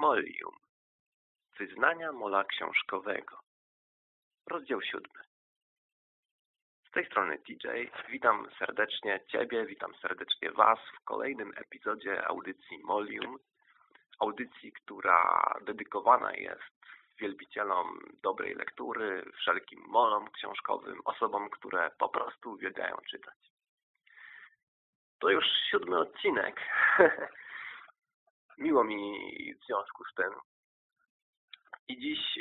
Molium. Wyznania mola książkowego. Rozdział siódmy. Z tej strony TJ. Witam serdecznie Ciebie, witam serdecznie Was w kolejnym epizodzie audycji Molium. Audycji, która dedykowana jest wielbicielom dobrej lektury, wszelkim molom książkowym, osobom, które po prostu uwielbiają czytać. To już siódmy odcinek. Miło mi w związku z tym. I dziś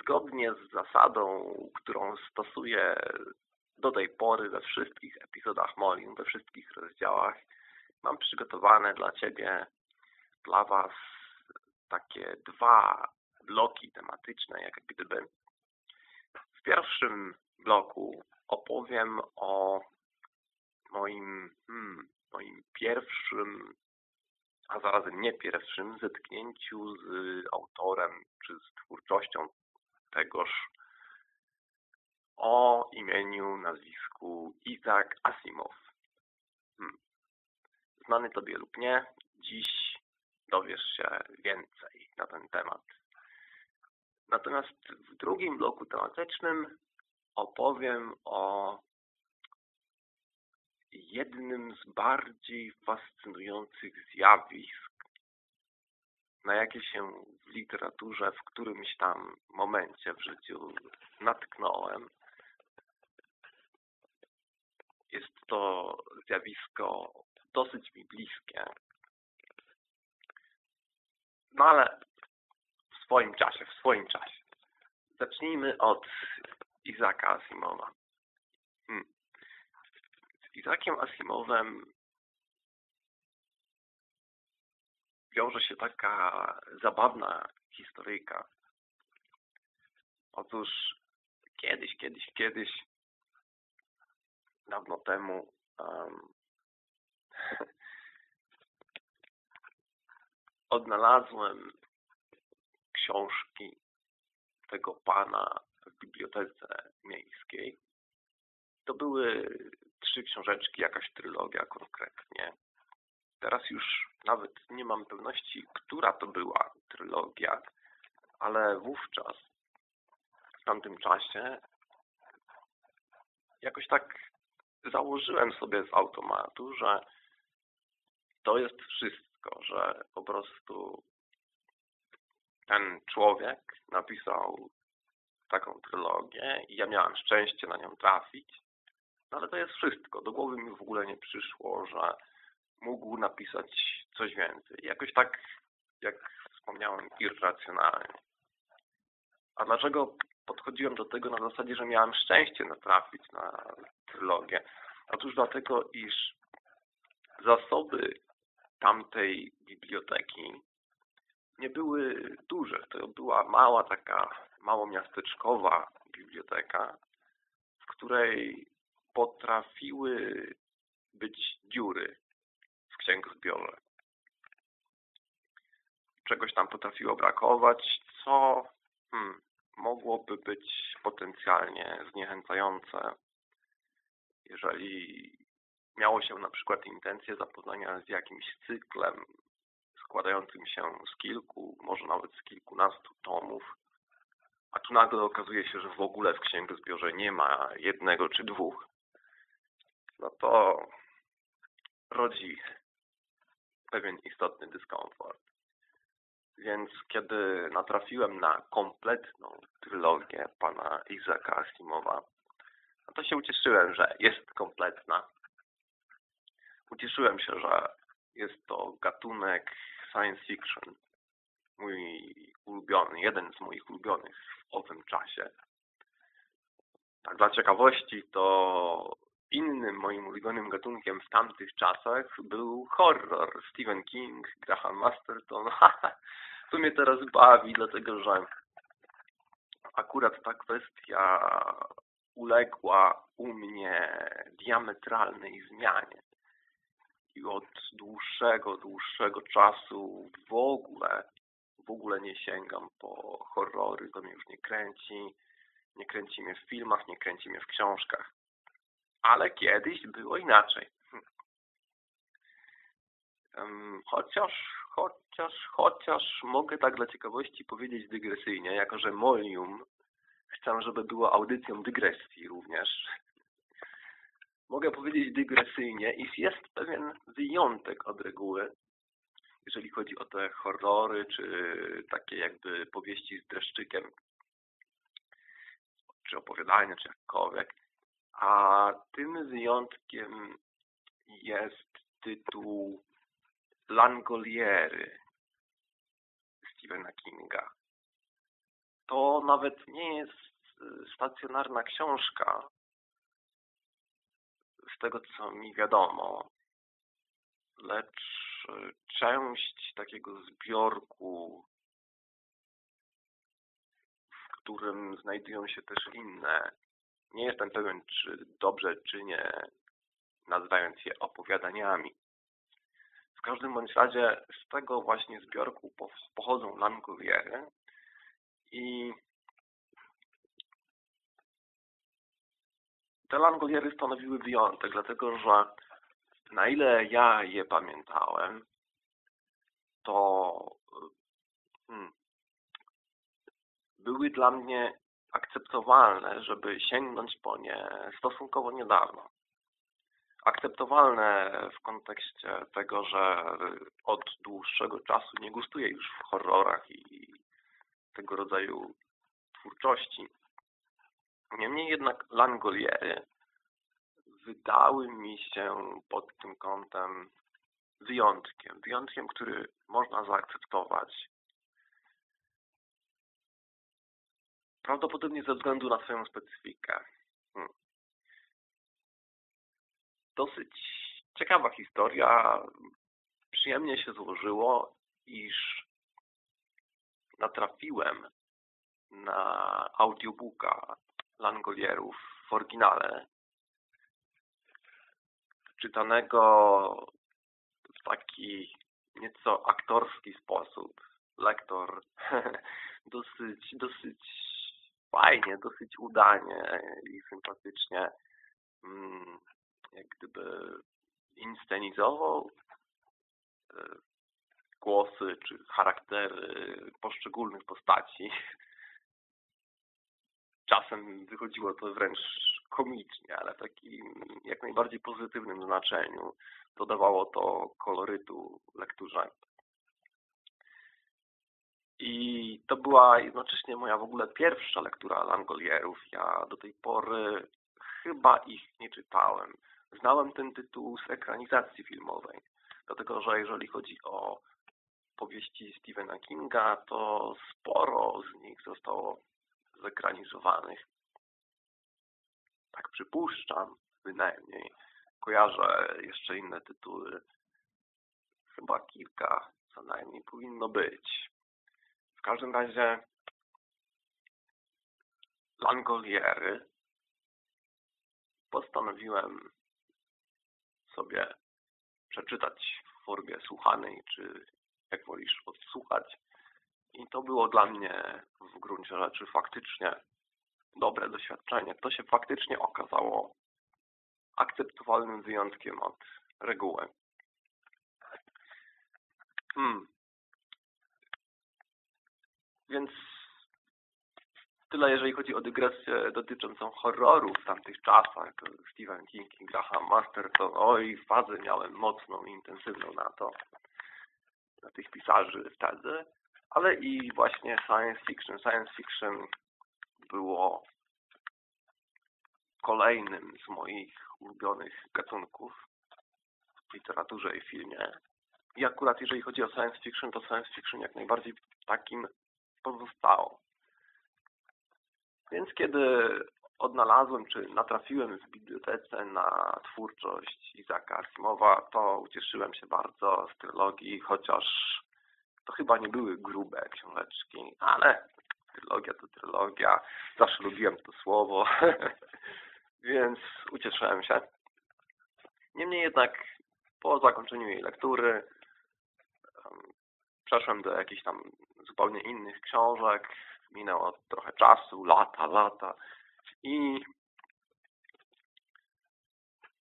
zgodnie z zasadą, którą stosuję do tej pory we wszystkich epizodach Molium, we wszystkich rozdziałach, mam przygotowane dla Ciebie, dla Was takie dwa bloki tematyczne, jak gdyby. W pierwszym bloku opowiem o moim, hmm, moim pierwszym a zarazem nie pierwszym zetknięciu z autorem czy z twórczością tegoż o imieniu, nazwisku Isaac Asimov. Hmm. Znany Tobie lub nie, dziś dowiesz się więcej na ten temat. Natomiast w drugim bloku tematycznym opowiem o jednym z bardziej fascynujących zjawisk, na jakie się w literaturze w którymś tam momencie w życiu natknąłem. Jest to zjawisko dosyć mi bliskie. No ale w swoim czasie, w swoim czasie. Zacznijmy od Izaka Asimowa. Hmm. Izakiem Asimowem wiąże się taka zabawna historyjka. Otóż kiedyś, kiedyś, kiedyś, dawno temu um, odnalazłem książki tego pana w bibliotece miejskiej. To były trzy książeczki, jakaś trylogia konkretnie. Teraz już nawet nie mam pewności, która to była trylogia, ale wówczas, w tamtym czasie, jakoś tak założyłem sobie z automatu, że to jest wszystko, że po prostu ten człowiek napisał taką trylogię i ja miałem szczęście na nią trafić no ale to jest wszystko. Do głowy mi w ogóle nie przyszło, że mógł napisać coś więcej. Jakoś tak, jak wspomniałem, irracjonalnie. A dlaczego podchodziłem do tego na zasadzie, że miałem szczęście natrafić na trylogię? Otóż dlatego, iż zasoby tamtej biblioteki nie były duże. To była mała taka, małomiasteczkowa biblioteka, w której potrafiły być dziury w księgozbiorze. Czegoś tam potrafiło brakować, co hmm, mogłoby być potencjalnie zniechęcające, jeżeli miało się na przykład intencję zapoznania z jakimś cyklem składającym się z kilku, może nawet z kilkunastu tomów, a tu nagle okazuje się, że w ogóle w księgozbiorze nie ma jednego czy dwóch no to rodzi pewien istotny dyskomfort. Więc kiedy natrafiłem na kompletną trylogię pana Izaka Asimowa, no to się ucieszyłem, że jest kompletna. Ucieszyłem się, że jest to gatunek science fiction. Mój ulubiony, jeden z moich ulubionych w owym czasie. Tak dla ciekawości to Innym moim ulubionym gatunkiem w tamtych czasach był horror. Stephen King, Graham Masterton. to mnie teraz bawi, dlatego że akurat ta kwestia uległa u mnie diametralnej zmianie. I od dłuższego, dłuższego czasu w ogóle, w ogóle nie sięgam po horrory, to mnie już nie kręci. Nie kręci mnie w filmach, nie kręci mnie w książkach ale kiedyś było inaczej. Chociaż Chociaż, chociaż mogę tak dla ciekawości powiedzieć dygresyjnie, jako że Molium chcę, żeby było audycją dygresji również. Mogę powiedzieć dygresyjnie, iż jest pewien wyjątek od reguły, jeżeli chodzi o te horrory, czy takie jakby powieści z dreszczykiem, czy opowiadania, czy jakkolwiek. A tym wyjątkiem jest tytuł Langoliery Stephena Kinga. To nawet nie jest y, stacjonarna książka, z tego co mi wiadomo, lecz y, część takiego zbiorku, w którym znajdują się też inne. Nie jestem pewien, czy dobrze, czy nie, nazywając je opowiadaniami. W każdym bądź razie z tego właśnie zbiorku pochodzą Langoliery i te Langoliery stanowiły wyjątek, dlatego że na ile ja je pamiętałem, to hmm, były dla mnie akceptowalne, żeby sięgnąć po nie stosunkowo niedawno akceptowalne w kontekście tego, że od dłuższego czasu nie gustuję już w horrorach i tego rodzaju twórczości. Niemniej jednak Langoliery wydały mi się pod tym kątem wyjątkiem. Wyjątkiem, który można zaakceptować. Prawdopodobnie ze względu na swoją specyfikę. Hmm dosyć ciekawa historia. Przyjemnie się złożyło, iż natrafiłem na audiobooka Langolierów w oryginale, czytanego w taki nieco aktorski sposób. Lektor dosyć, dosyć fajnie, dosyć udanie i sympatycznie mm, jak gdyby inscenizował e, głosy czy charaktery poszczególnych postaci. Czasem wychodziło to wręcz komicznie, ale w takim jak najbardziej pozytywnym znaczeniu. Dodawało to kolorytu lekturze. I to była jednocześnie moja w ogóle pierwsza lektura Langolierów. Ja do tej pory chyba ich nie czytałem. Znałem ten tytuł z ekranizacji filmowej, dlatego że jeżeli chodzi o powieści Stephena Kinga, to sporo z nich zostało zekranizowanych. Tak przypuszczam, bynajmniej. Kojarzę jeszcze inne tytuły. Chyba kilka co najmniej powinno być. Każdym razie Langoliery postanowiłem sobie przeczytać w formie słuchanej, czy jak wolisz odsłuchać. I to było dla mnie w gruncie rzeczy faktycznie dobre doświadczenie. To się faktycznie okazało akceptowalnym wyjątkiem od reguły. Hmm. Więc Tyle jeżeli chodzi o dygresję dotyczącą horrorów w tamtych czasach. Stephen King i Graham Master, to oj, fazę miałem mocną i intensywną na to, na tych pisarzy wtedy, ale i właśnie science fiction. Science fiction było kolejnym z moich ulubionych gatunków w literaturze i filmie. I akurat jeżeli chodzi o science fiction, to science fiction jak najbardziej takim pozostało. Więc kiedy odnalazłem, czy natrafiłem w bibliotece na twórczość Izaka Asimowa, to ucieszyłem się bardzo z trylogii, chociaż to chyba nie były grube książeczki, ale trylogia to trylogia. Zawsze lubiłem to słowo, więc ucieszyłem się. Niemniej jednak po zakończeniu jej lektury przeszłem do jakichś tam zupełnie innych książek, minęło trochę czasu, lata, lata i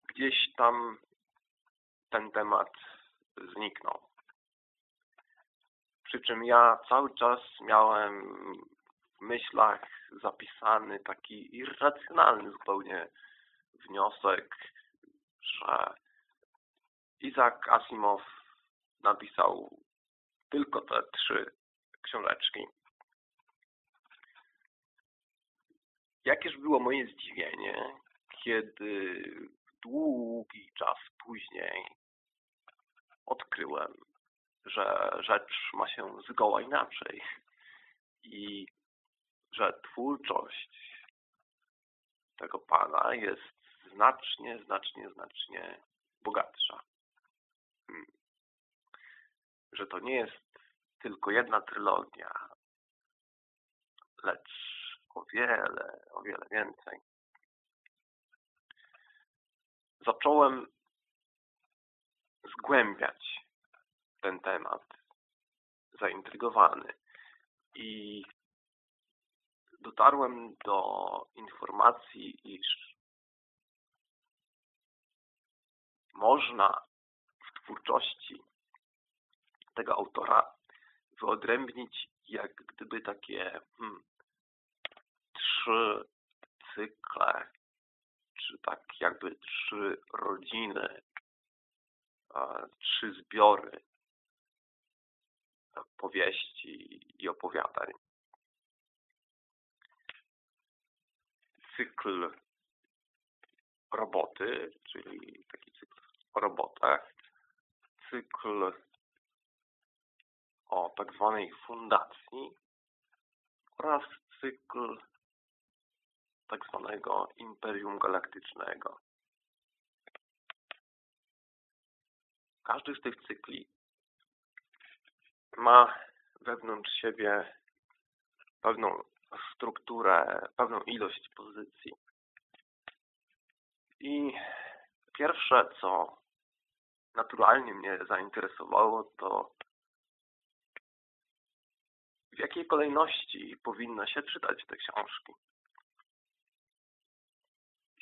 gdzieś tam ten temat zniknął. Przy czym ja cały czas miałem w myślach zapisany taki irracjonalny zupełnie wniosek, że Isaac Asimov napisał tylko te trzy książeczki. Jakież było moje zdziwienie, kiedy długi czas później odkryłem, że rzecz ma się zgoła inaczej i że twórczość tego pana jest znacznie, znacznie, znacznie bogatsza. Hmm. Że to nie jest tylko jedna trylogia, lecz o wiele, o wiele więcej. Zacząłem zgłębiać ten temat, zaintrygowany i dotarłem do informacji, iż można w twórczości tego autora wyodrębnić jak gdyby takie hmm, trzy cykle, czy tak jakby trzy rodziny, trzy zbiory powieści i opowiadań. Cykl roboty, czyli taki cykl o robotach, cykl o tak zwanej fundacji oraz cykl tak zwanego Imperium Galaktycznego. Każdy z tych cykli ma wewnątrz siebie pewną strukturę, pewną ilość pozycji. I pierwsze, co naturalnie mnie zainteresowało, to w jakiej kolejności powinno się czytać te książki.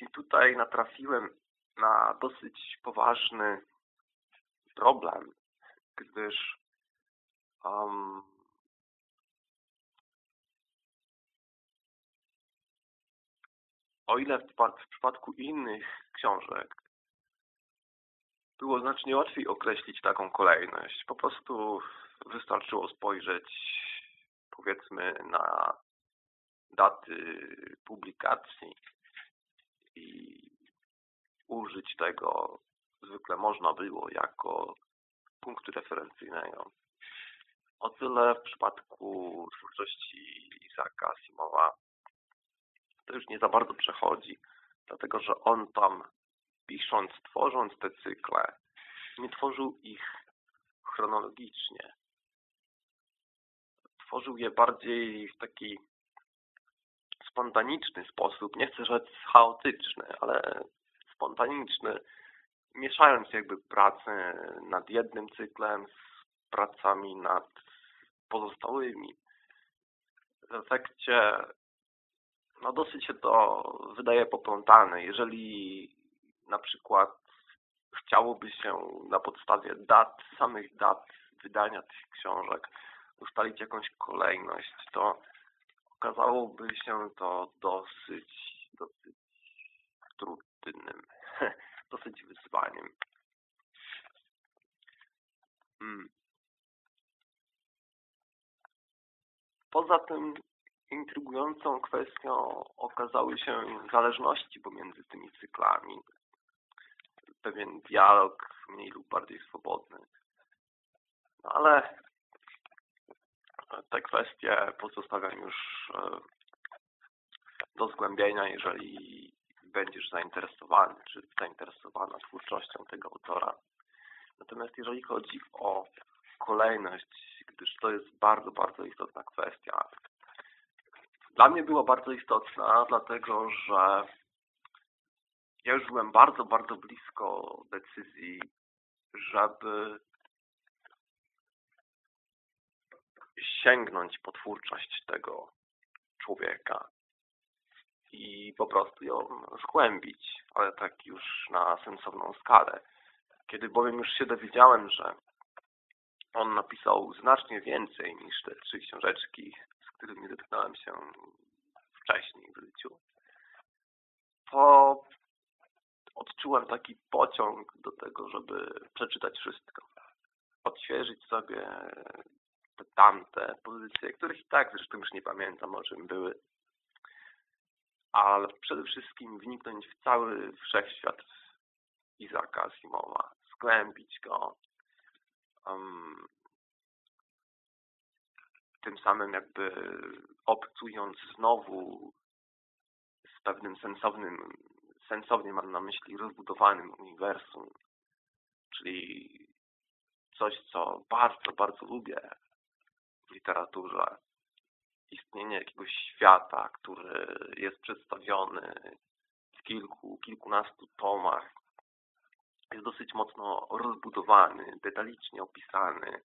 I tutaj natrafiłem na dosyć poważny problem, gdyż um, o ile w, w przypadku innych książek było znacznie łatwiej określić taką kolejność. Po prostu wystarczyło spojrzeć powiedzmy na daty publikacji i użyć tego zwykle można było jako punktu referencyjnego. O tyle w przypadku twórczości Isaaca Asimowa to już nie za bardzo przechodzi, dlatego że on tam pisząc, tworząc te cykle, nie tworzył ich chronologicznie. Tworzył je bardziej w taki spontaniczny sposób, nie chcę rzec chaotyczny, ale spontaniczny, mieszając jakby pracę nad jednym cyklem z pracami nad pozostałymi. W efekcie no dosyć się to wydaje poplątane. Jeżeli na przykład chciałoby się na podstawie dat, samych dat wydania tych książek ustalić jakąś kolejność, to okazałoby się to dosyć, dosyć trudnym, dosyć wyzwaniem. Hmm. Poza tym intrygującą kwestią okazały się zależności pomiędzy tymi cyklami. Pewien dialog mniej lub bardziej swobodny. No ale te kwestie pozostawiam już e, do zgłębienia, jeżeli będziesz zainteresowany, czy zainteresowana twórczością tego autora. Natomiast jeżeli chodzi o kolejność, gdyż to jest bardzo, bardzo istotna kwestia. Dla mnie była bardzo istotna, dlatego że ja już byłem bardzo, bardzo blisko decyzji, żeby sięgnąć po twórczość tego człowieka i po prostu ją zgłębić, ale tak już na sensowną skalę. Kiedy bowiem już się dowiedziałem, że on napisał znacznie więcej niż te trzy książeczki, z którymi zetknąłem się wcześniej w życiu, to odczułem taki pociąg do tego, żeby przeczytać wszystko. Odświeżyć sobie tamte pozycje, których i tak zresztą już nie pamiętam o czym były. Ale przede wszystkim wniknąć w cały wszechświat Izaka Asimowa, zgłębić go, um, tym samym jakby obcując znowu z pewnym sensownym, sensownie mam na myśli rozbudowanym uniwersum, czyli coś, co bardzo, bardzo lubię w literaturze. Istnienie jakiegoś świata, który jest przedstawiony w kilku, kilkunastu tomach, jest dosyć mocno rozbudowany, detalicznie opisany,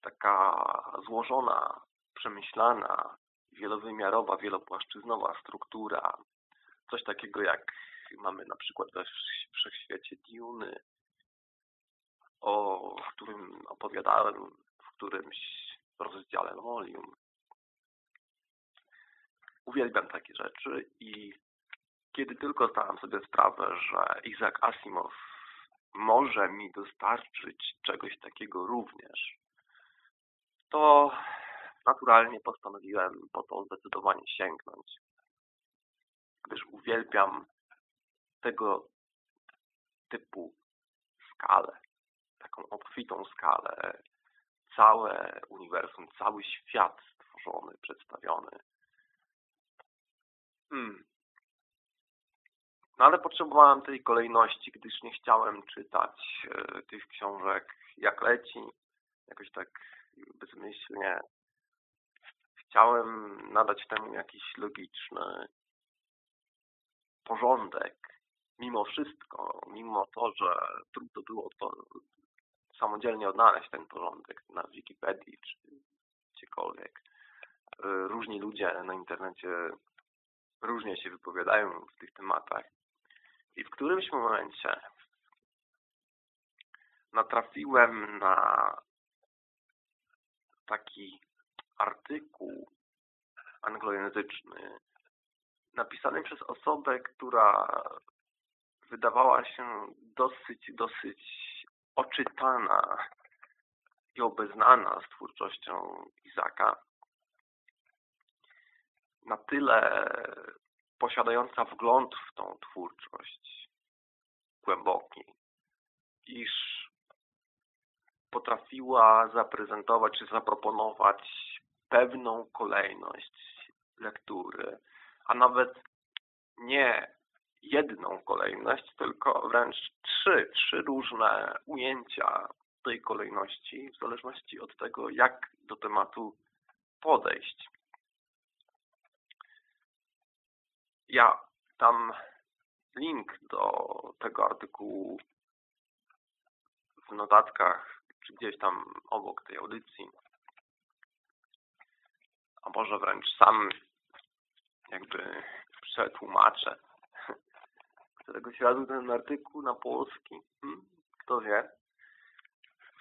taka złożona, przemyślana, wielowymiarowa, wielopłaszczyznowa struktura. Coś takiego jak mamy na przykład we wszechświecie Dune, o którym opowiadałem w którymś rozdziale Lolium. Uwielbiam takie rzeczy i kiedy tylko zdałem sobie sprawę, że Isaac Asimov może mi dostarczyć czegoś takiego również, to naturalnie postanowiłem po to zdecydowanie sięgnąć. Gdyż uwielbiam tego typu skalę, taką obfitą skalę, całe uniwersum, cały świat stworzony, przedstawiony. Hmm. No ale potrzebowałem tej kolejności, gdyż nie chciałem czytać e, tych książek jak leci, jakoś tak bezmyślnie. Chciałem nadać temu jakiś logiczny porządek. Mimo wszystko, mimo to, że trudno było to samodzielnie odnaleźć ten porządek na Wikipedii czy gdziekolwiek. E, różni ludzie na internecie różnie się wypowiadają w tych tematach. I w którymś momencie natrafiłem na taki artykuł anglojęzyczny napisany przez osobę, która wydawała się dosyć, dosyć oczytana i obeznana z twórczością Izaka. Na tyle posiadająca wgląd w tą twórczość głęboki, iż potrafiła zaprezentować czy zaproponować pewną kolejność lektury, a nawet nie jedną kolejność, tylko wręcz trzy, trzy różne ujęcia tej kolejności, w zależności od tego, jak do tematu podejść. Ja tam link do tego artykułu w notatkach, czy gdzieś tam obok tej audycji, a może wręcz sam jakby przetłumaczę, którego się ten artykuł na polski. Hmm? Kto wie?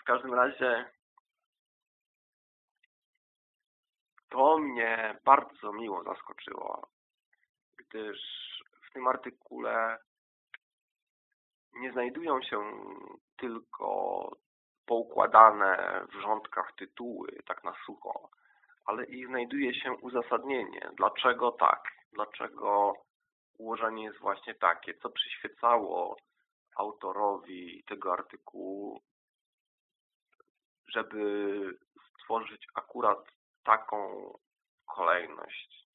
W każdym razie to mnie bardzo miło zaskoczyło gdyż w tym artykule nie znajdują się tylko poukładane w rządkach tytuły, tak na sucho, ale i znajduje się uzasadnienie, dlaczego tak, dlaczego ułożenie jest właśnie takie, co przyświecało autorowi tego artykułu, żeby stworzyć akurat taką kolejność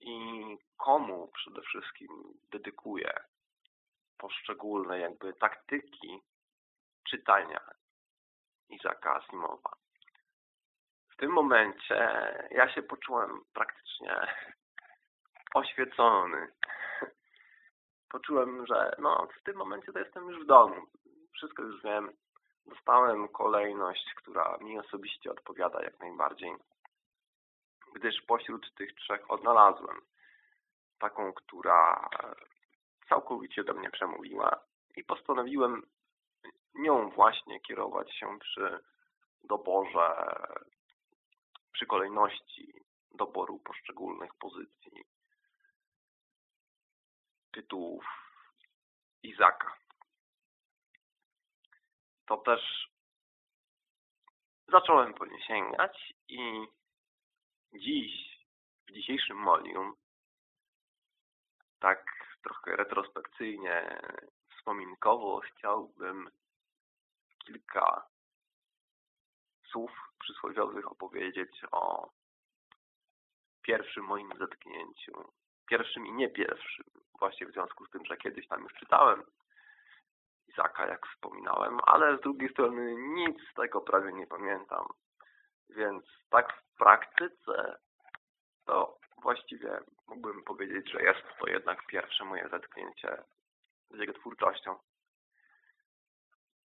i komu przede wszystkim dedykuję poszczególne jakby taktyki czytania Izaka Asimowa. W tym momencie ja się poczułem praktycznie oświecony. Poczułem, że no, w tym momencie to jestem już w domu. Wszystko już wiem. Dostałem kolejność, która mi osobiście odpowiada jak najbardziej gdyż pośród tych trzech odnalazłem taką, która całkowicie do mnie przemówiła i postanowiłem nią właśnie kierować się przy doborze, przy kolejności doboru poszczególnych pozycji tytułów Izaka. To też zacząłem po nie sięgać i dziś, w dzisiejszym Molium, tak trochę retrospekcyjnie, wspominkowo chciałbym kilka słów przysłowiowych opowiedzieć o pierwszym moim zetknięciu. Pierwszym i nie pierwszym. Właśnie w związku z tym, że kiedyś tam już czytałem Izaka, jak wspominałem, ale z drugiej strony nic z tego prawie nie pamiętam. Więc tak w praktyce to właściwie mógłbym powiedzieć, że jest to jednak pierwsze moje zetknięcie z jego twórczością.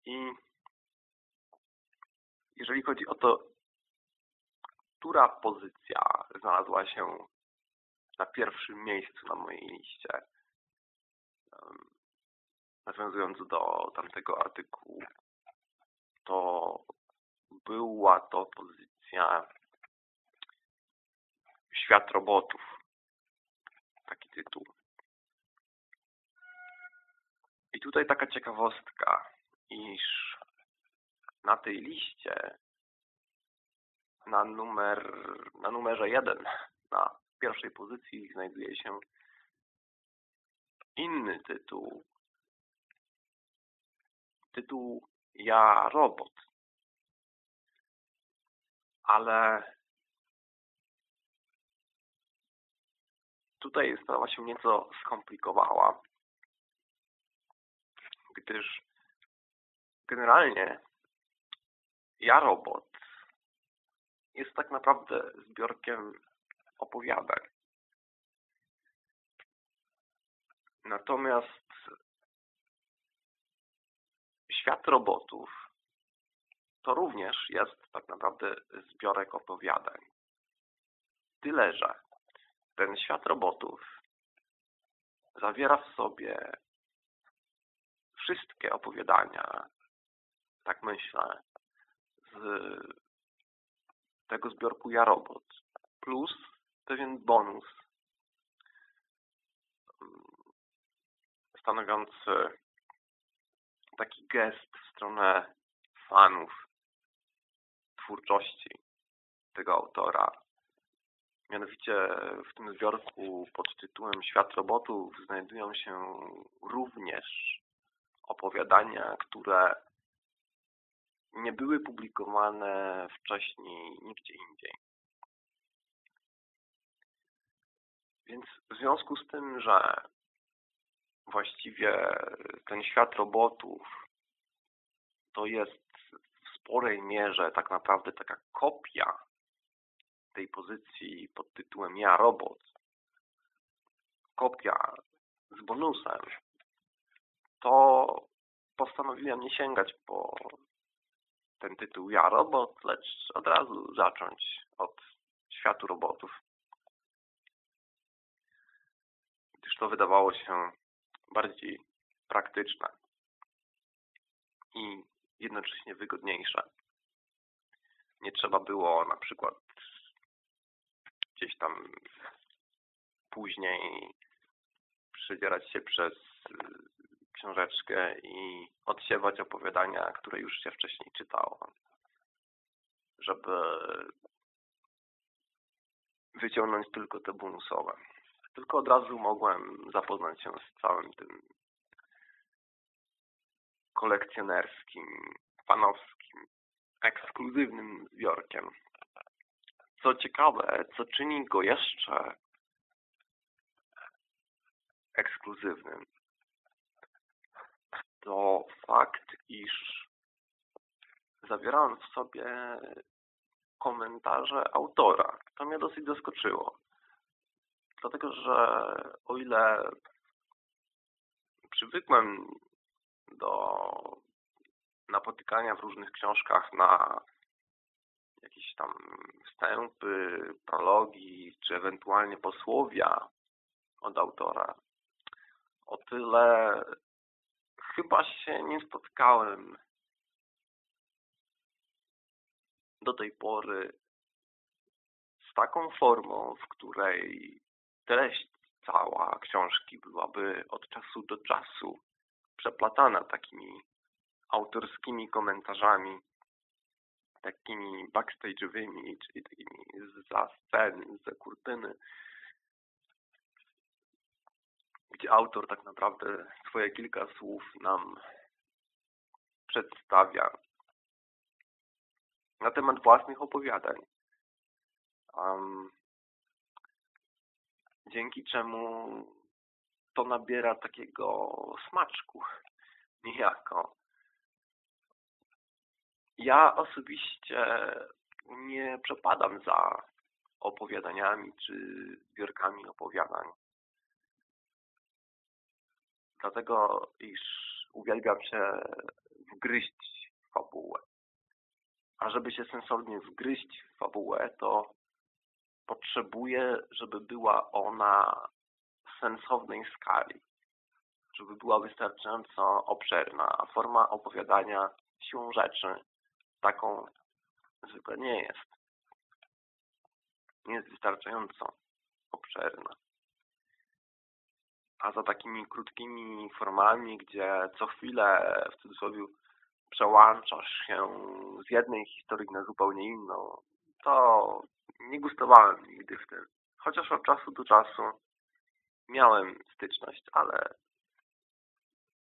I jeżeli chodzi o to, która pozycja znalazła się na pierwszym miejscu na mojej liście, nawiązując do tamtego artykułu, to była to pozycja Świat robotów. Taki tytuł. I tutaj taka ciekawostka, iż na tej liście na numer na numerze 1 na pierwszej pozycji znajduje się inny tytuł. Tytuł Ja Robot. Ale tutaj sprawa się nieco skomplikowała, gdyż generalnie Ja Robot jest tak naprawdę zbiorkiem opowiadań. Natomiast świat robotów to również jest tak naprawdę zbiorek opowiadań. Tyle, że ten świat robotów zawiera w sobie wszystkie opowiadania, tak myślę, z tego zbiorku Ja Robot, plus pewien bonus stanowiący taki gest w stronę fanów twórczości tego autora. Mianowicie w tym zbiorku pod tytułem Świat Robotów znajdują się również opowiadania, które nie były publikowane wcześniej nigdzie indziej. Więc w związku z tym, że właściwie ten świat robotów to jest w sporej mierze tak naprawdę taka kopia tej pozycji pod tytułem Ja Robot, kopia z bonusem, to postanowiłem nie sięgać po ten tytuł Ja Robot, lecz od razu zacząć od światu robotów. Gdyż to wydawało się bardziej praktyczne i jednocześnie wygodniejsze. Nie trzeba było na przykład gdzieś tam później przedzierać się przez książeczkę i odsiewać opowiadania, które już się wcześniej czytało. Żeby wyciągnąć tylko te bonusowe. Tylko od razu mogłem zapoznać się z całym tym kolekcjonerskim, fanowskim, ekskluzywnym zbiorkiem. Co ciekawe, co czyni go jeszcze ekskluzywnym, to fakt, iż zawiera on w sobie komentarze autora. To mnie dosyć zaskoczyło. Dlatego, że o ile przywykłem do napotykania w różnych książkach na jakieś tam wstępy, prologi, czy ewentualnie posłowia od autora, o tyle chyba się nie spotkałem do tej pory z taką formą, w której treść cała książki byłaby od czasu do czasu przeplatana takimi autorskimi komentarzami, takimi backstage'owymi, czyli takimi za sceny, za kurtyny, gdzie autor tak naprawdę swoje kilka słów nam przedstawia na temat własnych opowiadań. Um, dzięki czemu to nabiera takiego smaczku niejako. Ja osobiście nie przepadam za opowiadaniami czy zbiorkami opowiadań. Dlatego, iż uwielbiam się wgryźć w fabułę. A żeby się sensownie wgryźć w fabułę, to potrzebuję, żeby była ona w sensownej skali. Żeby była wystarczająco obszerna, a forma opowiadania siłą rzeczy taką zwykle nie jest. Nie jest wystarczająco obszerna. A za takimi krótkimi formami, gdzie co chwilę w cudzysłowie przełączasz się z jednej historii na zupełnie inną, to nie gustowałem nigdy w tym. Chociaż od czasu do czasu miałem styczność, ale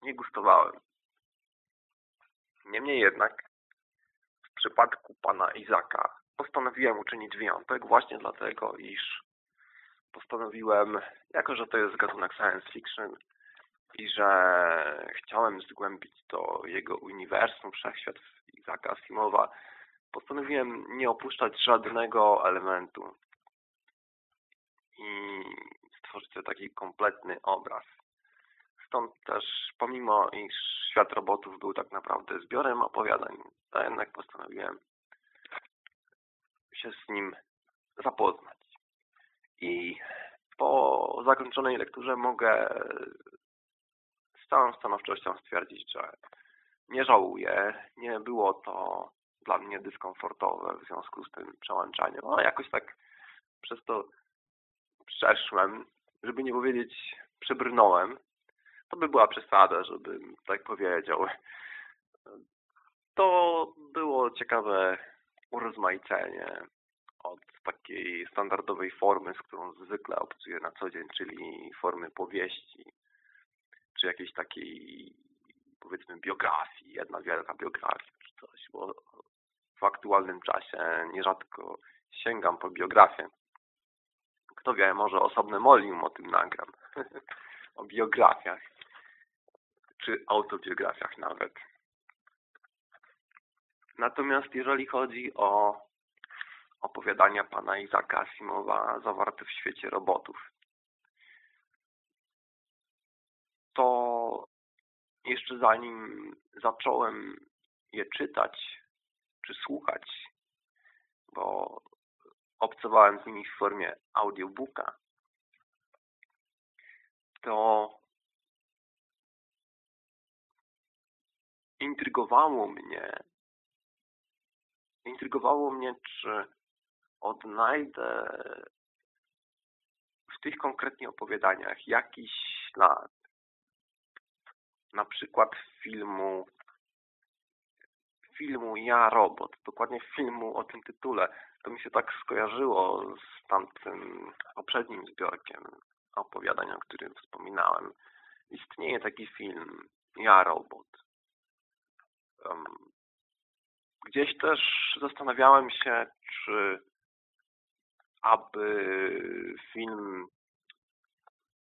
nie gustowałem. Niemniej jednak w przypadku pana Izaka postanowiłem uczynić wyjątek właśnie dlatego, iż postanowiłem, jako że to jest gatunek science fiction i że chciałem zgłębić to jego uniwersum, wszechświat Izaka Asimowa, postanowiłem nie opuszczać żadnego elementu i stworzyć taki kompletny obraz. Stąd też, pomimo iż świat robotów był tak naprawdę zbiorem opowiadań, to jednak postanowiłem się z nim zapoznać. I po zakończonej lekturze mogę z całą stanowczością stwierdzić, że nie żałuję. Nie było to dla mnie dyskomfortowe w związku z tym przełączaniem. No jakoś tak przez to przeszłem, żeby nie powiedzieć przebrnąłem. To by była przesada, żebym tak powiedział. To było ciekawe urozmaicenie od takiej standardowej formy, z którą zwykle obcuję na co dzień, czyli formy powieści, czy jakiejś takiej powiedzmy biografii, jedna wielka biografia, czy coś, bo w aktualnym czasie nierzadko sięgam po biografię. Kto wie, może osobne molium o tym nagram. o biografiach. Czy autobiografiach nawet. Natomiast jeżeli chodzi o opowiadania pana Izaka Asimowa zawarte w świecie robotów, to jeszcze zanim zacząłem je czytać, czy słuchać, bo obcowałem z nimi w formie audiobooka, to intrygowało mnie, intrygowało mnie, czy odnajdę w tych konkretnie opowiadaniach jakiś ślad, na przykład filmu filmu Ja Robot, dokładnie filmu o tym tytule. To mi się tak skojarzyło z tamtym poprzednim zbiorkiem opowiadań, o którym wspominałem. Istnieje taki film Ja Robot. Gdzieś też zastanawiałem się, czy aby film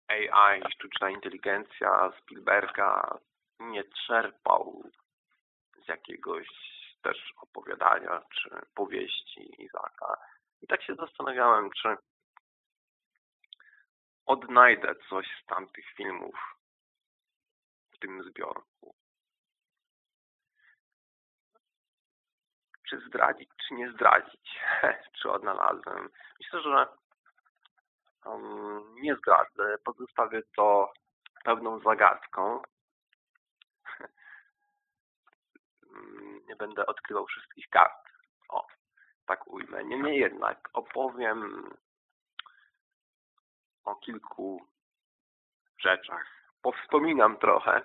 AI, sztuczna inteligencja Spielberga nie czerpał z jakiegoś też opowiadania czy powieści Izaka. I tak się zastanawiałem, czy odnajdę coś z tamtych filmów w tym zbiorku. Czy zdradzić, czy nie zdradzić, czy odnalazłem. Myślę, że um, nie zdradzę. Pozostawię to pewną zagadką. Nie będę odkrywał wszystkich kart. O, tak ujmę. Niemniej jednak opowiem o kilku rzeczach. Powspominam trochę,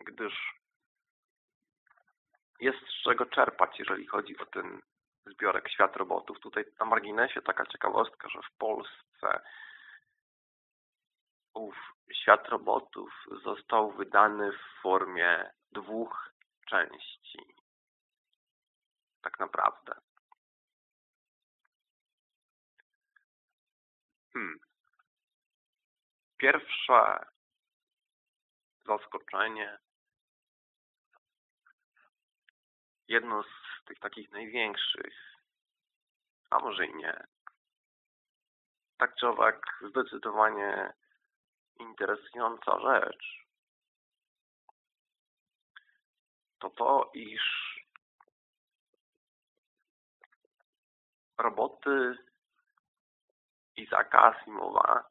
gdyż jest z czego czerpać, jeżeli chodzi o ten zbiorek Świat Robotów. Tutaj na marginesie taka ciekawostka, że w Polsce ów Świat Robotów został wydany w formie dwóch części. Tak naprawdę. Hmm. Pierwsze zaskoczenie, jedno z tych takich największych, a może i nie. Tak czy owak zdecydowanie interesująca rzecz to to, iż roboty Izaka Asimowa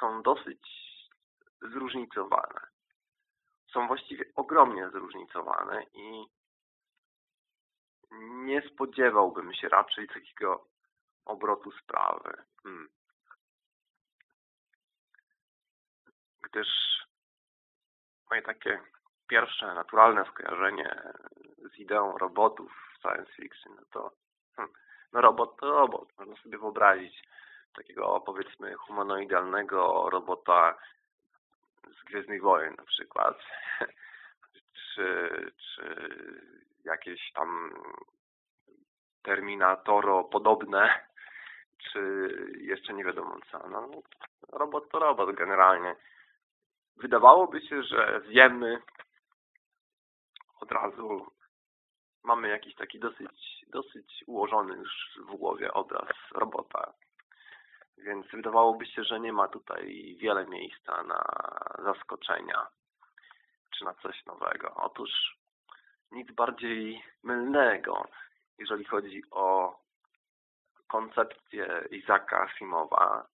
są dosyć zróżnicowane. Są właściwie ogromnie zróżnicowane i nie spodziewałbym się raczej takiego obrotu sprawy. Hmm. Gdyż moje takie pierwsze naturalne skojarzenie z ideą robotów w science fiction, no to hmm, no robot to robot. Można sobie wyobrazić takiego powiedzmy humanoidalnego robota z Gwiezdnych Wojen na przykład. czy, czy jakieś tam Terminatoro podobne, czy jeszcze nie wiadomo co. No, robot to robot generalnie. Wydawałoby się, że wiemy od razu mamy jakiś taki dosyć, dosyć ułożony już w głowie obraz robota. Więc wydawałoby się, że nie ma tutaj wiele miejsca na zaskoczenia czy na coś nowego. Otóż nic bardziej mylnego, jeżeli chodzi o koncepcję Izaka Asimowa.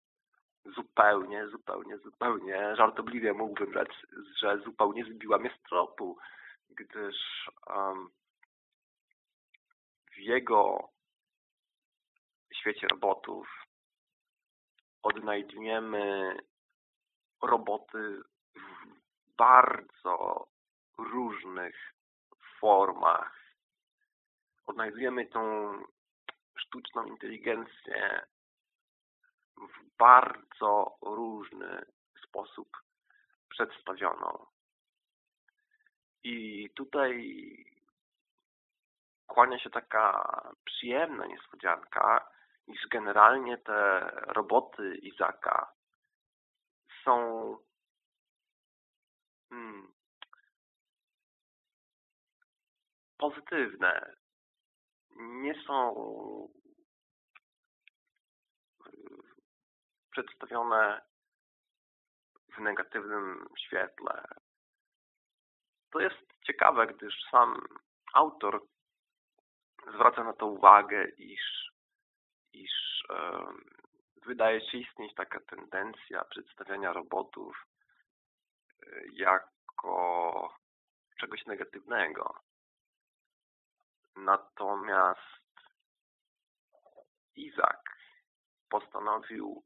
Zupełnie, zupełnie, zupełnie żartobliwie mógłbym rzec, że zupełnie zbiła mnie z tropu, gdyż um, w jego świecie robotów odnajdujemy roboty w bardzo różnych formach. Odnajdujemy tą sztuczną inteligencję w bardzo różny sposób przedstawioną. I tutaj kłania się taka przyjemna niespodzianka, iż generalnie te roboty Izaka są hmm, pozytywne. Nie są przedstawione w negatywnym świetle. To jest ciekawe, gdyż sam autor zwraca na to uwagę, iż, iż e, wydaje się istnieć taka tendencja przedstawiania robotów e, jako czegoś negatywnego. Natomiast Izak postanowił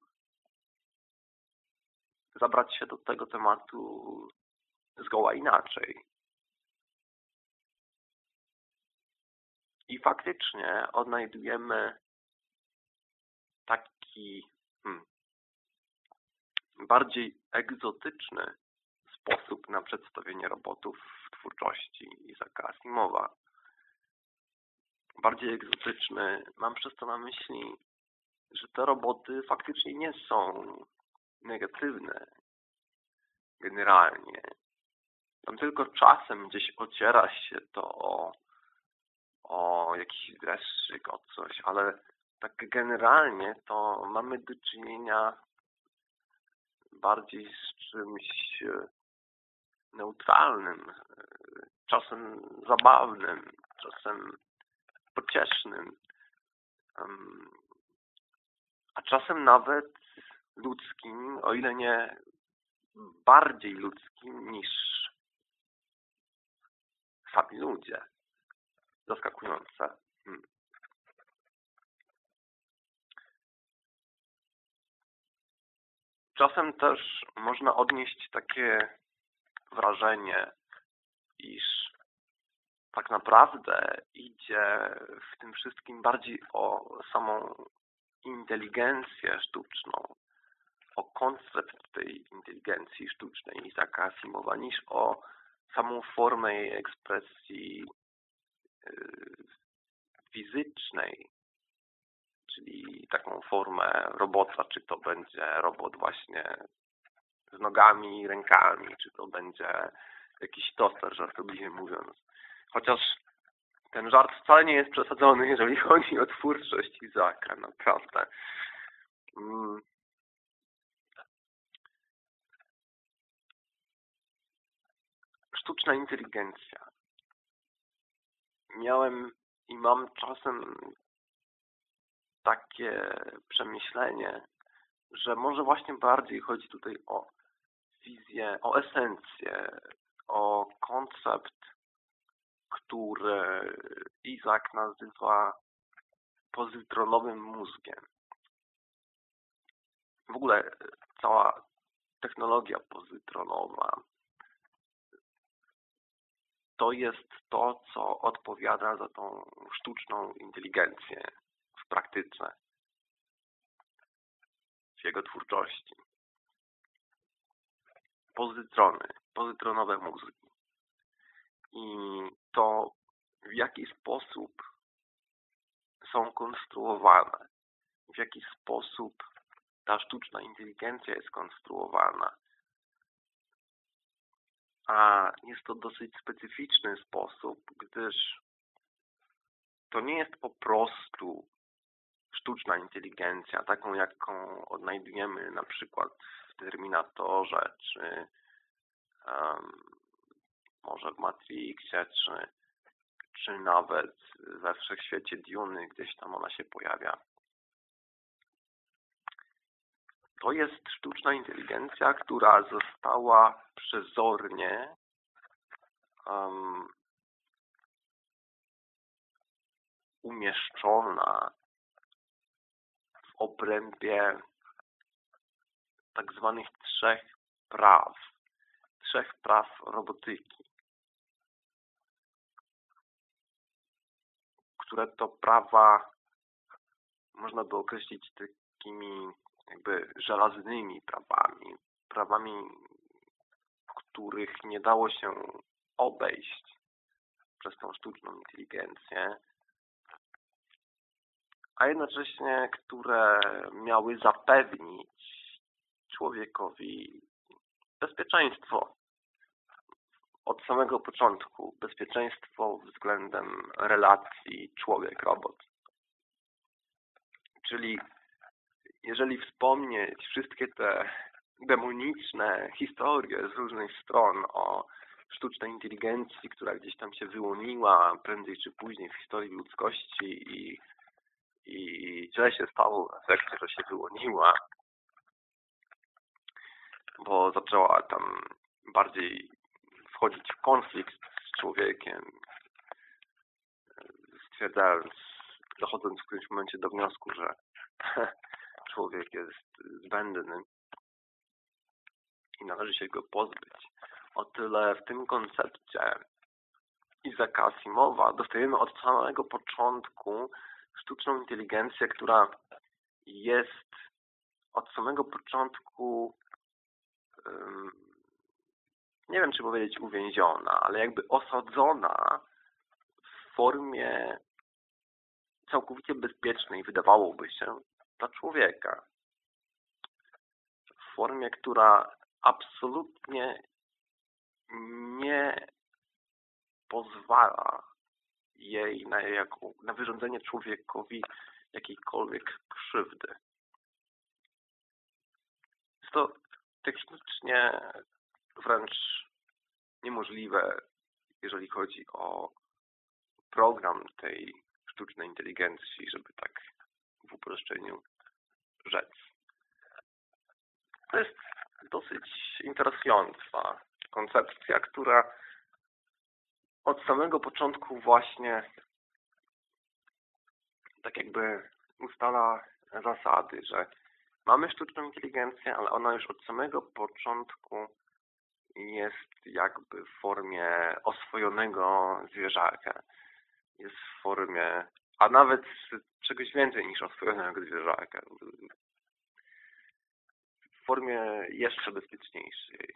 zabrać się do tego tematu zgoła inaczej. I faktycznie odnajdujemy taki hmm, bardziej egzotyczny sposób na przedstawienie robotów w twórczości Isaaca Asimowa. Bardziej egzotyczny, mam przez to na myśli, że te roboty faktycznie nie są negatywne generalnie. Tam tylko czasem gdzieś ociera się to o o jakiś dreszczyk, o coś, ale tak generalnie to mamy do czynienia bardziej z czymś e, neutralnym, e, czasem zabawnym, czasem pociesznym, a czasem nawet ludzkim, o ile nie bardziej ludzkim niż sami ludzie. zaskakujące. Hmm. Czasem też można odnieść takie wrażenie, iż tak naprawdę idzie w tym wszystkim bardziej o samą inteligencję sztuczną, o koncept tej inteligencji sztucznej Isaaca Asimowa, niż o samą formę jej ekspresji yy, fizycznej, czyli taką formę robota, czy to będzie robot właśnie z nogami, rękami, czy to będzie jakiś toster, żartobliwie mówiąc. Chociaż ten żart wcale nie jest przesadzony, jeżeli chodzi o twórczość Izaka, naprawdę. Sztuczna inteligencja. Miałem i mam czasem takie przemyślenie, że może właśnie bardziej chodzi tutaj o wizję, o esencję, o koncept, który Izak nazywa pozytronowym mózgiem. W ogóle cała technologia pozytronowa to jest to, co odpowiada za tą sztuczną inteligencję w praktyce, w jego twórczości. Pozytrony, pozytronowe mózgi. I to, w jaki sposób są konstruowane, w jaki sposób ta sztuczna inteligencja jest konstruowana. A jest to dosyć specyficzny sposób, gdyż to nie jest po prostu sztuczna inteligencja, taką jaką odnajdujemy na przykład w Terminatorze, czy um, może w Matrixie, czy, czy nawet we wszechświecie Duny, gdzieś tam ona się pojawia. To jest sztuczna inteligencja, która została przezornie um, umieszczona w obrębie tak zwanych trzech praw, trzech praw robotyki, które to prawa można by określić takimi jakby żelaznymi prawami, prawami, których nie dało się obejść przez tą sztuczną inteligencję, a jednocześnie które miały zapewnić człowiekowi bezpieczeństwo od samego początku, bezpieczeństwo względem relacji człowiek-robot. Czyli jeżeli wspomnieć wszystkie te demoniczne historie z różnych stron o sztucznej inteligencji, która gdzieś tam się wyłoniła prędzej czy później w historii ludzkości i, i źle się stało w efekcie, że się wyłoniła, bo zaczęła tam bardziej wchodzić w konflikt z człowiekiem, stwierdzając, dochodząc w którymś momencie do wniosku, że człowiek jest zbędny i należy się go pozbyć. O tyle w tym koncepcie Izaka Asimowa dostajemy od samego początku sztuczną inteligencję, która jest od samego początku nie wiem, czy powiedzieć uwięziona, ale jakby osadzona w formie całkowicie bezpiecznej, wydawałoby się, dla człowieka. W formie, która absolutnie nie pozwala jej na, jaką, na wyrządzenie człowiekowi jakiejkolwiek krzywdy. Jest to technicznie wręcz niemożliwe, jeżeli chodzi o program tej sztucznej inteligencji, żeby tak w uproszczeniu rzec. To jest dosyć interesująca koncepcja, która od samego początku właśnie tak jakby ustala zasady, że mamy sztuczną inteligencję, ale ona już od samego początku jest jakby w formie oswojonego zwierzaka. Jest w formie, a nawet czegoś więcej niż oswojonego zwierzaka. W formie jeszcze bezpieczniejszej.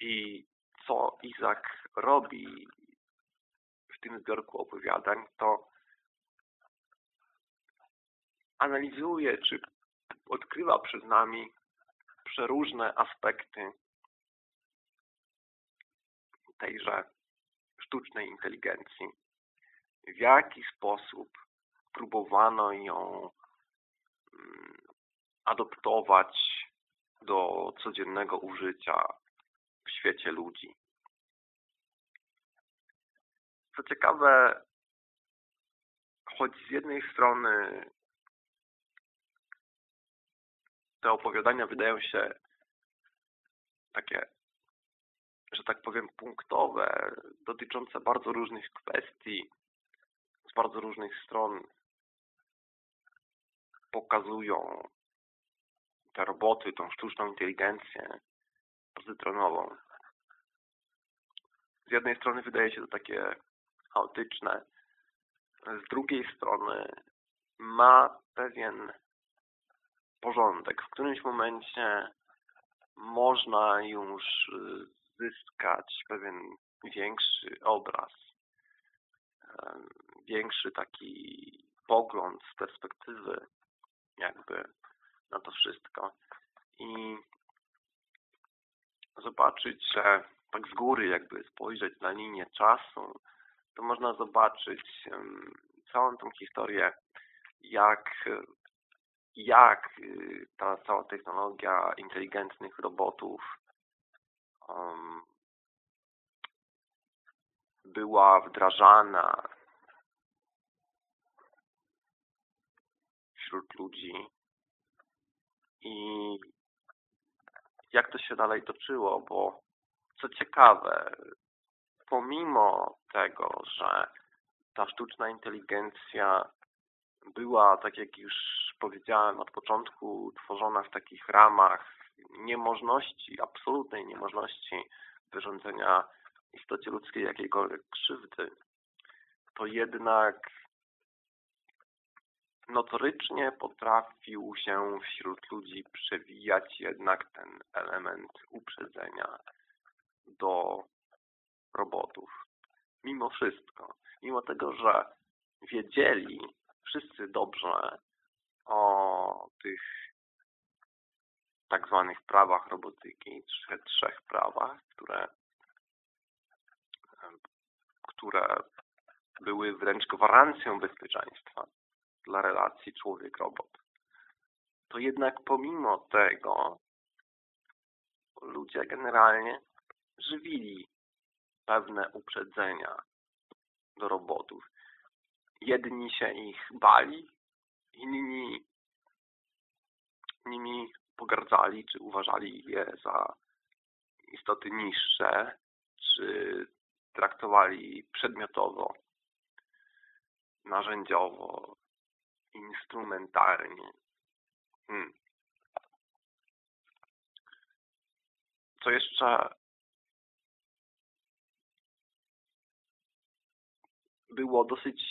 I co Izak robi w tym zbiorku opowiadań, to analizuje, czy odkrywa przed nami przeróżne aspekty tejże sztucznej inteligencji. W jaki sposób próbowano ją mm, adoptować do codziennego użycia w świecie ludzi. Co ciekawe, choć z jednej strony te opowiadania wydają się takie, że tak powiem, punktowe, dotyczące bardzo różnych kwestii, z bardzo różnych stron pokazują te roboty, tą sztuczną inteligencję pozytronową. Z jednej strony wydaje się to takie chaotyczne, z drugiej strony ma pewien porządek. W którymś momencie można już y, zyskać pewien większy obraz, większy taki pogląd z perspektywy jakby na to wszystko i zobaczyć, że tak z góry jakby spojrzeć na linię czasu, to można zobaczyć całą tą historię, jak, jak y, ta cała technologia inteligentnych robotów um, była wdrażana wśród ludzi i jak to się dalej toczyło, bo co ciekawe, pomimo tego, że ta sztuczna inteligencja była, tak jak już powiedziałem od początku, tworzona w takich ramach niemożności, absolutnej niemożności wyrządzenia istocie ludzkiej jakiejkolwiek krzywdy, to jednak notorycznie potrafił się wśród ludzi przewijać jednak ten element uprzedzenia do robotów. Mimo wszystko, mimo tego, że wiedzieli wszyscy dobrze o tych tak zwanych prawach robotyki, trzech, prawach, które, które były wręcz gwarancją bezpieczeństwa dla relacji człowiek-robot. To jednak pomimo tego ludzie generalnie żywili pewne uprzedzenia do robotów. Jedni się ich bali, inni nimi pogardzali, czy uważali je za istoty niższe, czy traktowali przedmiotowo, narzędziowo, instrumentalnie. Hmm. Co jeszcze było dosyć,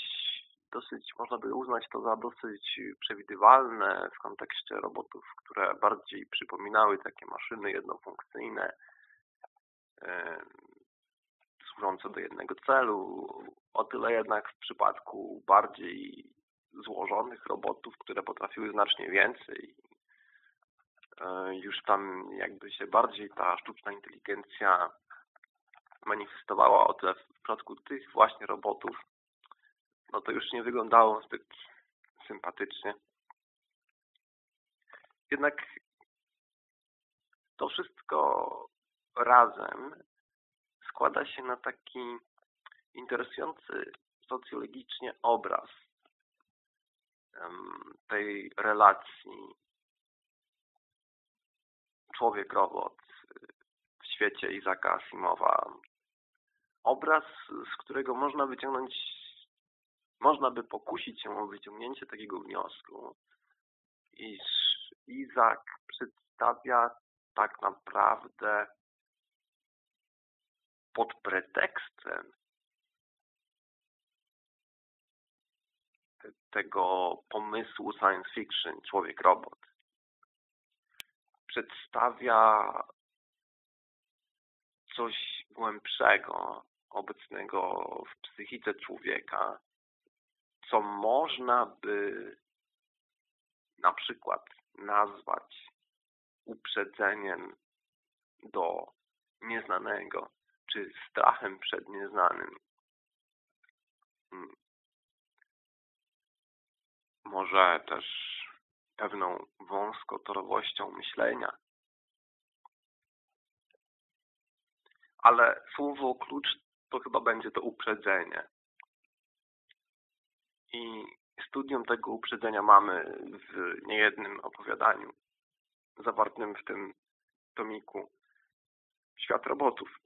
dosyć, można by uznać to za dosyć przewidywalne w kontekście robotów, które bardziej przypominały takie maszyny jednofunkcyjne, służące do jednego celu. O tyle jednak w przypadku bardziej złożonych robotów, które potrafiły znacznie więcej. E, już tam jakby się bardziej ta sztuczna inteligencja manifestowała o tyle w przypadku tych właśnie robotów, no to już nie wyglądało zbyt sympatycznie. Jednak to wszystko razem składa się na taki interesujący socjologicznie obraz tej relacji człowiek-robot w świecie Izaka Asimowa. Obraz, z którego można wyciągnąć, można by pokusić się o wyciągnięcie takiego wniosku, iż Izak przedstawia tak naprawdę pod pretekstem tego pomysłu science fiction, człowiek-robot, przedstawia coś głębszego, obecnego w psychice człowieka, co można by na przykład nazwać uprzedzeniem do nieznanego, czy strachem przed nieznanym. Hmm. Może też pewną wąskotorowością myślenia. Ale słowo klucz to chyba będzie to uprzedzenie. I studium tego uprzedzenia mamy w niejednym opowiadaniu zawartym w tym tomiku Świat robotów.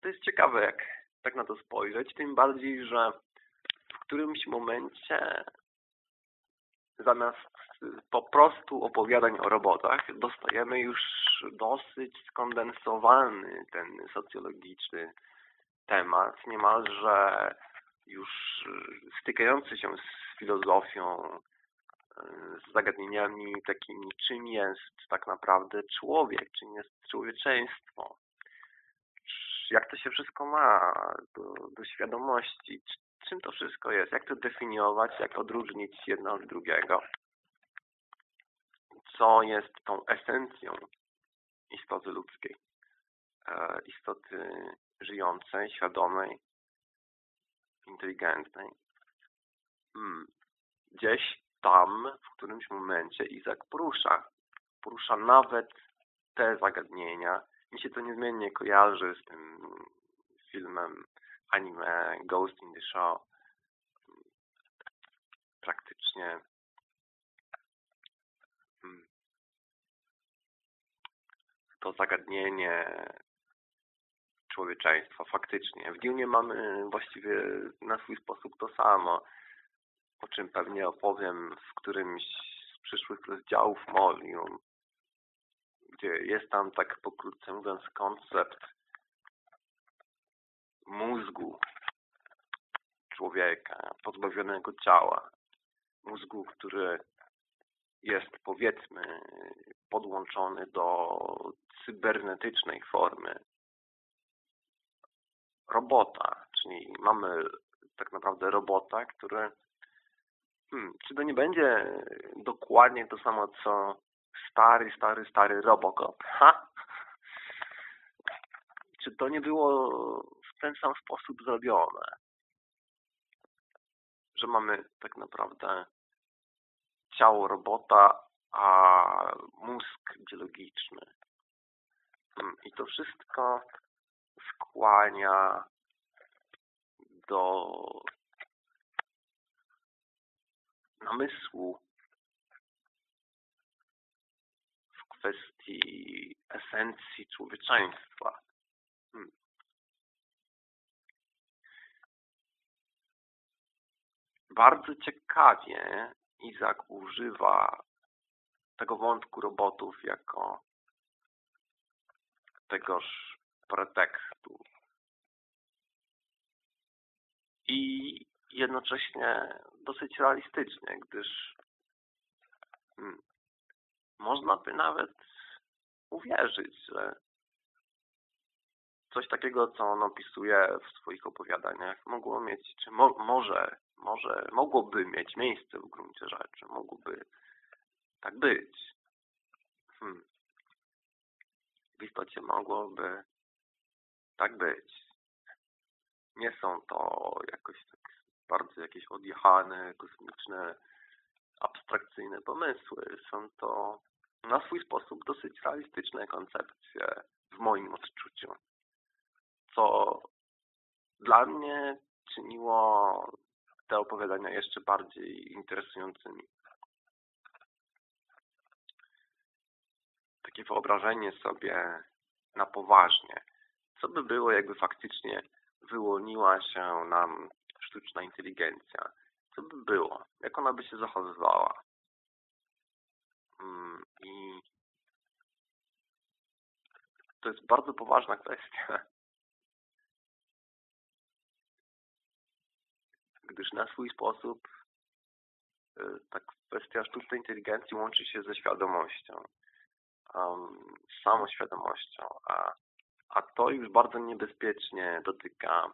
To jest ciekawe, jak tak na to spojrzeć, tym bardziej, że w którymś momencie zamiast po prostu opowiadań o robotach dostajemy już dosyć skondensowany ten socjologiczny temat, niemalże już stykający się z filozofią, z zagadnieniami takimi, czym jest tak naprawdę człowiek, czym jest człowieczeństwo, jak to się wszystko ma do, do świadomości, czym to wszystko jest, jak to definiować, jak odróżnić jedno od drugiego, co jest tą esencją istoty ludzkiej, e, istoty żyjącej, świadomej, inteligentnej. Hmm. Gdzieś tam w którymś momencie Izak porusza. Porusza nawet te zagadnienia. Mi się to niezmiennie kojarzy z tym filmem anime Ghost in the Shell. Praktycznie hmm, to zagadnienie człowieczeństwa faktycznie. W Dune mamy właściwie na swój sposób to samo o czym pewnie opowiem w którymś z przyszłych rozdziałów Molium, gdzie jest tam tak pokrótce mówiąc koncept mózgu człowieka pozbawionego ciała. Mózgu, który jest powiedzmy podłączony do cybernetycznej formy robota, czyli mamy tak naprawdę robota, który Hmm, czy to nie będzie dokładnie to samo, co stary, stary, stary Robocop? Ha? Czy to nie było w ten sam sposób zrobione? Że mamy tak naprawdę ciało robota, a mózg biologiczny. Hmm, I to wszystko skłania do namysłu w kwestii esencji człowieczeństwa. Hmm. Bardzo ciekawie Izak używa tego wątku robotów jako tegoż pretekstu. I jednocześnie dosyć realistycznie, gdyż hmm, można by nawet uwierzyć, że coś takiego, co on opisuje w swoich opowiadaniach, mogło mieć, czy mo może, może, mogłoby mieć miejsce w gruncie rzeczy, mogłoby tak być. Hmm. W istocie mogłoby tak być. Nie są to jakoś tak bardzo jakieś odjechane, kosmiczne, abstrakcyjne pomysły. Są to na swój sposób dosyć realistyczne koncepcje w moim odczuciu. Co dla mnie czyniło te opowiadania jeszcze bardziej interesującymi. takie wyobrażenie sobie na poważnie. Co by było, jakby faktycznie wyłoniła się nam sztuczna inteligencja? Co by było? Jak ona by się zachowywała? Mm, I to jest bardzo poważna kwestia. Gdyż na swój sposób y, ta kwestia sztucznej inteligencji łączy się ze świadomością, um, samoświadomością, a, a to już bardzo niebezpiecznie dotyka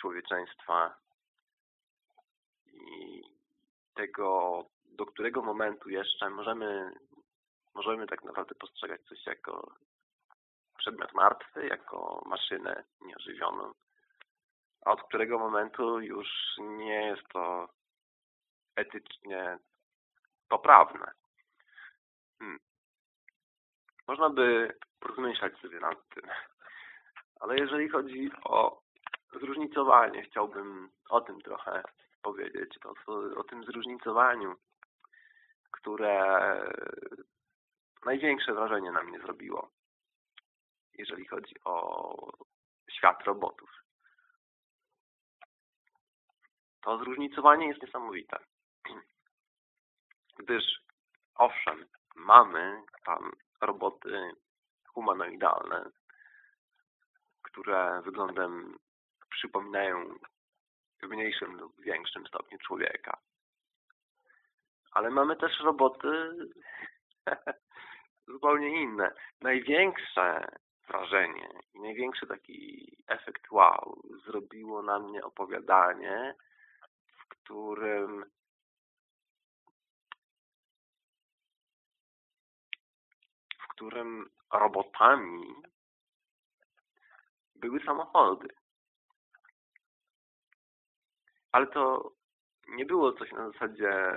człowieczeństwa i tego, do którego momentu jeszcze możemy, możemy tak naprawdę postrzegać coś jako przedmiot martwy, jako maszynę nieożywioną, a od którego momentu już nie jest to etycznie poprawne. Hmm. Można by rozmyślać sobie nad tym. Ale jeżeli chodzi o zróżnicowanie, chciałbym o tym trochę powiedzieć, o, o tym zróżnicowaniu, które największe wrażenie na mnie zrobiło, jeżeli chodzi o świat robotów. To zróżnicowanie jest niesamowite. Gdyż, owszem, mamy tam roboty humanoidalne, które wyglądem przypominają w mniejszym lub większym stopniu człowieka. Ale mamy też roboty zupełnie inne. Największe wrażenie i największy taki efekt wow zrobiło na mnie opowiadanie, w którym którym robotami były samochody. Ale to nie było coś na zasadzie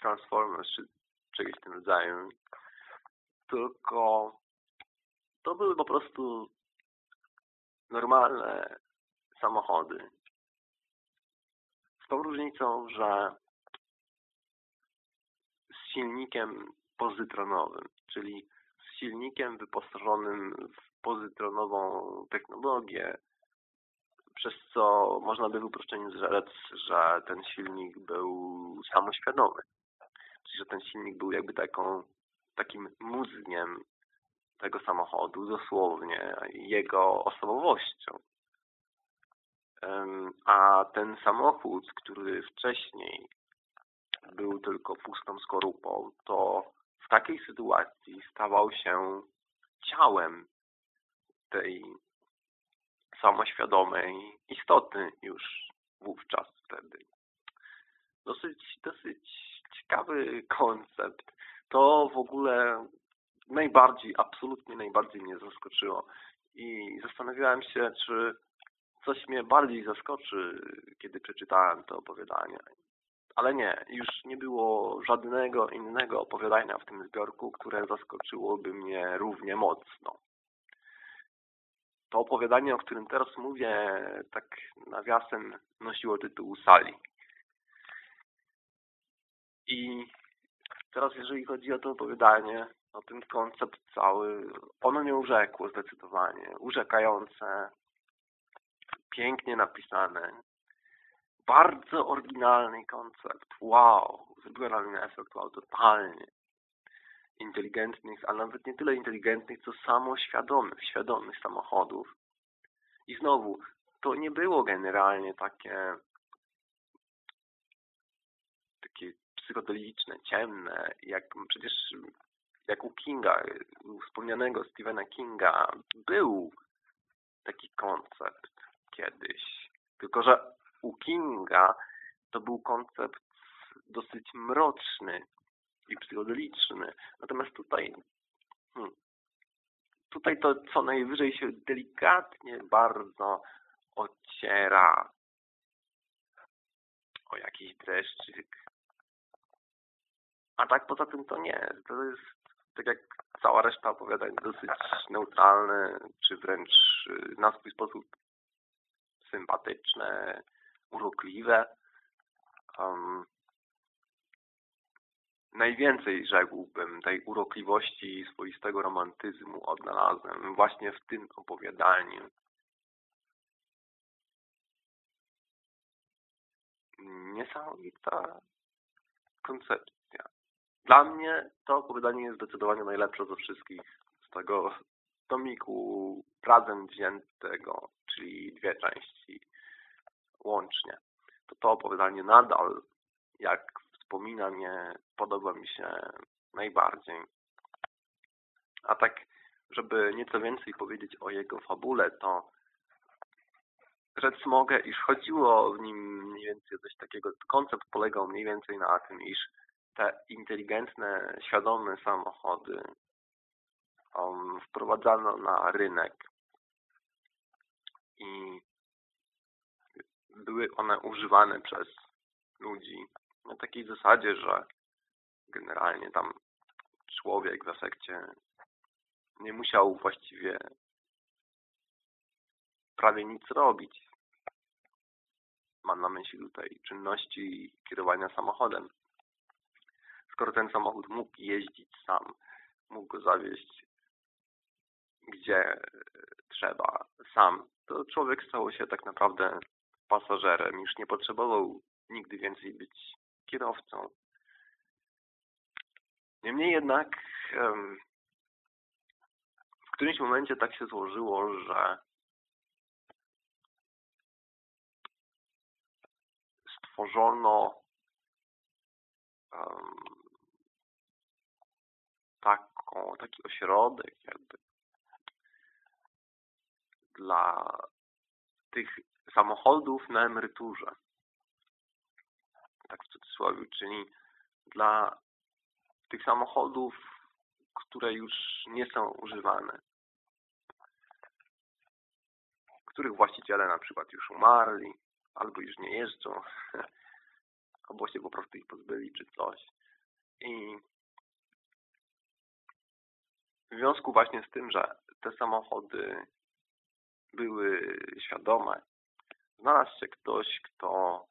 Transformers czy czegoś w tym rodzaju, tylko to były po prostu normalne samochody. Z tą różnicą, że z silnikiem pozytronowym, czyli z silnikiem wyposażonym w pozytronową technologię, przez co można by w uproszczeniu rzec, że ten silnik był samoświadomy. Czyli, że ten silnik był jakby taką, takim mózgiem tego samochodu, dosłownie, jego osobowością. A ten samochód, który wcześniej był tylko pustą skorupą, to w takiej sytuacji stawał się ciałem tej samoświadomej istoty już wówczas wtedy. Dosyć, dosyć ciekawy koncept. To w ogóle najbardziej, absolutnie najbardziej mnie zaskoczyło. I zastanawiałem się, czy coś mnie bardziej zaskoczy, kiedy przeczytałem to opowiadanie. Ale nie, już nie było żadnego innego opowiadania w tym zbiorku, które zaskoczyłoby mnie równie mocno. To opowiadanie, o którym teraz mówię, tak nawiasem nosiło tytuł Sali. I teraz jeżeli chodzi o to opowiadanie, o ten koncept cały, ono mnie urzekło zdecydowanie. Urzekające, pięknie napisane, bardzo oryginalny koncept. Wow, zrobiło na mnie efekt wow, totalnie. Inteligentnych, a nawet nie tyle inteligentnych, co samoświadomych, świadomych samochodów. I znowu, to nie było generalnie takie takie psychodeliczne, ciemne, jak przecież jak u Kinga, u wspomnianego Stephena Kinga, był taki koncept kiedyś. Tylko, że u Kinga to był koncept dosyć mroczny i psychodeliczny. Natomiast tutaj hmm, tutaj to co najwyżej się delikatnie bardzo ociera o jakiś dreszczyk. A tak poza tym to nie. To jest tak jak cała reszta opowiadań, dosyć neutralne, czy wręcz y, na swój sposób sympatyczne, urokliwe. Um, najwięcej rzekłbym tej urokliwości i swoistego romantyzmu odnalazłem właśnie w tym opowiadaniu. Niesamowita koncepcja. Dla mnie to opowiadanie jest zdecydowanie najlepsze ze wszystkich z tego tomiku razem wziętego, czyli dwie części łącznie. To to opowiadanie nadal, jak wspominam je, podoba mi się najbardziej. A tak, żeby nieco więcej powiedzieć o jego fabule, to rzec mogę, iż chodziło w nim mniej więcej coś takiego, koncept polegał mniej więcej na tym, iż te inteligentne, świadome samochody um, wprowadzano na rynek i były one używane przez ludzi na takiej zasadzie, że generalnie tam człowiek w efekcie nie musiał właściwie prawie nic robić. Mam na myśli tutaj czynności kierowania samochodem. Skoro ten samochód mógł jeździć sam, mógł go zawieźć gdzie trzeba sam, to człowiek stał się tak naprawdę pasażerem. Już nie potrzebował nigdy więcej być kierowcą. Niemniej jednak w którymś momencie tak się złożyło, że stworzono taką, taki ośrodek jakby dla tych samochodów na emeryturze. Tak w cudzysłowie, czyli dla tych samochodów, które już nie są używane. Których właściciele na przykład już umarli, albo już nie jeżdżą, albo się po prostu ich pozbyli, czy coś. I w związku właśnie z tym, że te samochody były świadome, znalazł się ktoś, kto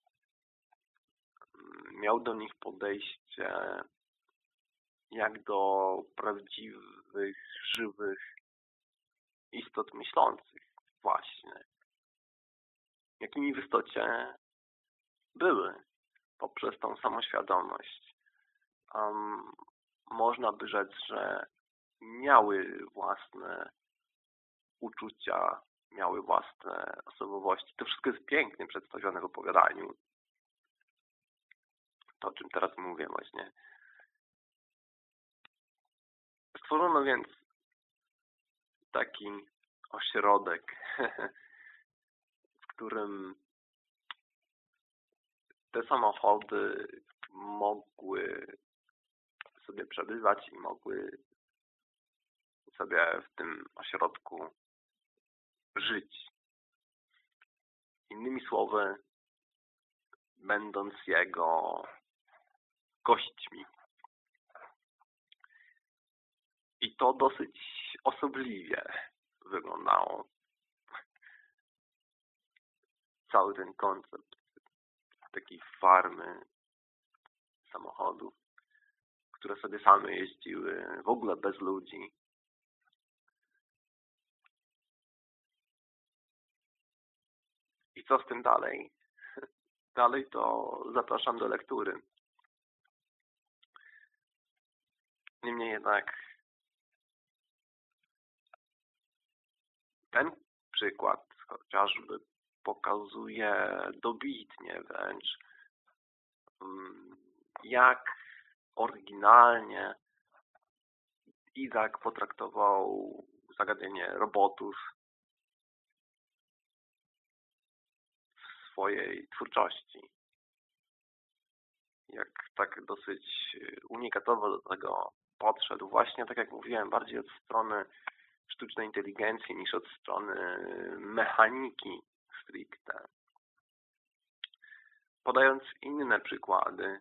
miał do nich podejście jak do prawdziwych, żywych istot myślących właśnie. Jakimi w istocie były poprzez tą samoświadomość. Um, można by rzec, że miały własne uczucia, miały własne osobowości. To wszystko jest pięknie przedstawione w opowiadaniu. To, o czym teraz mówię właśnie. Stworzono więc taki ośrodek, w którym te samochody mogły sobie przebywać i mogły sobie w tym ośrodku żyć. Innymi słowy, będąc jego gośćmi. I to dosyć osobliwie wyglądało. Cały ten koncept takiej farmy samochodów, które sobie same jeździły, w ogóle bez ludzi. I co z tym dalej? Dalej to zapraszam do lektury. Niemniej jednak ten przykład chociażby pokazuje dobitnie wręcz, mm, jak oryginalnie Izak potraktował zagadnienie robotów w swojej twórczości. Jak tak dosyć unikatowo do tego podszedł. Właśnie tak jak mówiłem, bardziej od strony sztucznej inteligencji niż od strony mechaniki stricte. Podając inne przykłady,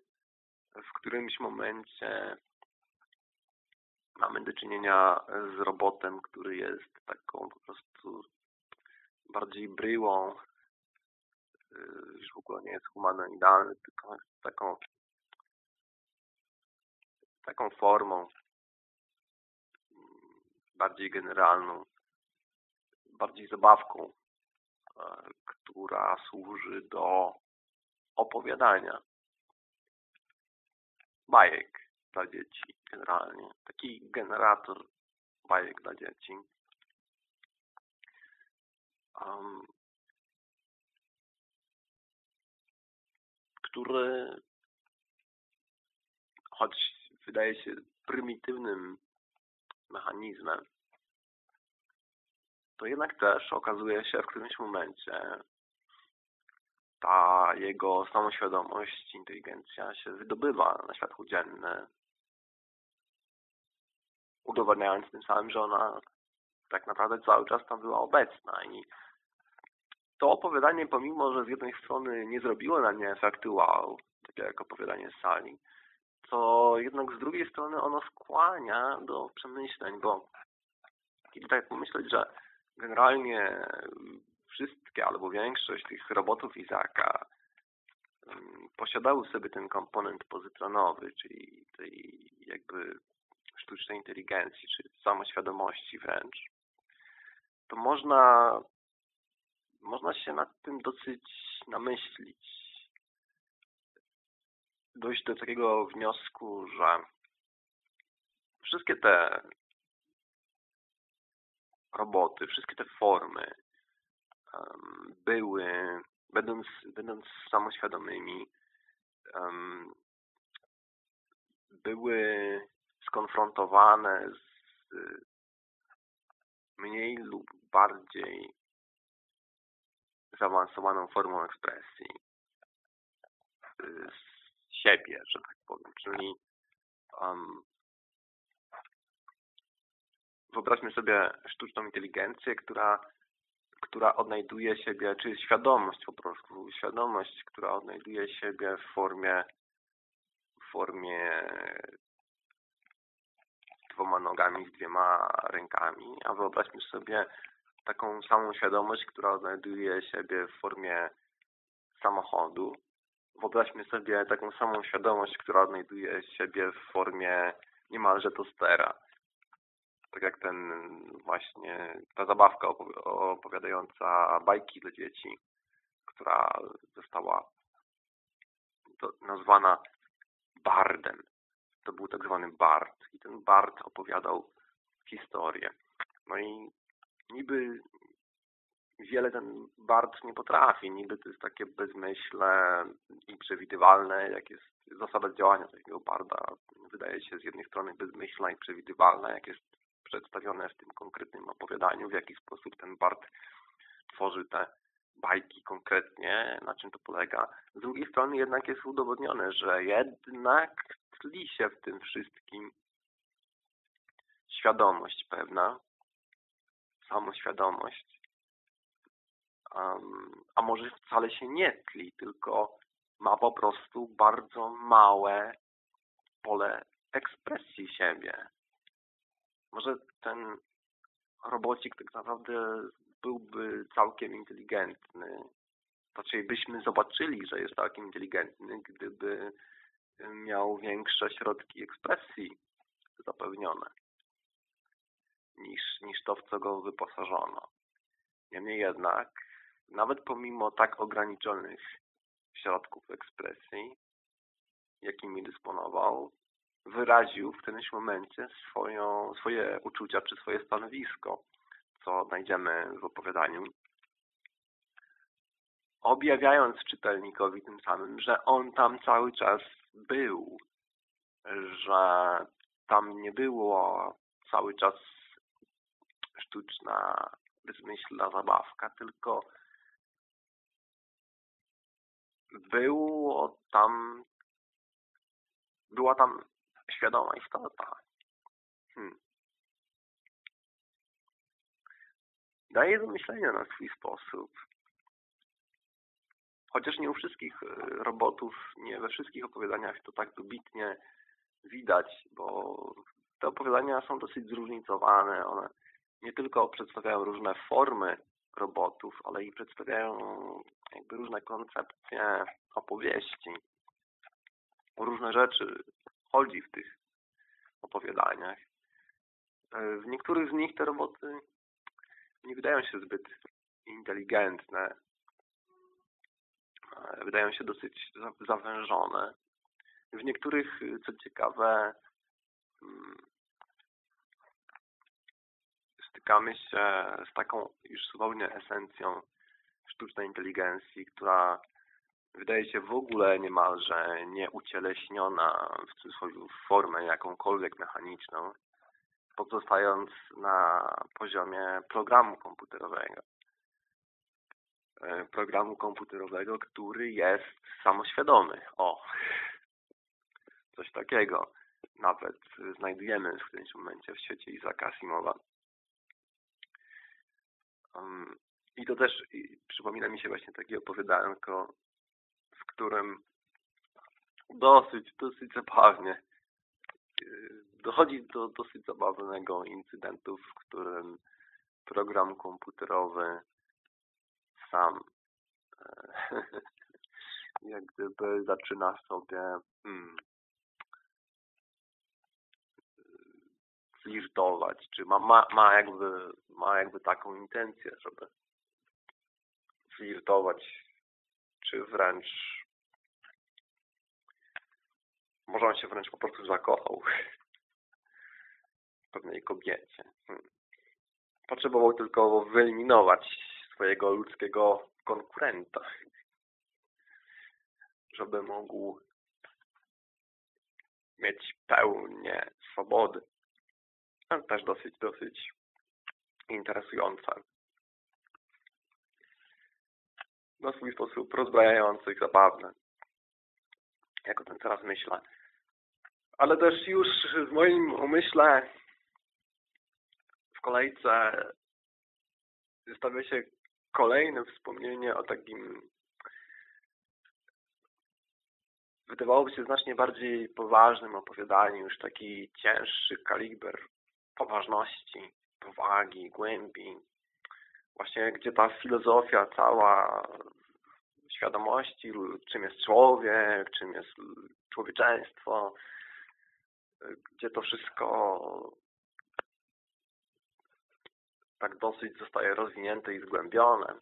w którymś momencie mamy do czynienia z robotem, który jest taką po prostu bardziej bryłą, już w ogóle nie jest humanoidalny, tylko taką taką formą bardziej generalną, bardziej zabawką, e, która służy do opowiadania bajek dla dzieci generalnie. Taki generator bajek dla dzieci. Który choć wydaje się prymitywnym mechanizmem, to jednak też okazuje się w którymś momencie ta jego samoświadomość, inteligencja się wydobywa na światło dzienne, udowadniając tym samym, że ona tak naprawdę cały czas tam była obecna i to opowiadanie, pomimo, że z jednej strony nie zrobiło na mnie efektu wow, takie jak opowiadanie z sali, to jednak z drugiej strony ono skłania do przemyśleń, bo kiedy tak pomyśleć, że generalnie wszystkie albo większość tych robotów Izaka posiadały sobie ten komponent pozytronowy, czyli tej jakby sztucznej inteligencji, czy samoświadomości wręcz, to można, można się nad tym dosyć namyślić. Dojść do takiego wniosku, że wszystkie te roboty, wszystkie te formy um, były, będąc, będąc samoświadomymi, um, były skonfrontowane z mniej lub bardziej zaawansowaną formą ekspresji z siebie, że tak powiem. Czyli um, wyobraźmy sobie sztuczną inteligencję, która, która odnajduje siebie, czy świadomość po prostu, świadomość, która odnajduje siebie w formie w formie dwoma nogami, z dwiema rękami, a wyobraźmy sobie taką samą świadomość, która odnajduje siebie w formie samochodu. Wyobraźmy sobie taką samą świadomość, która odnajduje siebie w formie niemalże tostera. Tak jak ten właśnie, ta zabawka opowiadająca bajki dla dzieci, która została nazwana bardem to był tak zwany Bart. I ten Bart opowiadał historię. No i niby wiele ten Bart nie potrafi. Niby to jest takie bezmyślne i przewidywalne, jak jest zasada działania takiego Barda. Wydaje się z jednej strony bezmyślna i przewidywalna, jak jest przedstawione w tym konkretnym opowiadaniu, w jaki sposób ten Bart tworzy te bajki konkretnie, na czym to polega. Z drugiej strony jednak jest udowodnione, że jednak tkli się w tym wszystkim świadomość pewna, samoświadomość, um, a może wcale się nie tli, tylko ma po prostu bardzo małe pole ekspresji siebie. Może ten robocik tak naprawdę byłby całkiem inteligentny. Raczej byśmy zobaczyli, że jest całkiem inteligentny, gdyby miał większe środki ekspresji zapewnione niż, niż to, w co go wyposażono. Niemniej jednak, nawet pomimo tak ograniczonych środków ekspresji, jakimi dysponował, wyraził w którymś momencie swoją, swoje uczucia czy swoje stanowisko, co znajdziemy w opowiadaniu objawiając czytelnikowi tym samym, że on tam cały czas był, że tam nie było cały czas sztuczna, bezmyślna zabawka, tylko było tam była tam świadoma istota. Hmm. Daje do myślenia na swój sposób. Chociaż nie u wszystkich e, robotów, nie we wszystkich opowiadaniach to tak dobitnie widać, bo te opowiadania są dosyć zróżnicowane. One nie tylko przedstawiają różne formy robotów, ale i przedstawiają jakby różne koncepcje opowieści. O różne rzeczy chodzi w tych opowiadaniach. W niektórych z nich te roboty nie wydają się zbyt inteligentne. E, wydają się dosyć zawężone. W niektórych, co ciekawe, stykamy się z taką już zupełnie esencją sztucznej inteligencji, która wydaje się w ogóle niemalże nieucieleśniona w cudzysłowie formę jakąkolwiek mechaniczną, pozostając na poziomie programu komputerowego. Programu komputerowego, który jest samoświadomy. O, coś takiego nawet znajdujemy w którymś momencie w świecie Izaka Asimowa. Um, I to też i przypomina mi się właśnie takie opowiadanko, w którym dosyć, dosyć zabawnie y, dochodzi do dosyć zabawnego incydentu, w którym program komputerowy sam e, jak gdyby zaczyna sobie hmm, flirtować, czy ma, ma, ma, jakby, ma jakby taką intencję, żeby flirtować, czy wręcz może on się wręcz po prostu zakochał w pewnej kobiecie. Hmm. Potrzebował tylko wyeliminować swojego ludzkiego konkurenta, żeby mógł mieć pełnię swobody też dosyć, dosyć interesujące. Na swój sposób rozbrajający i zabawny. Jak o tym teraz myślę. Ale też już w moim umyśle w kolejce stawia się kolejne wspomnienie o takim wydawałoby się znacznie bardziej poważnym opowiadaniu, już taki cięższy kaliber poważności, powagi, głębi. Właśnie gdzie ta filozofia cała świadomości, czym jest człowiek, czym jest człowieczeństwo, gdzie to wszystko tak dosyć zostaje rozwinięte i zgłębione.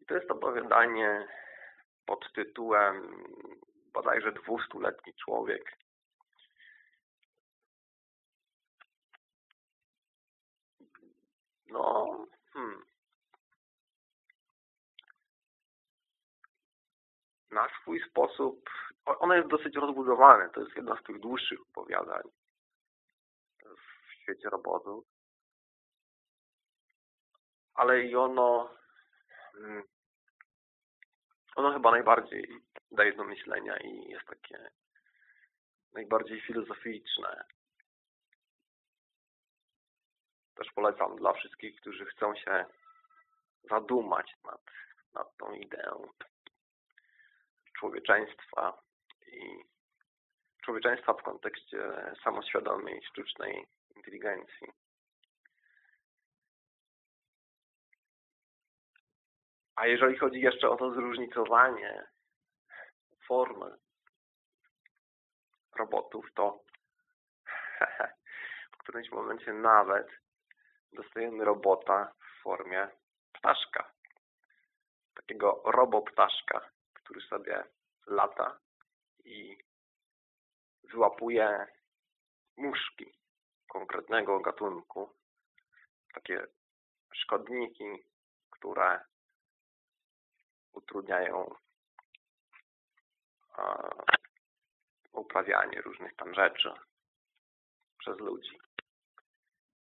I to jest opowiadanie pod tytułem bodajże dwustuletni człowiek No, hmm. Na swój sposób, ono jest dosyć rozbudowane, to jest jedno z tych dłuższych opowiadań w świecie robotów. Ale i ono, hmm, ono chyba najbardziej daje do myślenia i jest takie najbardziej filozoficzne też polecam dla wszystkich, którzy chcą się zadumać nad, nad tą ideą człowieczeństwa i człowieczeństwa w kontekście samoświadomej sztucznej inteligencji. A jeżeli chodzi jeszcze o to zróżnicowanie formy robotów, to w którymś momencie nawet dostajemy robota w formie ptaszka. Takiego roboptaszka, który sobie lata i wyłapuje muszki konkretnego gatunku. Takie szkodniki, które utrudniają uprawianie różnych tam rzeczy przez ludzi.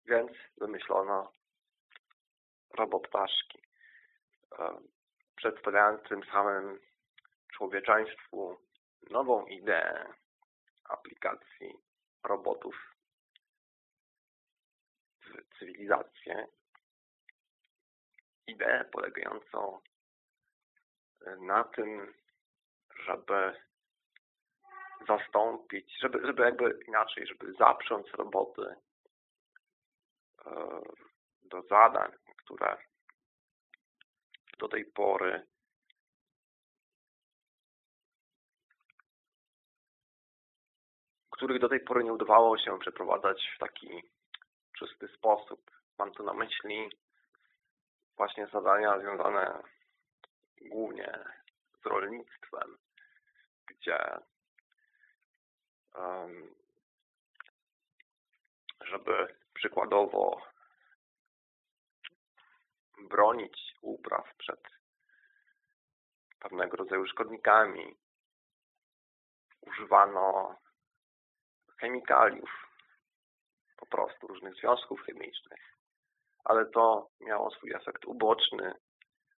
Więc wymyślono roboptaszki, e, przedstawiając tym samym człowieczeństwu nową ideę aplikacji robotów w cywilizację. Ideę polegającą na tym, żeby zastąpić, żeby, żeby jakby inaczej, żeby zaprząc roboty do zadań, które do tej pory których do tej pory nie udawało się przeprowadzać w taki czysty sposób. Mam tu na myśli właśnie zadania związane głównie z rolnictwem, gdzie żeby przykładowo bronić upraw przed pewnego rodzaju szkodnikami, używano chemikaliów, po prostu różnych związków chemicznych, ale to miało swój efekt uboczny,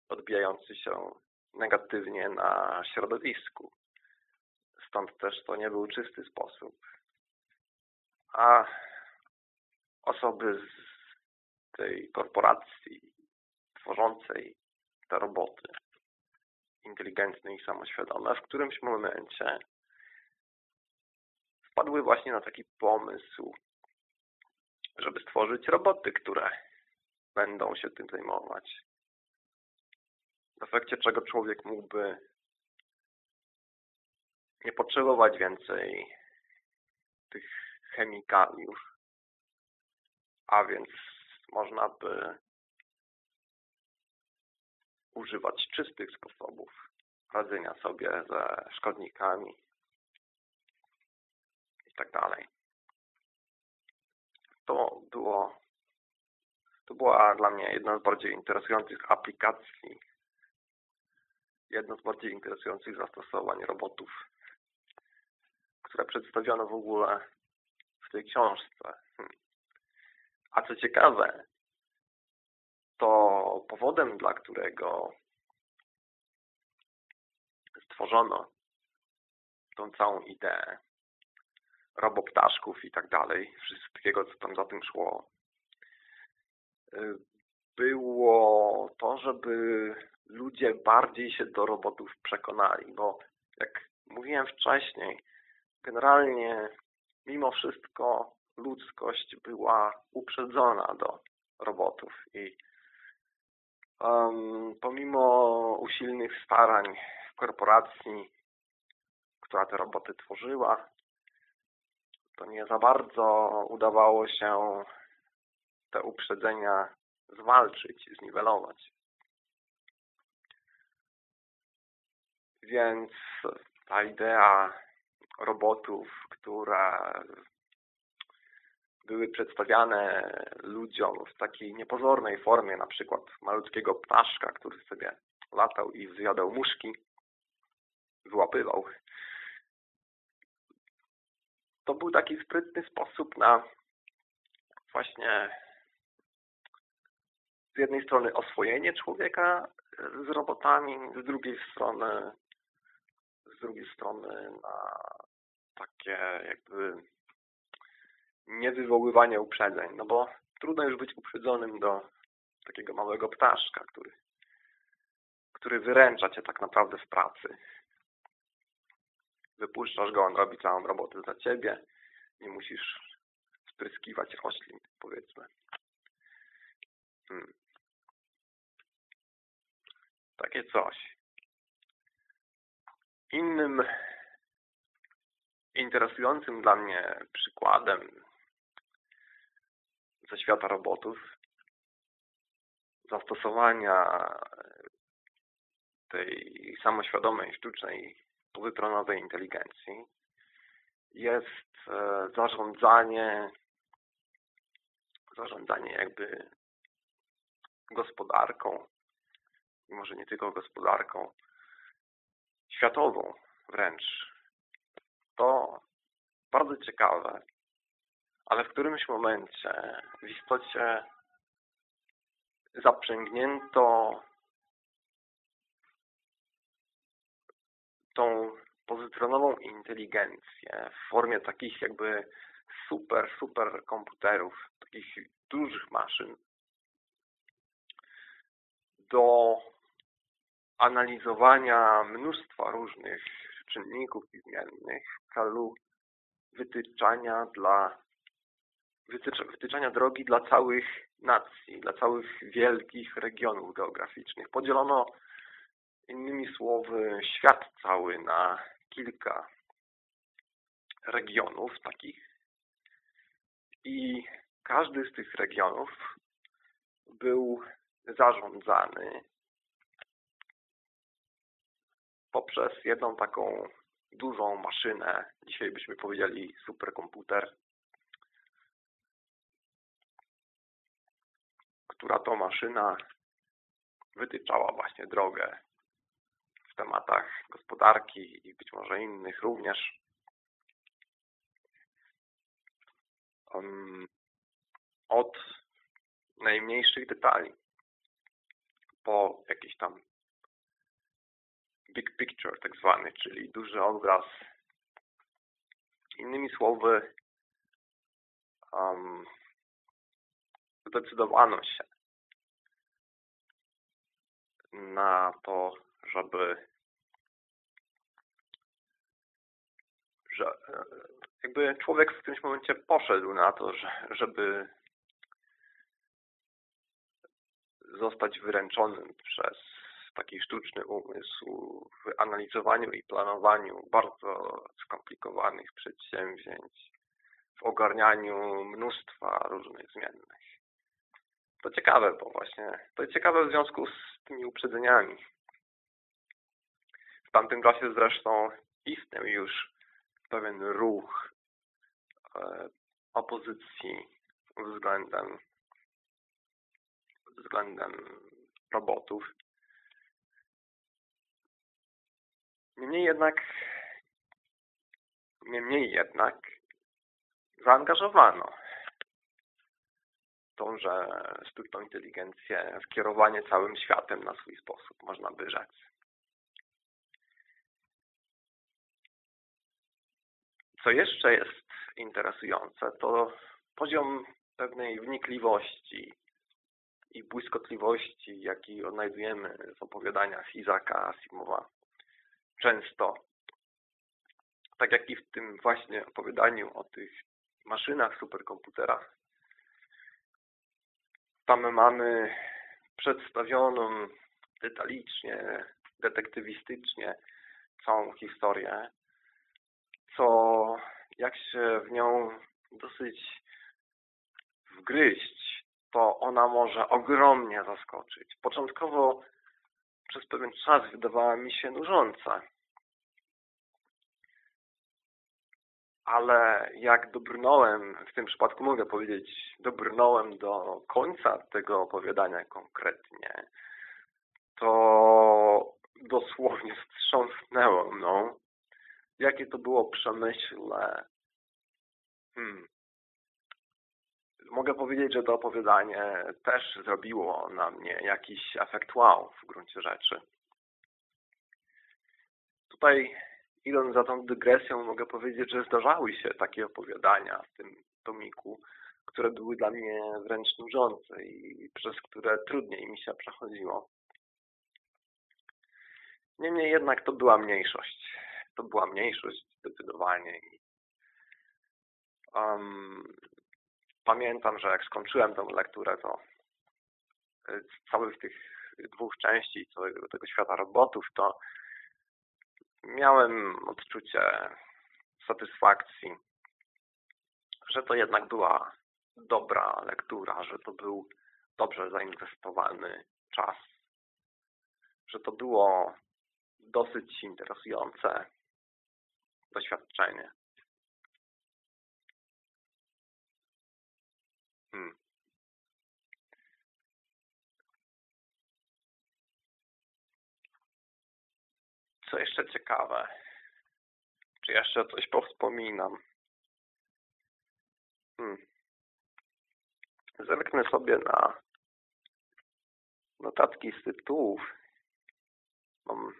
odbijający się negatywnie na środowisku. Stąd też to nie był czysty sposób. A osoby z tej korporacji tworzącej te roboty, inteligentne i samoświadome, w którymś momencie wpadły właśnie na taki pomysł, żeby stworzyć roboty, które będą się tym zajmować. W efekcie czego człowiek mógłby nie potrzebować więcej tych chemikaliów, a więc można by używać czystych sposobów radzenia sobie ze szkodnikami i tak dalej. To było to była dla mnie jedna z bardziej interesujących aplikacji, jedno z bardziej interesujących zastosowań robotów, które przedstawiono w ogóle w tej książce. Hmm. A co ciekawe, to powodem, dla którego stworzono tą całą ideę roboptaszków i tak dalej, wszystkiego, co tam za tym szło, było to, żeby ludzie bardziej się do robotów przekonali, bo jak mówiłem wcześniej, generalnie mimo wszystko ludzkość była uprzedzona do robotów i um, pomimo usilnych starań korporacji, która te roboty tworzyła, to nie za bardzo udawało się te uprzedzenia zwalczyć, zniwelować. Więc ta idea robotów, które były przedstawiane ludziom w takiej niepozornej formie, na przykład malutkiego ptaszka, który sobie latał i zjadał muszki, wyłapywał. To był taki sprytny sposób na właśnie z jednej strony oswojenie człowieka z robotami, z drugiej strony z drugiej strony na takie jakby niewywoływanie uprzedzeń, no bo trudno już być uprzedzonym do takiego małego ptaszka, który, który wyręcza cię tak naprawdę w pracy. Wypuszczasz go, on robi całą robotę za ciebie, nie musisz spryskiwać roślin, powiedzmy. Hmm. Takie coś. Innym interesującym dla mnie przykładem ze świata robotów zastosowania tej samoświadomej, sztucznej, pozytronowej inteligencji jest e, zarządzanie zarządzanie jakby gospodarką może nie tylko gospodarką światową wręcz. To bardzo ciekawe, ale w którymś momencie w istocie zaprzęgnięto tą pozytronową inteligencję w formie takich jakby super, super komputerów, takich dużych maszyn do analizowania mnóstwa różnych czynników zmiennych w celu wytyczania dla wytyczania drogi dla całych nacji, dla całych wielkich regionów geograficznych. Podzielono innymi słowy świat cały na kilka regionów takich i każdy z tych regionów był zarządzany poprzez jedną taką dużą maszynę, dzisiaj byśmy powiedzieli superkomputer, która to maszyna wytyczała właśnie drogę w tematach gospodarki i być może innych również. Od najmniejszych detali po jakiś tam big picture tak zwany, czyli duży obraz. Innymi słowy, um, zdecydowano się na to, żeby że e, jakby człowiek w którymś momencie poszedł na to, że, żeby zostać wyręczonym przez taki sztuczny umysł w analizowaniu i planowaniu bardzo skomplikowanych przedsięwzięć, w ogarnianiu mnóstwa różnych zmiennych. To ciekawe, bo właśnie to ciekawe w związku z tymi uprzedzeniami. W tamtym czasie zresztą istniał już pewien ruch e, opozycji względem względem robotów. Niemniej jednak niemniej jednak zaangażowano tąże sztuczną inteligencję kierowanie całym światem na swój sposób, można by rzec. Co jeszcze jest interesujące, to poziom pewnej wnikliwości i błyskotliwości, jaki odnajdujemy w opowiadaniach Izaka Asimowa. Często, tak jak i w tym właśnie opowiadaniu o tych maszynach, superkomputerach, tam mamy przedstawioną detalicznie, detektywistycznie całą historię, co jak się w nią dosyć wgryźć, to ona może ogromnie zaskoczyć. Początkowo przez pewien czas wydawała mi się nużąca. Ale jak dobrnąłem, w tym przypadku mogę powiedzieć, dobrnąłem do końca tego opowiadania konkretnie, to dosłownie wstrząsnęło mną, jakie to było przemyśle. Hmm mogę powiedzieć, że to opowiadanie też zrobiło na mnie jakiś efekt wow w gruncie rzeczy. Tutaj idąc za tą dygresją mogę powiedzieć, że zdarzały się takie opowiadania w tym tomiku, które były dla mnie wręcz nużące i przez które trudniej mi się przechodziło. Niemniej jednak to była mniejszość. To była mniejszość zdecydowanie. Um, pamiętam, że jak skończyłem tę lekturę, to z y, całych tych dwóch części całego tego świata robotów, to miałem odczucie satysfakcji, że to jednak była dobra lektura, że to był dobrze zainwestowany czas, że to było dosyć interesujące doświadczenie. Hmm. Co jeszcze ciekawe? Czy jeszcze coś powspominam? Hmm. Zerknę sobie na notatki z tytułów. Mam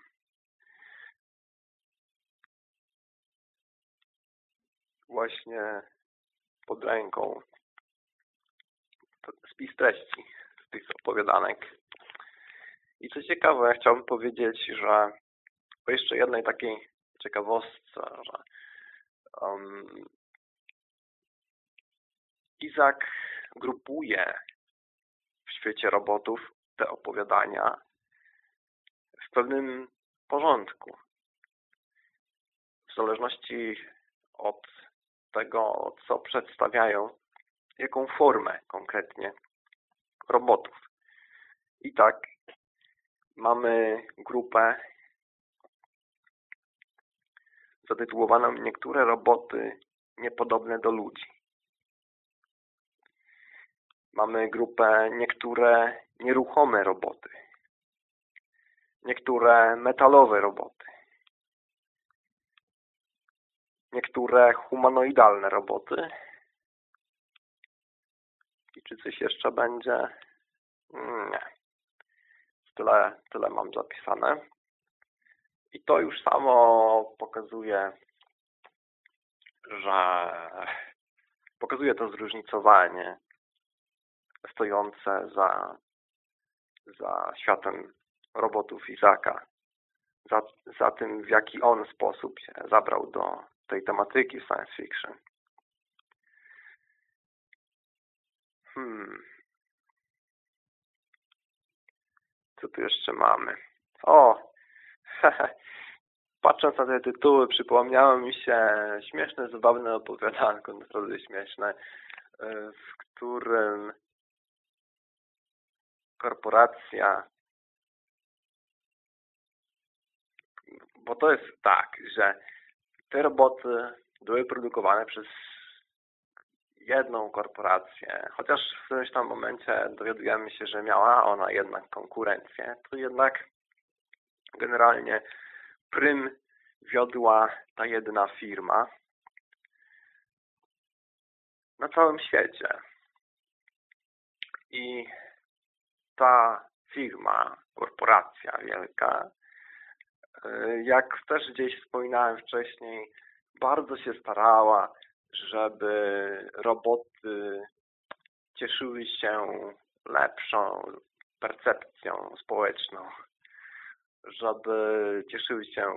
właśnie pod ręką spis treści z tych opowiadanek. I co ciekawe, chciałbym powiedzieć, że po jeszcze jednej takiej ciekawostce, że um, Izak grupuje w świecie robotów te opowiadania w pewnym porządku. W zależności od tego, co przedstawiają, jaką formę konkretnie robotów. I tak mamy grupę zatytułowaną Niektóre roboty niepodobne do ludzi. Mamy grupę Niektóre nieruchome roboty. Niektóre metalowe roboty. Niektóre humanoidalne roboty. I czy coś jeszcze będzie? Nie. Tyle, tyle mam zapisane. I to już samo pokazuje, że pokazuje to zróżnicowanie stojące za, za światem robotów Izaka, za, za tym, w jaki on sposób się zabrał do tej tematyki science fiction. Hmm. Co tu jeszcze mamy? O! Patrząc na te tytuły, przypomniało mi się śmieszne, zabawne opowiadanko, naprawdę śmieszne, e, w którym korporacja bo to jest tak, że te roboty były produkowane przez jedną korporację, chociaż w którymś tam momencie dowiadujemy się, że miała ona jednak konkurencję, to jednak generalnie prym wiodła ta jedna firma na całym świecie. I ta firma, korporacja wielka, e, jak też gdzieś wspominałem wcześniej, bardzo się starała, żeby roboty cieszyły się lepszą percepcją społeczną, żeby cieszyły się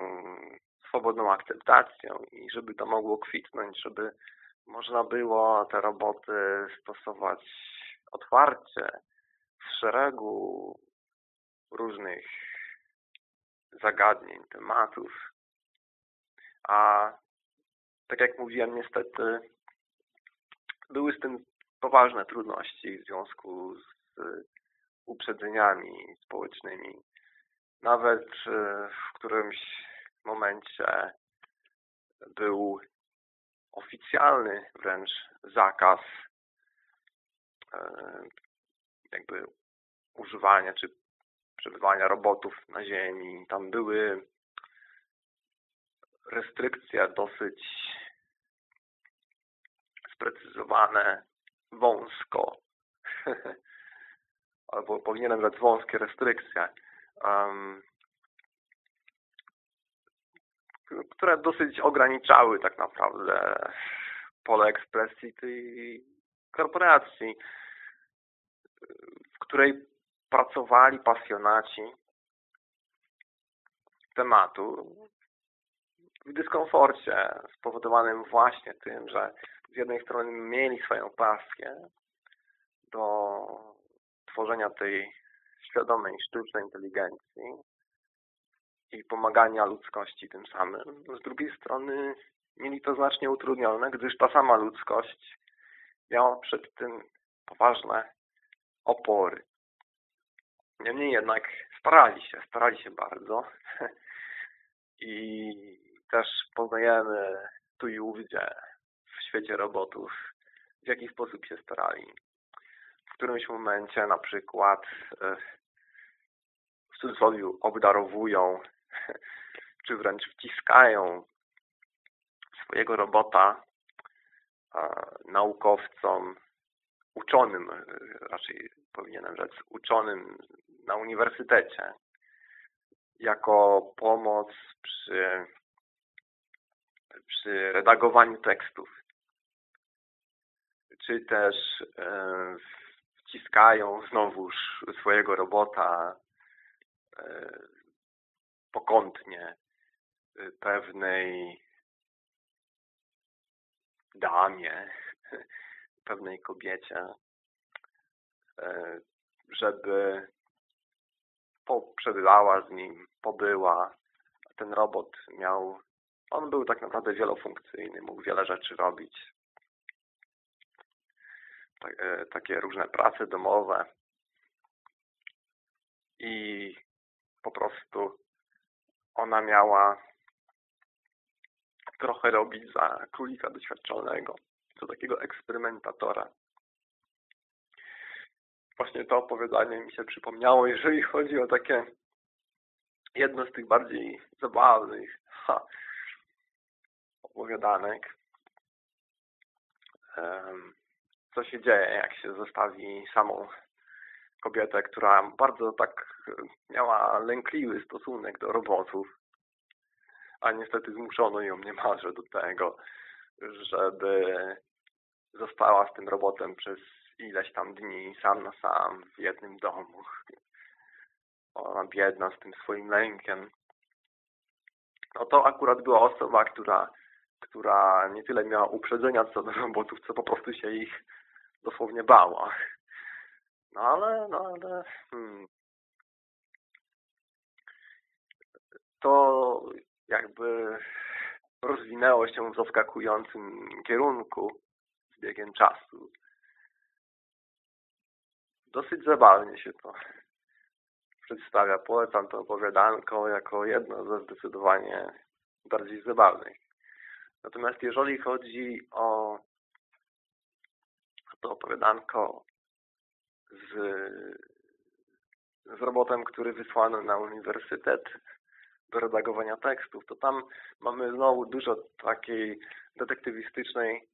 swobodną akceptacją i żeby to mogło kwitnąć, żeby można było te roboty stosować otwarcie w szeregu różnych zagadnień, tematów. A tak jak mówiłem, niestety były z tym poważne trudności w związku z uprzedzeniami społecznymi. Nawet e, w którymś momencie był oficjalny wręcz zakaz e, jakby używania czy przebywania robotów na ziemi. Tam były restrykcje dosyć sprecyzowane wąsko. Albo powinienem dać wąskie restrykcje. Um, które dosyć ograniczały tak naprawdę pole ekspresji tej korporacji, w której pracowali pasjonaci tematu w dyskomforcie spowodowanym właśnie tym, że z jednej strony mieli swoją pasję do tworzenia tej świadomej, sztucznej inteligencji i pomagania ludzkości tym samym. Z drugiej strony mieli to znacznie utrudnione, gdyż ta sama ludzkość miała przed tym poważne opory. Niemniej jednak starali się, starali się bardzo i też poznajemy tu i ówdzie w świecie robotów, w jaki sposób się starali. W którymś momencie na przykład e, w cudzysłowie obdarowują czy wręcz wciskają swojego robota naukowcom, uczonym, raczej powinienem rzec, uczonym na uniwersytecie, jako pomoc przy, przy redagowaniu tekstów. Czy też e, wciskają znowuż swojego robota pokątnie y, pewnej damie, pewnej kobiecie, e, żeby przebywała z nim, pobyła. Ten robot miał On był tak naprawdę wielofunkcyjny, mógł wiele rzeczy robić. Tak, e, takie różne prace domowe i po prostu ona miała trochę robić za królika doświadczonego, za takiego eksperymentatora. Właśnie to opowiadanie mi się przypomniało, jeżeli chodzi o takie jedno z tych bardziej zabawnych ha, opowiadanek. Co się dzieje, jak się zostawi samą kobietę, która bardzo tak miała lękliwy stosunek do robotów, a niestety zmuszono ją niemalże do tego, żeby została z tym robotem przez ileś tam dni sam na sam w jednym domu. Ona biedna z tym swoim lękiem. No to akurat była osoba, która, która nie tyle miała uprzedzenia co do robotów, co po prostu się ich dosłownie bała. No ale, no ale... Hmm. To jakby rozwinęło się w zaskakującym kierunku z biegiem czasu. Dosyć zabawnie się to przedstawia. Polecam to opowiadanko jako jedno ze zdecydowanie bardziej zabawnych. Natomiast jeżeli chodzi o to opowiadanko z, z robotem, który wysłano na uniwersytet do redagowania tekstów, to tam mamy znowu dużo takiej detektywistycznej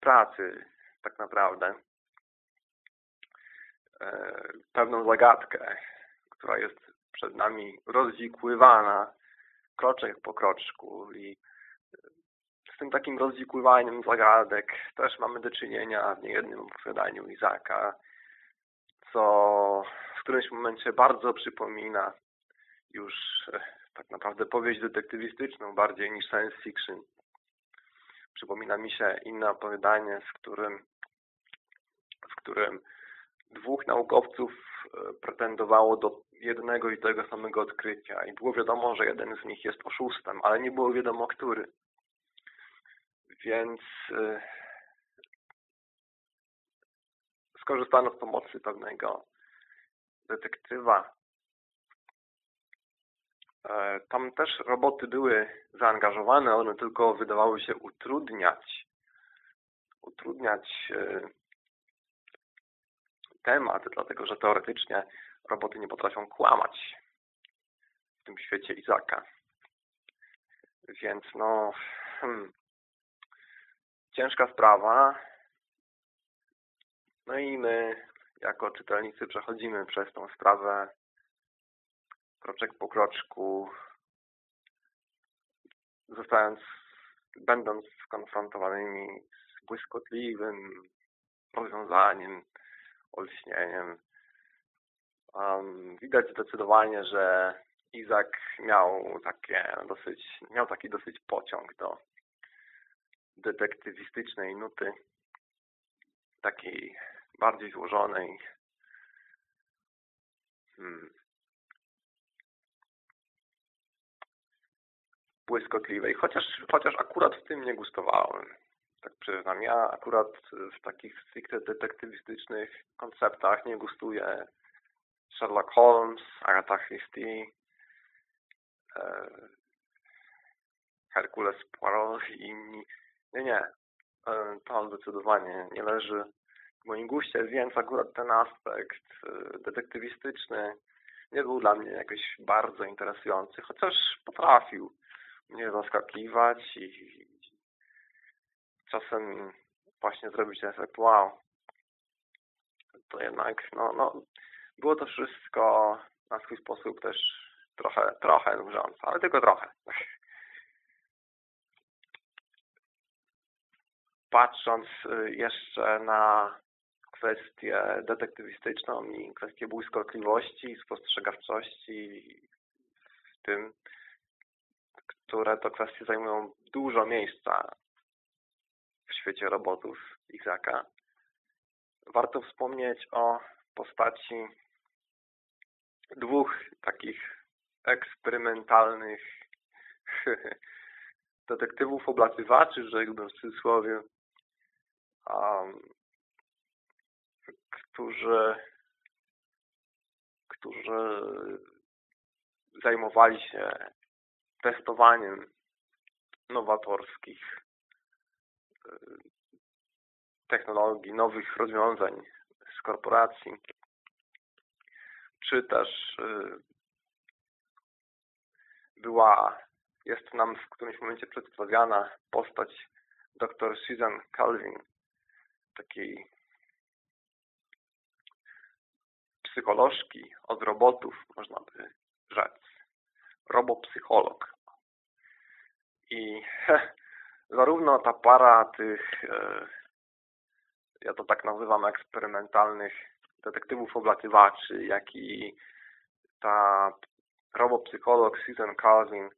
pracy tak naprawdę. E, pewną zagadkę, która jest przed nami rozwikływana kroczek po kroczku i z tym takim rozwikływaniem zagadek też mamy do czynienia w niejednym opowiadaniu Izaka, co w którymś momencie bardzo przypomina już e, tak naprawdę powieść detektywistyczną bardziej niż science fiction. Przypomina mi się inne opowiadanie, w którym, w którym dwóch naukowców e, pretendowało do jednego i tego samego odkrycia i było wiadomo, że jeden z nich jest oszustem, ale nie było wiadomo, który. Więc e, skorzystano z pomocy pewnego detektywa. E, tam też roboty były zaangażowane, one tylko wydawały się utrudniać utrudniać temat, dlatego że teoretycznie roboty nie potrafią kłamać w tym świecie Izaka. Więc no, hmm, ciężka sprawa. No i my, jako czytelnicy, przechodzimy przez tą sprawę kroczek po kroczku, zostając, będąc skonfrontowanymi z błyskotliwym rozwiązaniem olśnieniem. Um, widać zdecydowanie, że Izak miał takie dosyć, miał taki dosyć pociąg do detektywistycznej nuty, takiej bardziej złożonej. Hmm. Błyskotliwej, chociaż, chociaż akurat w tym nie gustowałem tak przyznam. Ja akurat w takich stricte detektywistycznych konceptach nie gustuję Sherlock Holmes, Agatha Christie, e, Hercules Poirot i inni. Nie, nie. E, to zdecydowanie nie leży w moim guście, więc akurat ten aspekt e, detektywistyczny nie był dla mnie jakoś bardzo interesujący, chociaż potrafił mnie zaskakiwać i czasem właśnie zrobić ten efekt wow, to jednak no, no, było to wszystko na swój sposób też trochę, trochę nużące, ale tylko trochę. Patrząc y, jeszcze na kwestię detektywistyczną i kwestię błyskotliwości spostrzegawczości w tym, które to kwestie zajmują dużo miejsca w świecie robotów Izaka. Warto wspomnieć o postaci dwóch takich eksperymentalnych detektywów oblatywaczy, rzekłbym w cudzysłowie, um, którzy, którzy zajmowali się testowaniem nowatorskich e, technologii, nowych rozwiązań z korporacji, czy też e, była, jest nam w którymś momencie przedstawiana postać dr Susan Calvin, takiej psycholożki od robotów, można by rzec. Robopsycholog. I zarówno ta para tych, e, ja to tak nazywam, eksperymentalnych detektywów oblatywaczy, jak i ta robopsycholog Susan Calvin,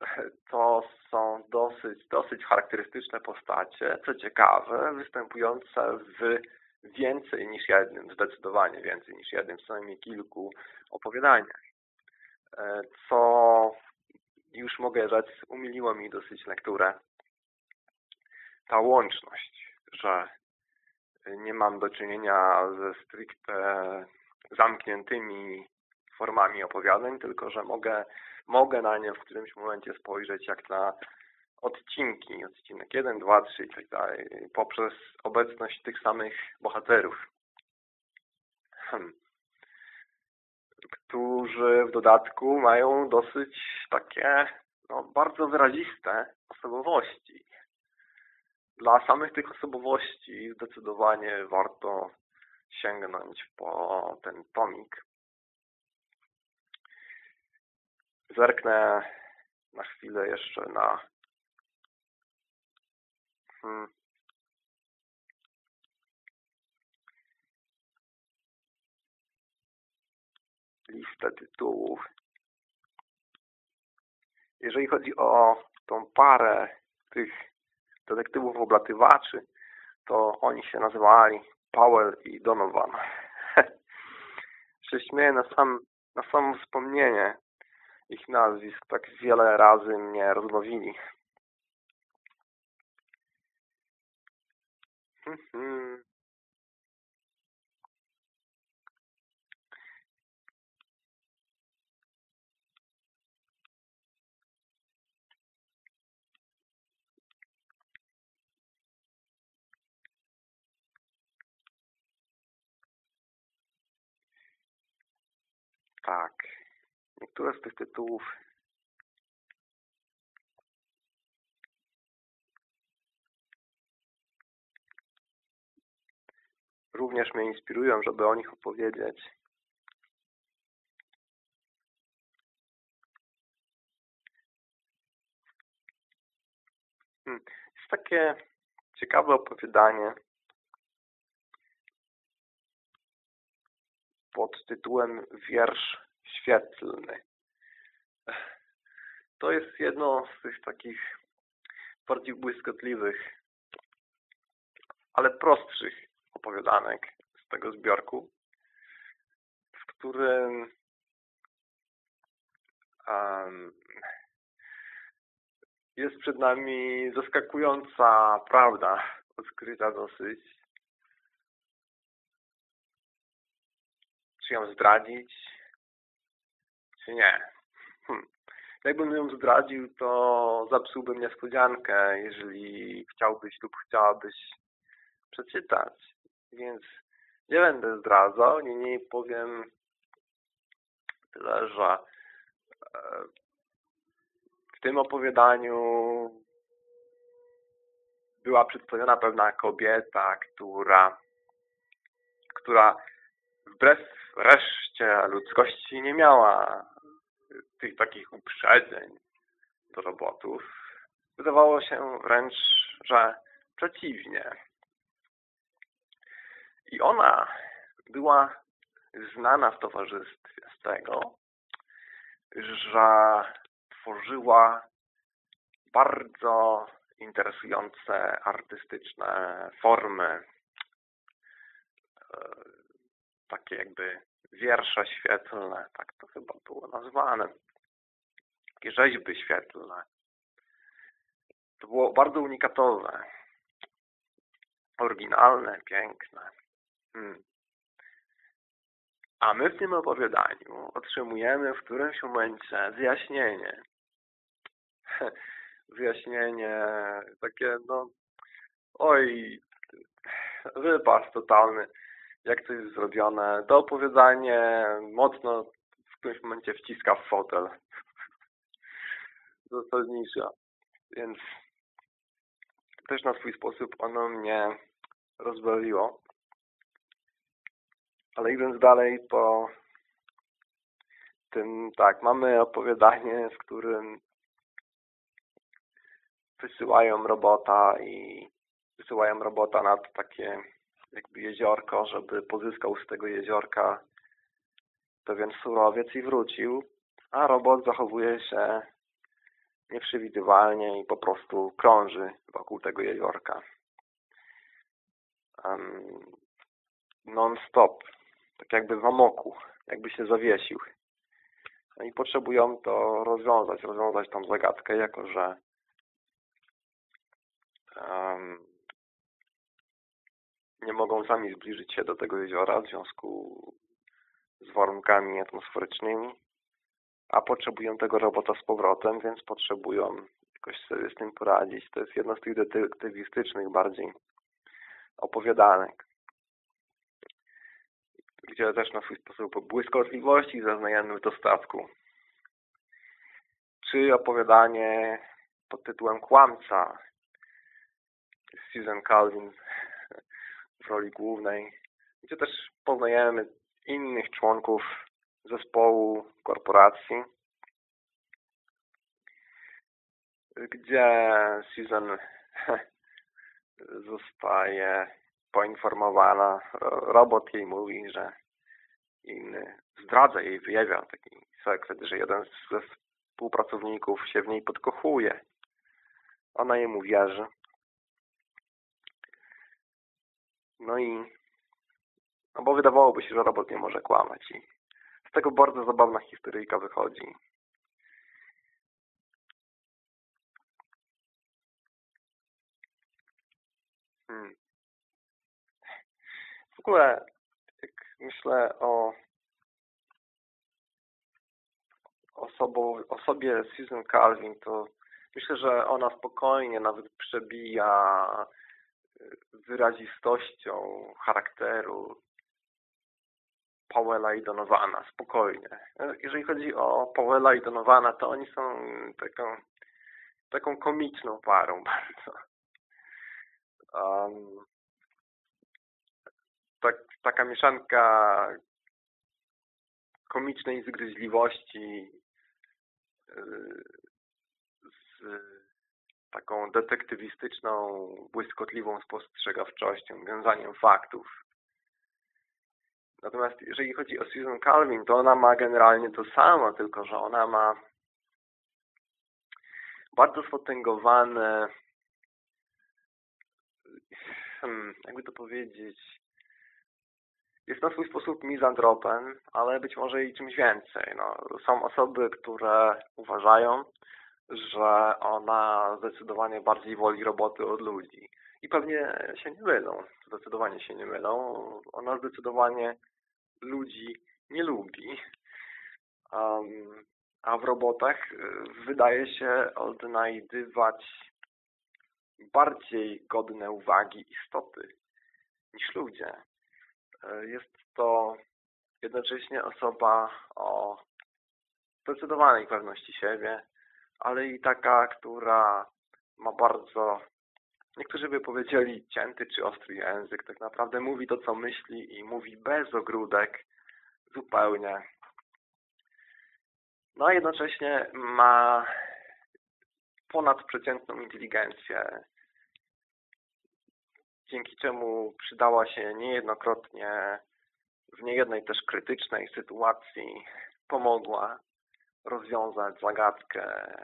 to są dosyć, dosyć charakterystyczne postacie, co ciekawe, występujące w więcej niż jednym, zdecydowanie więcej niż jednym, co najmniej kilku opowiadaniach. E, co już mogę rzec, umiliło mi dosyć lekturę. Ta łączność, że nie mam do czynienia ze stricte zamkniętymi formami opowiadań, tylko że mogę, mogę na nie w którymś momencie spojrzeć jak na odcinki, odcinek 1, 2, 3 i tak dalej, poprzez obecność tych samych bohaterów. Hmm. Którzy w dodatku mają dosyć takie no, bardzo wyraziste osobowości. Dla samych tych osobowości zdecydowanie warto sięgnąć po ten tomik. Zerknę na chwilę jeszcze na hmm, listę tytułów. Jeżeli chodzi o tą parę tych detektywów oblatywaczy, to oni się nazywali Powell i Donovan. się śmieję na sam, na samo wspomnienie ich nazwisk. Tak wiele razy mnie rozbawili. Tak. Niektóre z tych tytułów również mnie inspirują, żeby o nich opowiedzieć. Hmm. Jest takie ciekawe opowiadanie pod tytułem Wiersz świetlny. To jest jedno z tych takich bardziej błyskotliwych, ale prostszych opowiadanek z tego zbiorku, w którym um, jest przed nami zaskakująca prawda, odkryta dosyć, czy ją zdradzić, czy nie. Hm. Jakbym ją zdradził, to zapsułbym niespodziankę, jeżeli chciałbyś lub chciałabyś przeczytać. Więc nie będę zdradzał, niemniej powiem tyle, że e, w tym opowiadaniu była przedstawiona pewna kobieta, która, która wbrew reszcie ludzkości nie miała tych takich uprzedzeń do robotów. Wydawało się wręcz, że przeciwnie. I ona była znana w towarzystwie z tego, że tworzyła bardzo interesujące artystyczne formy, e, takie jakby wiersze świetlne, tak to chyba było nazwane, takie rzeźby świetlne. To było bardzo unikatowe, oryginalne, piękne. Hmm. A my w tym opowiadaniu otrzymujemy w którymś momencie wyjaśnienie. Wyjaśnienie takie, no, oj, wypas totalny, jak to jest zrobione. To opowiadanie mocno w którymś momencie wciska w fotel. Zasadniczo. Więc też na swój sposób ono mnie rozbawiło. Ale idąc dalej po tym, tak, mamy opowiadanie, w którym wysyłają robota i wysyłają robota nad takie jakby jeziorko, żeby pozyskał z tego jeziorka pewien surowiec i wrócił, a robot zachowuje się nieprzewidywalnie i po prostu krąży wokół tego jeziorka. Um, Non-stop tak jakby w amoku, jakby się zawiesił. No i potrzebują to rozwiązać, rozwiązać tą zagadkę, jako że um, nie mogą sami zbliżyć się do tego jeziora w związku z warunkami atmosferycznymi, a potrzebują tego robota z powrotem, więc potrzebują jakoś sobie z tym poradzić. To jest jedno z tych detektywistycznych bardziej opowiadanek gdzie też na swój sposób błyskotliwości zaznajemy w dostatku. Czy opowiadanie pod tytułem Kłamca Susan Calvin w roli głównej, gdzie też poznajemy innych członków zespołu korporacji, gdzie Susan zostaje poinformowana, robot jej mówi, że inny zdradza jej, wyjawia taki sekret, że jeden ze współpracowników się w niej podkochuje. Ona jemu wierzy. No i no bo wydawałoby się, że robot nie może kłamać i z tego bardzo zabawna historyjka wychodzi. Hmm. W ogóle myślę o osobie Susan Calvin, to myślę, że ona spokojnie nawet przebija wyrazistością charakteru Powella i Donowana, spokojnie. Jeżeli chodzi o Powella i Donowana, to oni są taką, taką komiczną parą bardzo. Um, tak, taka mieszanka komicznej zgryźliwości yy, z taką detektywistyczną, błyskotliwą spostrzegawczością, wiązaniem faktów. Natomiast jeżeli chodzi o Susan Calvin, to ona ma generalnie to samo, tylko że ona ma bardzo spotęgowane hmm, jakby to powiedzieć jest na swój sposób mizantropem, ale być może i czymś więcej. No, są osoby, które uważają, że ona zdecydowanie bardziej woli roboty od ludzi. I pewnie się nie mylą. Zdecydowanie się nie mylą. Ona zdecydowanie ludzi nie lubi. Um, a w robotach y, wydaje się odnajdywać bardziej godne uwagi istoty niż ludzie. Jest to jednocześnie osoba o zdecydowanej pewności siebie, ale i taka, która ma bardzo, niektórzy by powiedzieli cięty czy ostry język, tak naprawdę mówi to, co myśli i mówi bez ogródek, zupełnie. No a jednocześnie ma ponadprzeciętną inteligencję, dzięki czemu przydała się niejednokrotnie w niejednej też krytycznej sytuacji pomogła rozwiązać zagadkę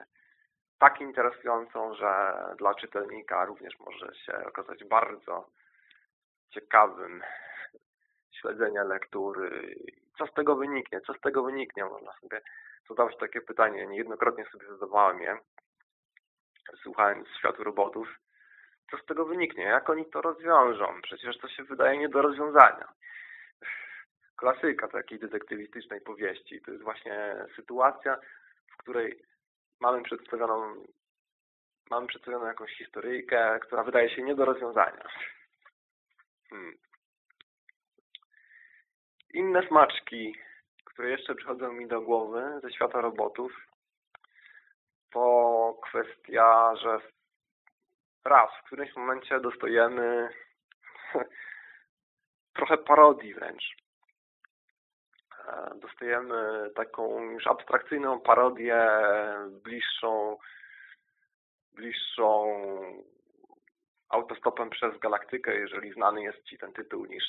tak interesującą, że dla czytelnika również może się okazać bardzo ciekawym śledzenia lektury. Co z tego wyniknie? Co z tego wyniknie? Można sobie zadawać takie pytanie. Niejednokrotnie sobie zadawałem je. słuchając światu robotów, co z tego wyniknie? Jak oni to rozwiążą? Przecież to się wydaje nie do rozwiązania. Klasyka takiej detektywistycznej powieści. To jest właśnie sytuacja, w której mamy przedstawioną mamy przedstawioną jakąś historyjkę, która wydaje się nie do rozwiązania. Hmm. Inne smaczki, które jeszcze przychodzą mi do głowy ze świata robotów, to kwestia, że raz, w którymś momencie dostajemy trochę parodii wręcz. E, dostajemy taką już abstrakcyjną parodię bliższą bliższą autostopem przez galaktykę, jeżeli znany jest Ci ten tytuł, niż,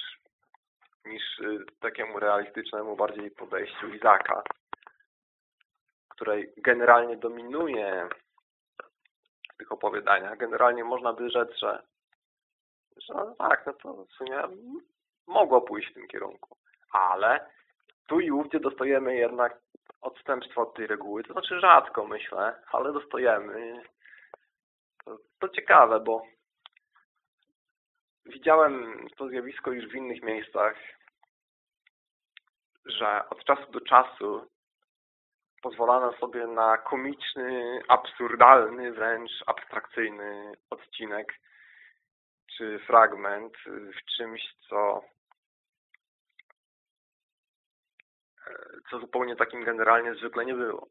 niż y, takiemu realistycznemu bardziej podejściu Izaka, której generalnie dominuje tych opowiadaniach. Generalnie można by rzec, że, że no tak, no to w sumie mogło pójść w tym kierunku. Ale tu i ówdzie dostajemy jednak odstępstwo od tej reguły. To znaczy rzadko, myślę, ale dostajemy. To, to ciekawe, bo widziałem to zjawisko już w innych miejscach, że od czasu do czasu pozwalano sobie na komiczny, absurdalny, wręcz abstrakcyjny odcinek czy fragment w czymś, co co zupełnie takim generalnie zwykle nie było.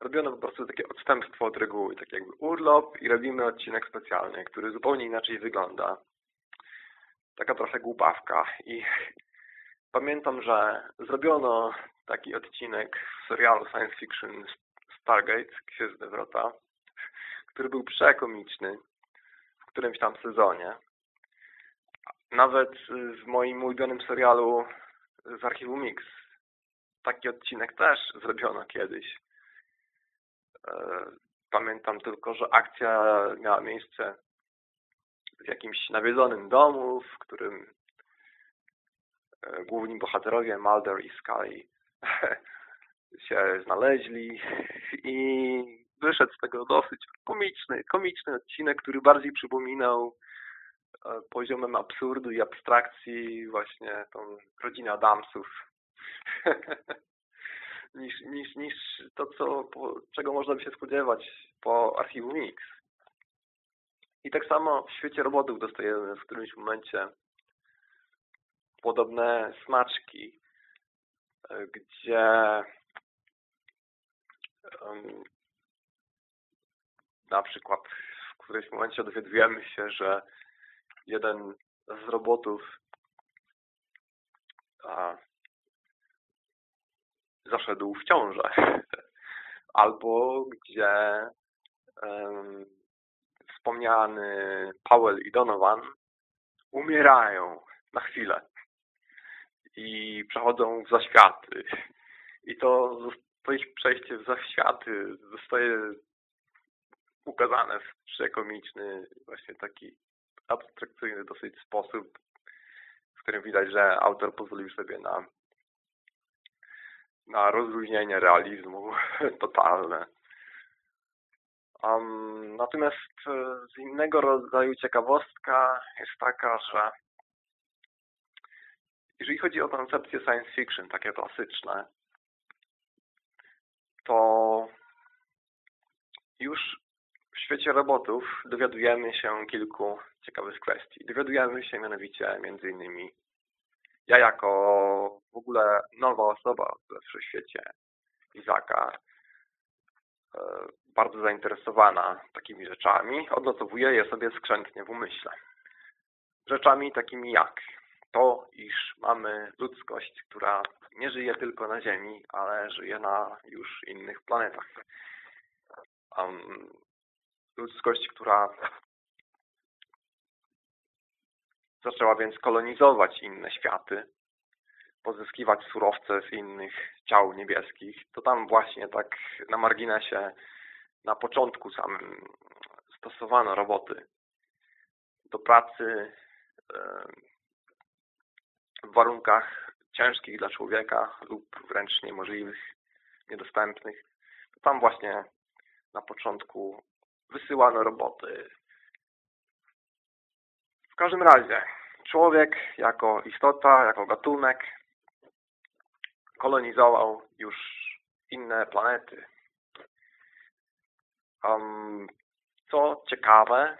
Robiono po prostu takie odstępstwo od reguły, tak jakby urlop i robimy odcinek specjalny, który zupełnie inaczej wygląda. Taka trochę głupawka i pamiętam, że zrobiono taki odcinek serialu science fiction Stargate, Gwiezdne Wrota, który był przekomiczny w którymś tam sezonie. Nawet w moim ulubionym serialu z archiwum Mix taki odcinek też zrobiono kiedyś. E, pamiętam tylko, że akcja miała miejsce w jakimś nawiedzonym domu, w którym główni bohaterowie Mulder i Scully się znaleźli i wyszedł z tego dosyć komiczny, komiczny odcinek, który bardziej przypominał e, poziomem absurdu i abstrakcji właśnie tą rodzinę Adamsów niż, niż, niż to, co, po, czego można by się spodziewać po archiwum Mix. I tak samo w świecie robotów dostajemy w którymś momencie podobne smaczki, e, gdzie na przykład w którymś momencie dowiadujemy się, że jeden z robotów a, zaszedł w ciążę. Albo gdzie um, wspomniany Powell i Donovan umierają na chwilę i przechodzą w zaświaty. I to, to ich przejście w zaświaty zostaje ukazane w przekomiczny, właśnie taki abstrakcyjny dosyć sposób, w którym widać, że autor pozwolił sobie na na rozluźnienie realizmu totalne. Um, natomiast e, z innego rodzaju ciekawostka jest taka, że jeżeli chodzi o koncepcje science fiction, takie klasyczne, to już w świecie robotów dowiadujemy się kilku ciekawych kwestii. Dowiadujemy się mianowicie między innymi ja jako w ogóle nowa osoba we wszechświecie Izaka, e, bardzo zainteresowana takimi rzeczami, odnotowuję je sobie skrzętnie w umyśle. Rzeczami takimi jak to, iż mamy ludzkość, która nie żyje tylko na Ziemi, ale żyje na już innych planetach. Um, ludzkość, która Zaczęła więc kolonizować inne światy, pozyskiwać surowce z innych ciał niebieskich. To tam właśnie tak na marginesie, na początku samym stosowano roboty do pracy w warunkach ciężkich dla człowieka lub wręcz niemożliwych, niedostępnych. Tam właśnie na początku wysyłano roboty. W każdym razie, człowiek jako istota, jako gatunek kolonizował już inne planety. Um, co ciekawe,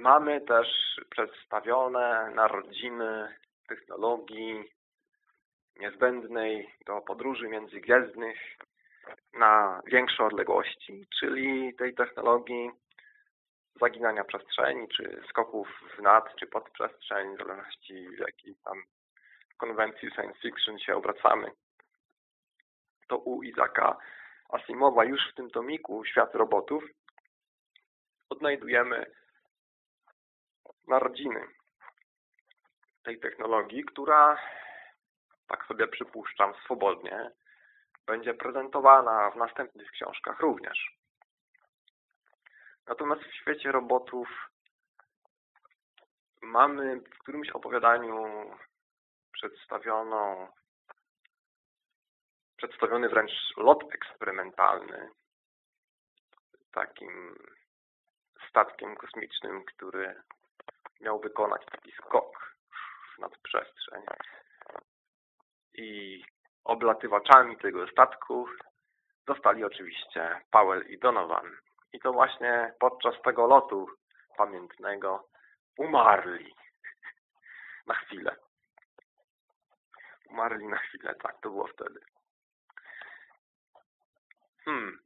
mamy też przedstawione narodziny technologii niezbędnej do podróży międzygwiezdnych na większe odległości, czyli tej technologii zaginania przestrzeni, czy skoków w nad, czy pod przestrzeń, w zależności w jakiej tam konwencji science fiction się obracamy. To u Izaka Asimowa już w tym tomiku Świat robotów odnajdujemy narodziny tej technologii, która, tak sobie przypuszczam swobodnie, będzie prezentowana w następnych książkach również. Natomiast w świecie robotów mamy w którymś opowiadaniu przedstawioną przedstawiony wręcz lot eksperymentalny takim statkiem kosmicznym, który miał wykonać taki skok nad przestrzeń. I oblatywaczami tego statku zostali oczywiście Powell i Donovan. I to właśnie podczas tego lotu pamiętnego umarli na chwilę. Umarli na chwilę, tak, to było wtedy. Hmm.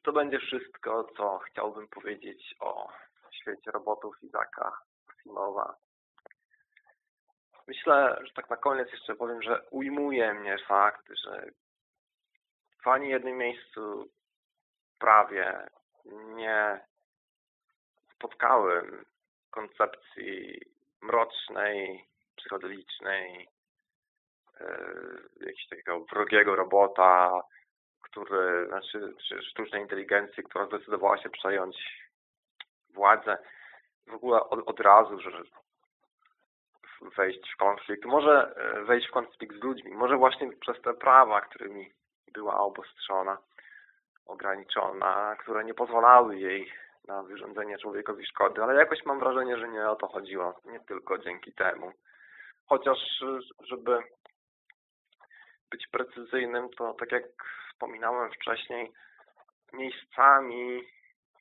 Czy to będzie wszystko, co chciałbym powiedzieć o świecie robotów Izaka Asimowa? Myślę, że tak na koniec jeszcze powiem, że ujmuje mnie fakt, że w ani jednym miejscu prawie nie spotkałem koncepcji mrocznej, psychodelicznej, yy, jakiegoś takiego wrogiego robota, który, znaczy sztucznej inteligencji, która zdecydowała się przejąć władzę w ogóle od, od razu, że wejść w konflikt, może e, wejść w konflikt z ludźmi, może właśnie przez te prawa, którymi była obostrzona, ograniczona, które nie pozwalały jej na wyrządzenie człowiekowi szkody, ale jakoś mam wrażenie, że nie o to chodziło, nie tylko dzięki temu. Chociaż, żeby być precyzyjnym, to tak jak wspominałem wcześniej, miejscami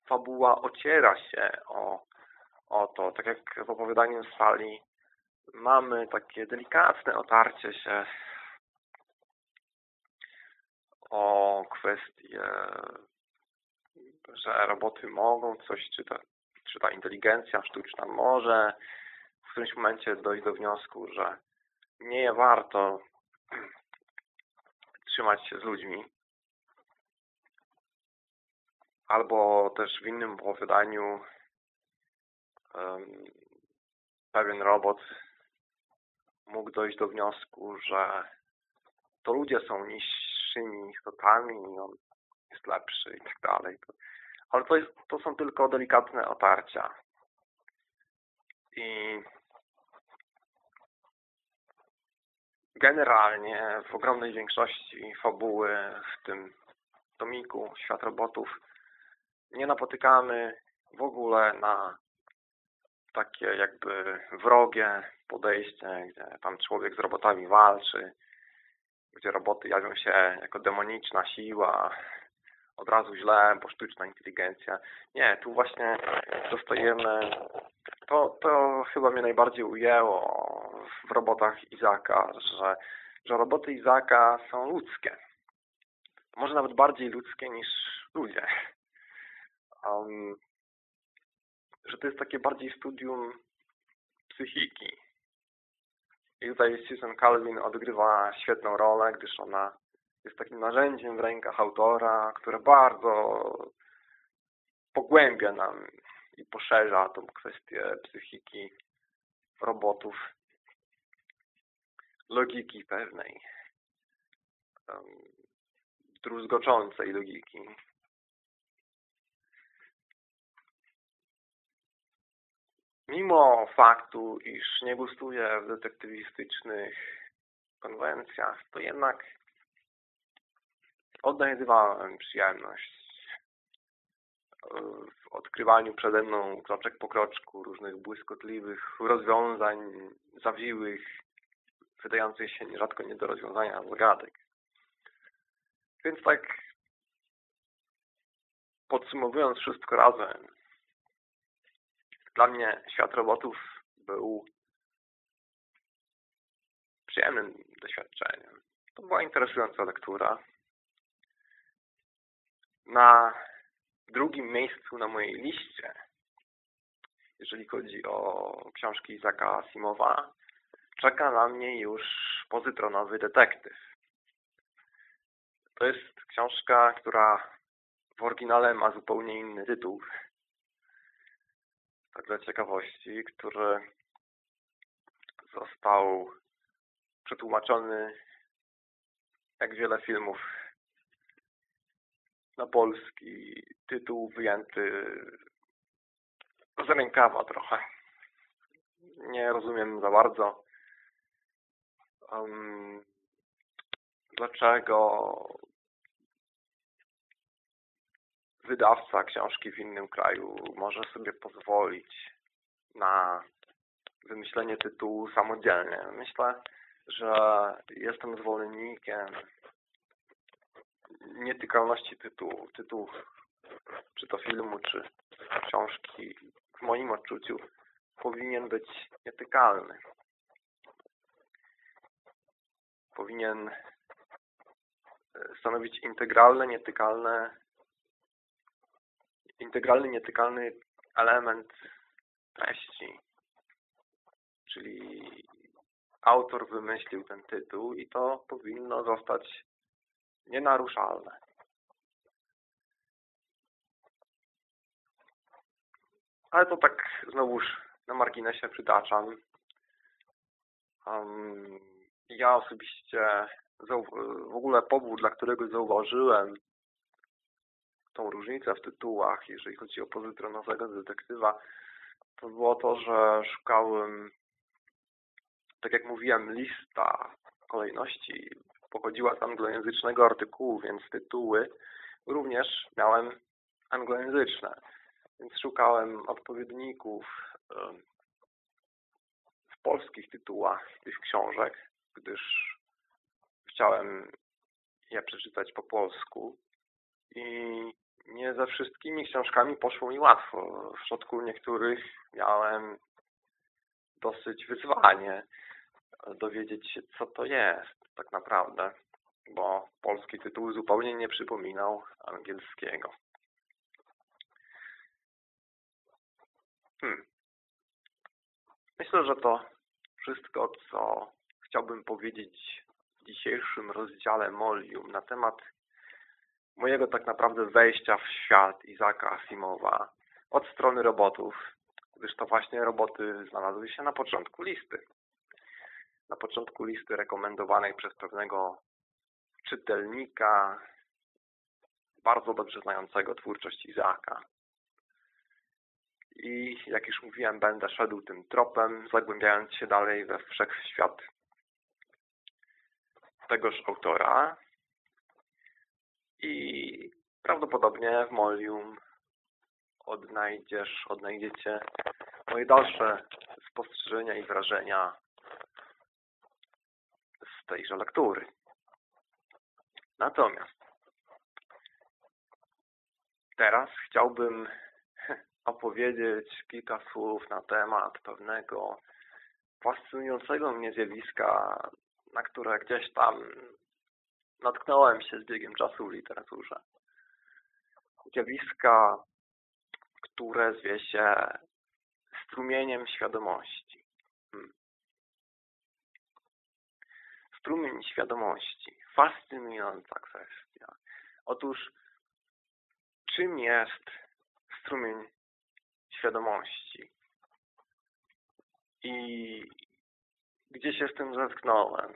fabuła ociera się o, o to, tak jak w opowiadaniu z sali mamy takie delikatne otarcie się o kwestię, że roboty mogą coś, czy ta, czy ta inteligencja sztuczna może w którymś momencie dojść do wniosku, że nie warto trzymać się z ludźmi. Albo też w innym opowiadaniu um, pewien robot mógł dojść do wniosku, że to ludzie są niższymi istotami i on jest lepszy i tak dalej. Ale to, jest, to są tylko delikatne otarcia. I generalnie w ogromnej większości fabuły w tym tomiku Świat Robotów nie napotykamy w ogóle na takie jakby wrogie podejście, gdzie tam człowiek z robotami walczy, gdzie roboty jawią się jako demoniczna siła, od razu źle, bo sztuczna inteligencja. Nie, tu właśnie dostajemy, to, to chyba mnie najbardziej ujęło w robotach Izaka, że, że roboty Izaka są ludzkie. Może nawet bardziej ludzkie niż ludzie. Um, że to jest takie bardziej studium psychiki. I tutaj Susan Calvin odgrywa świetną rolę, gdyż ona jest takim narzędziem w rękach autora, które bardzo pogłębia nam i poszerza tą kwestię psychiki robotów, logiki pewnej, um, druzgoczącej logiki. Mimo faktu, iż nie gustuję w detektywistycznych konwencjach, to jednak odnajdywałem przyjemność w odkrywaniu przede mną kroczek po kroczku różnych błyskotliwych rozwiązań, zawiłych, wydających się nierzadko nie do rozwiązania zagadek. Więc tak podsumowując wszystko razem, dla mnie świat robotów był przyjemnym doświadczeniem. To była interesująca lektura. Na drugim miejscu na mojej liście, jeżeli chodzi o książki Izaka Asimowa, czeka na mnie już pozytronowy detektyw. To jest książka, która w oryginale ma zupełnie inny tytuł. Tak dla ciekawości, który został przetłumaczony jak wiele filmów na polski. Tytuł wyjęty z rękawa trochę. Nie rozumiem za bardzo um, dlaczego wydawca książki w innym kraju może sobie pozwolić na wymyślenie tytułu samodzielnie. Myślę, że jestem zwolennikiem nietykalności tytułu, tytułów, czy to filmu, czy książki, w moim odczuciu powinien być nietykalny. Powinien e, stanowić integralne, nietykalne integralny, nietykalny element treści. Czyli autor wymyślił ten tytuł i to powinno zostać nienaruszalne. Ale to tak znowuż na marginesie przytaczam. Um, ja osobiście w ogóle powód, dla którego zauważyłem tą różnicę w tytułach, jeżeli chodzi o pozytronowego detektywa, to było to, że szukałem, tak jak mówiłem, lista kolejności pochodziła z anglojęzycznego artykułu, więc tytuły również miałem anglojęzyczne. Więc szukałem odpowiedników w polskich tytułach tych książek, gdyż chciałem je przeczytać po polsku i nie ze wszystkimi książkami poszło mi łatwo. W przypadku niektórych miałem dosyć wyzwanie dowiedzieć się, co to jest tak naprawdę, bo polski tytuł zupełnie nie przypominał angielskiego. Hmm. Myślę, że to wszystko, co chciałbym powiedzieć w dzisiejszym rozdziale Molium na temat mojego tak naprawdę wejścia w świat Izaka Asimowa od strony robotów, gdyż to właśnie roboty znalazły się na początku listy. Na początku listy rekomendowanej przez pewnego czytelnika bardzo dobrze znającego twórczość Izaaka. I jak już mówiłem, będę szedł tym tropem, zagłębiając się dalej we wszechświat tegoż autora, i prawdopodobnie w Molium odnajdziesz, odnajdziecie moje dalsze spostrzeżenia i wrażenia z tejże lektury. Natomiast teraz chciałbym opowiedzieć kilka słów na temat pewnego fascynującego mnie zjawiska, na które gdzieś tam natknąłem się z biegiem czasu w literaturze. Zjawiska, które zwie się strumieniem świadomości. Hmm. Strumień świadomości. Fascynująca kwestia. Otóż, czym jest strumień świadomości? I gdzie się z tym zetknąłem?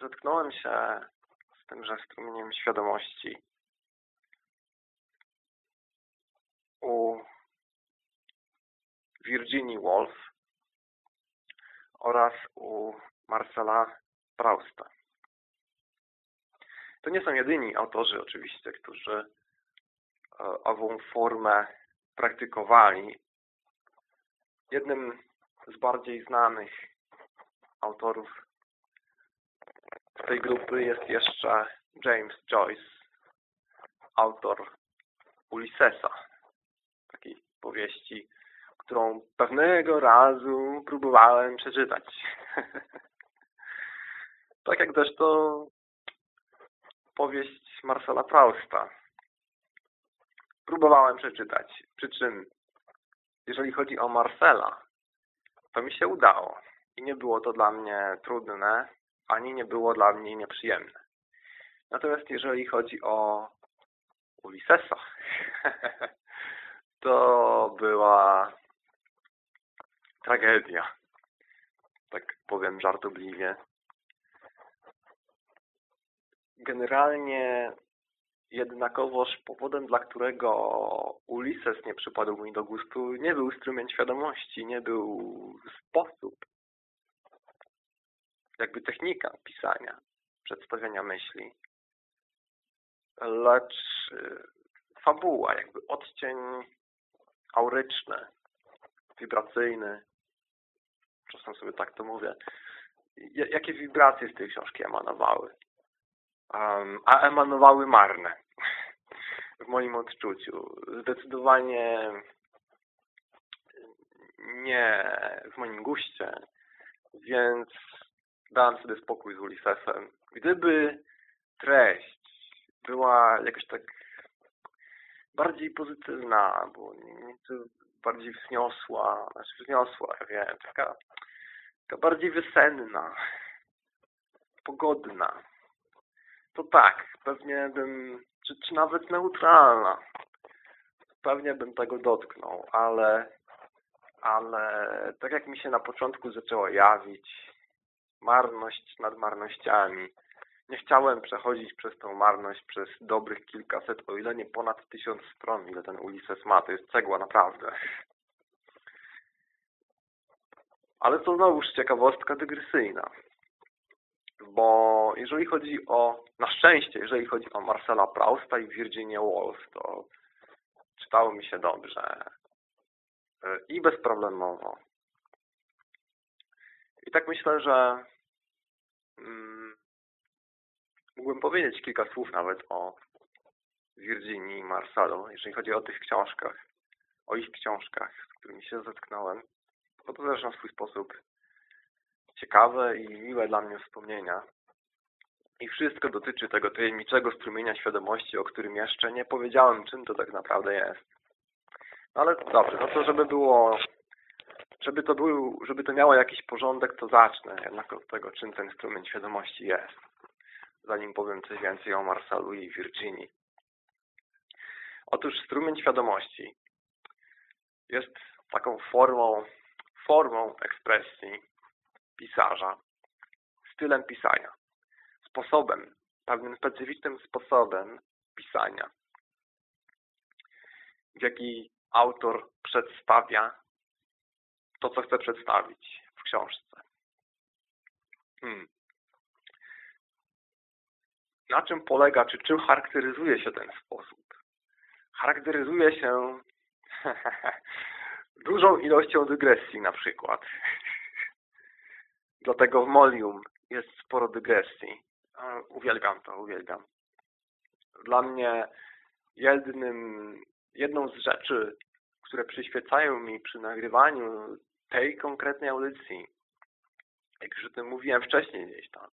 Zetknąłem się tymże strumieniem świadomości u Virginia Woolf oraz u Marcela Prousta. To nie są jedyni autorzy oczywiście, którzy e, ową formę praktykowali. Jednym z bardziej znanych autorów tej grupy jest jeszcze James Joyce, autor Ulyssesa, takiej powieści, którą pewnego razu próbowałem przeczytać. tak jak też to powieść Marcela Prousta. Próbowałem przeczytać, przy czym jeżeli chodzi o Marcela, to mi się udało i nie było to dla mnie trudne, ani nie było dla mnie nieprzyjemne. Natomiast jeżeli chodzi o Ulyssesa, to była tragedia. Tak powiem żartobliwie. Generalnie jednakowoż powodem, dla którego Ulises nie przypadł mi do gustu, nie był strumień świadomości, nie był sposób, jakby technika pisania, przedstawiania myśli, lecz y, fabuła, jakby odcień auryczny, wibracyjny, czasem sobie tak to mówię, jakie wibracje z tej książki emanowały. Um, a emanowały marne. W moim odczuciu. Zdecydowanie nie w moim guście, więc dałem sobie spokój z Ulyssesem. Gdyby treść była jakaś tak bardziej pozytywna, bo nieco bardziej wzniosła, znaczy wzniosła, ja wiem, taka, taka bardziej wiosenna, pogodna, to tak, pewnie bym, czy, czy nawet neutralna, pewnie bym tego dotknął, ale, ale tak jak mi się na początku zaczęło jawić, marność nad marnościami, nie chciałem przechodzić przez tą marność przez dobrych kilkaset, o ile nie ponad tysiąc stron, ile ten Ulises ma. To jest cegła, naprawdę. Ale to znowuż ciekawostka dygresyjna. Bo jeżeli chodzi o, na szczęście, jeżeli chodzi o Marcela Prousta i Virginia Woolf, to czytało mi się dobrze i bezproblemowo. I tak myślę, że mm, mógłbym powiedzieć kilka słów nawet o Virginii i Marcelu, jeżeli chodzi o tych książkach, o ich książkach, z którymi się zetknąłem. Bo to też na swój sposób ciekawe i miłe dla mnie wspomnienia. I wszystko dotyczy tego tajemniczego strumienia świadomości, o którym jeszcze nie powiedziałem, czym to tak naprawdę jest. No ale dobrze, no to żeby było, żeby to był, żeby to miało jakiś porządek, to zacznę jednak od tego, czym ten strumień świadomości jest. Zanim powiem coś więcej o Marsalu i Virginii. Otóż strumień świadomości jest taką formą, formą ekspresji pisarza, stylem pisania, sposobem, pewnym specyficznym sposobem pisania, w jaki autor przedstawia to, co chce przedstawić w książce. Hmm. Na czym polega, czy czym charakteryzuje się ten sposób? Charakteryzuje się dużą ilością dygresji na przykład. Dlatego w Molium jest sporo dygresji. Uwielbiam to, uwielbiam. Dla mnie jednym, jedną z rzeczy, które przyświecają mi przy nagrywaniu tej konkretnej audycji, jak już o tym mówiłem wcześniej gdzieś tam,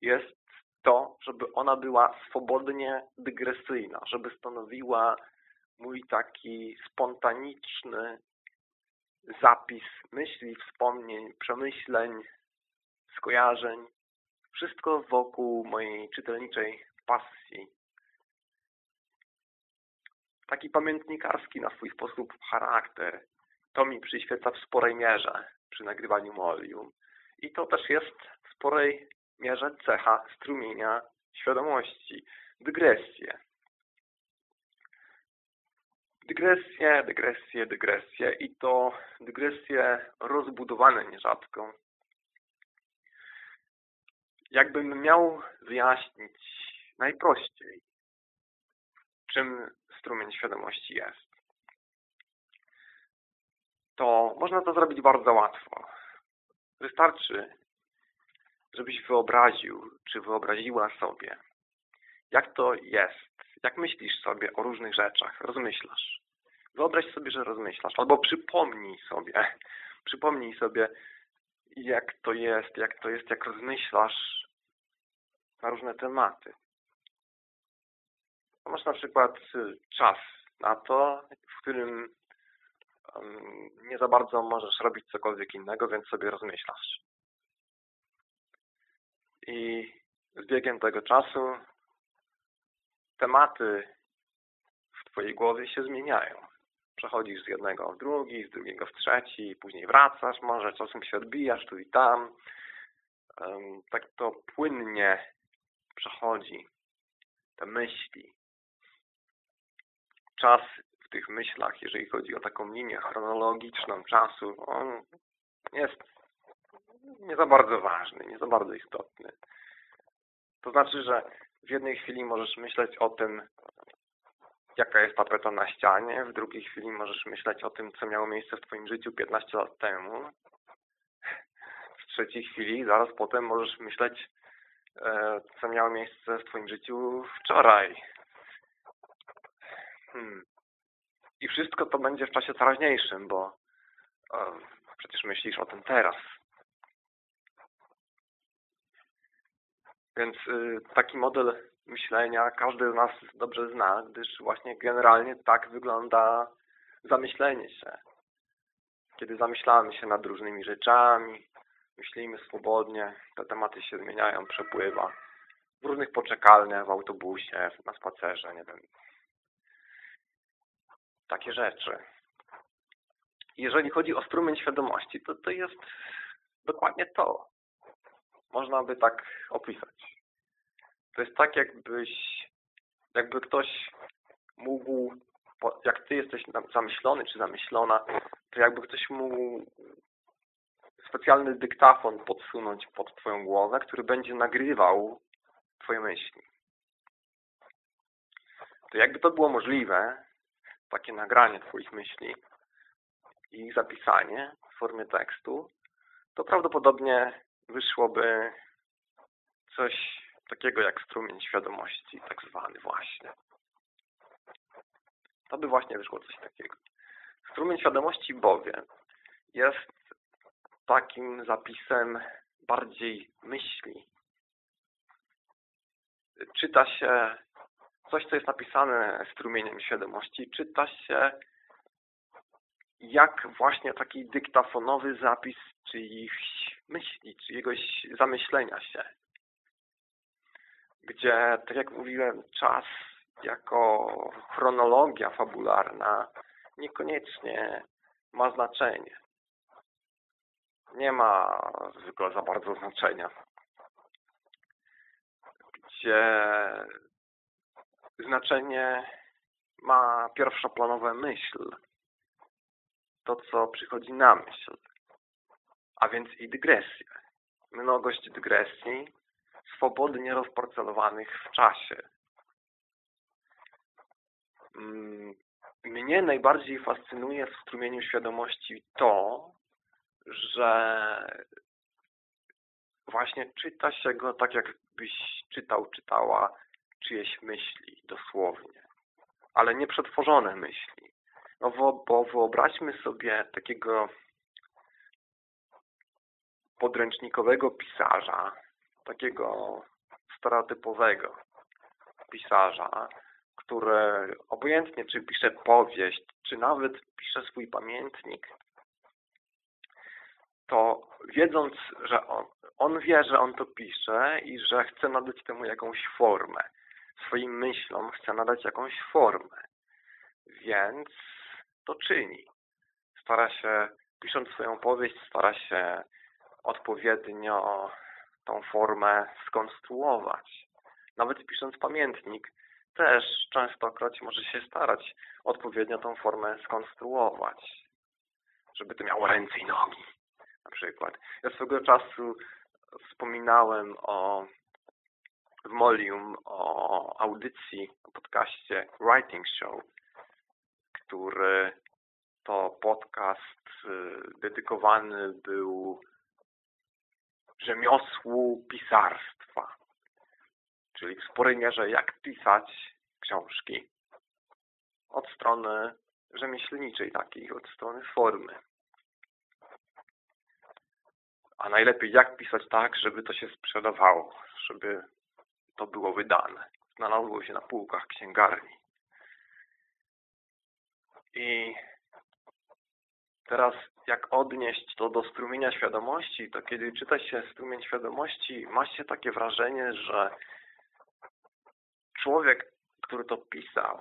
jest to, żeby ona była swobodnie dygresyjna, żeby stanowiła mój taki spontaniczny zapis myśli, wspomnień, przemyśleń, skojarzeń. Wszystko wokół mojej czytelniczej pasji. Taki pamiętnikarski na swój sposób charakter. To mi przyświeca w sporej mierze przy nagrywaniu Molium. I to też jest w sporej mierze cecha strumienia świadomości. Dygresje. Dygresje, dygresje, dygresje i to dygresje rozbudowane nierzadko. jakbym miał wyjaśnić najprościej, czym strumień świadomości jest, to można to zrobić bardzo łatwo. Wystarczy, żebyś wyobraził, czy wyobraziła sobie, jak to jest, jak myślisz sobie o różnych rzeczach, rozmyślasz. Wyobraź sobie, że rozmyślasz, albo przypomnij sobie, przypomnij sobie, jak to jest, jak to jest, jak rozmyślasz na różne tematy. Masz na przykład y, czas na to, w którym nie za bardzo możesz robić cokolwiek innego, więc sobie rozmyślasz. I z biegiem tego czasu tematy w Twojej głowie się zmieniają. Przechodzisz z jednego w drugi, z drugiego w trzeci, później wracasz, może czasem się odbijasz tu i tam. Tak to płynnie przechodzi te myśli. Czas w tych myślach, jeżeli chodzi o taką linię chronologiczną czasu, on jest nie za bardzo ważny, nie za bardzo istotny. To znaczy, że w jednej chwili możesz myśleć o tym, jaka jest tapeta na ścianie, w drugiej chwili możesz myśleć o tym, co miało miejsce w Twoim życiu 15 lat temu. W trzeciej chwili, zaraz potem możesz myśleć, e, co miało miejsce w Twoim życiu wczoraj. Hmm. I wszystko to będzie w czasie teraźniejszym, bo przecież myślisz o tym teraz. Więc y, taki model myślenia każdy z nas dobrze zna, gdyż właśnie generalnie tak wygląda zamyślenie się. Kiedy zamyślamy się nad różnymi rzeczami, myślimy swobodnie, te tematy się zmieniają, przepływa w różnych poczekalniach, w autobusie, na spacerze, nie wiem. Takie rzeczy. Jeżeli chodzi o strumień świadomości, to to jest dokładnie to można by tak opisać. To jest tak, jakbyś, jakby ktoś mógł, jak ty jesteś zamyślony czy zamyślona, to jakby ktoś mógł specjalny dyktafon podsunąć pod twoją głowę, który będzie nagrywał twoje myśli. To jakby to było możliwe, takie nagranie twoich myśli i zapisanie w formie tekstu, to prawdopodobnie wyszłoby coś takiego jak strumień świadomości, tak zwany właśnie. To by właśnie wyszło coś takiego. Strumień świadomości bowiem jest takim zapisem bardziej myśli. Czyta się coś, co jest napisane strumieniem świadomości, czyta się jak właśnie taki dyktafonowy zapis czyichś myśli, czyjegoś zamyślenia się. Gdzie, tak jak mówiłem, czas jako chronologia fabularna niekoniecznie ma znaczenie. Nie ma zwykle za bardzo znaczenia. Gdzie znaczenie ma pierwszoplanowa myśl, to, co przychodzi na myśl, a więc i dygresje. Mnogość dygresji swobodnie rozparcelowanych w czasie. Mm, mnie najbardziej fascynuje w strumieniu świadomości to, że właśnie czyta się go tak, jakbyś czytał, czytała czyjeś myśli, dosłownie. Ale nie przetworzone myśli. No bo, wyobraźmy sobie takiego podręcznikowego pisarza, takiego stereotypowego pisarza, który obojętnie czy pisze powieść, czy nawet pisze swój pamiętnik, to wiedząc, że on, on wie, że on to pisze i że chce nadać temu jakąś formę. Swoim myślom chce nadać jakąś formę. Więc to czyni. Stara się, pisząc swoją powieść, stara się odpowiednio tą formę skonstruować. Nawet pisząc pamiętnik, też częstokroć może się starać odpowiednio tą formę skonstruować, żeby to miało ręce i nogi, na przykład. Ja swego czasu wspominałem o Molium o audycji, o podcaście Writing Show, który to podcast y, dedykowany był rzemiosłu pisarstwa, czyli w sporej mierze jak pisać książki od strony rzemieślniczej takiej, od strony formy. A najlepiej jak pisać tak, żeby to się sprzedawało, żeby to było wydane. Znalazło się na półkach księgarni. I teraz jak odnieść to do strumienia świadomości, to kiedy czyta się strumień świadomości, ma się takie wrażenie, że człowiek, który to pisał,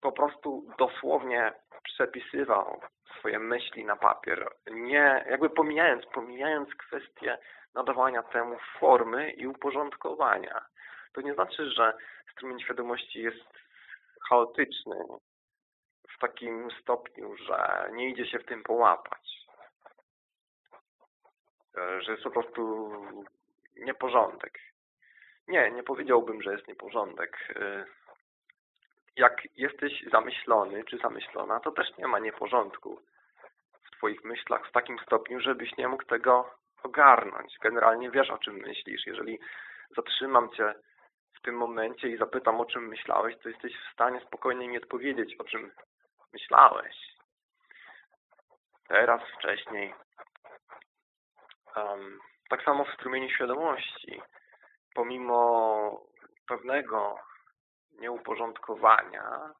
po prostu dosłownie przepisywał swoje myśli na papier, nie, jakby pomijając, pomijając kwestię nadawania temu formy i uporządkowania. To nie znaczy, że strumień świadomości jest chaotyczny w takim stopniu, że nie idzie się w tym połapać. E, że jest po prostu nieporządek. Nie, nie powiedziałbym, że jest nieporządek. Jak jesteś zamyślony czy zamyślona, to też nie ma nieporządku w Twoich myślach w takim stopniu, żebyś nie mógł tego ogarnąć. Generalnie wiesz, o czym myślisz. Jeżeli zatrzymam Cię w tym momencie i zapytam, o czym myślałeś, to jesteś w stanie spokojnie mi odpowiedzieć, o czym myślałeś. Teraz, wcześniej. Um, tak samo w strumieniu świadomości. Pomimo pewnego nieuporządkowania,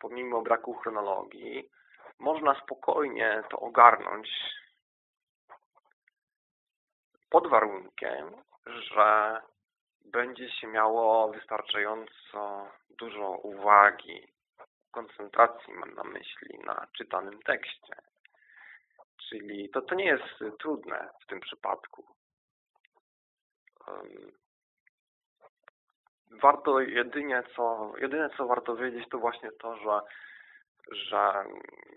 pomimo braku chronologii, można spokojnie to ogarnąć pod warunkiem, że będzie się miało wystarczająco dużo uwagi, koncentracji mam na myśli, na czytanym tekście. Czyli to, to nie jest trudne w tym przypadku. Warto jedynie co, jedyne co warto wiedzieć to właśnie to, że, że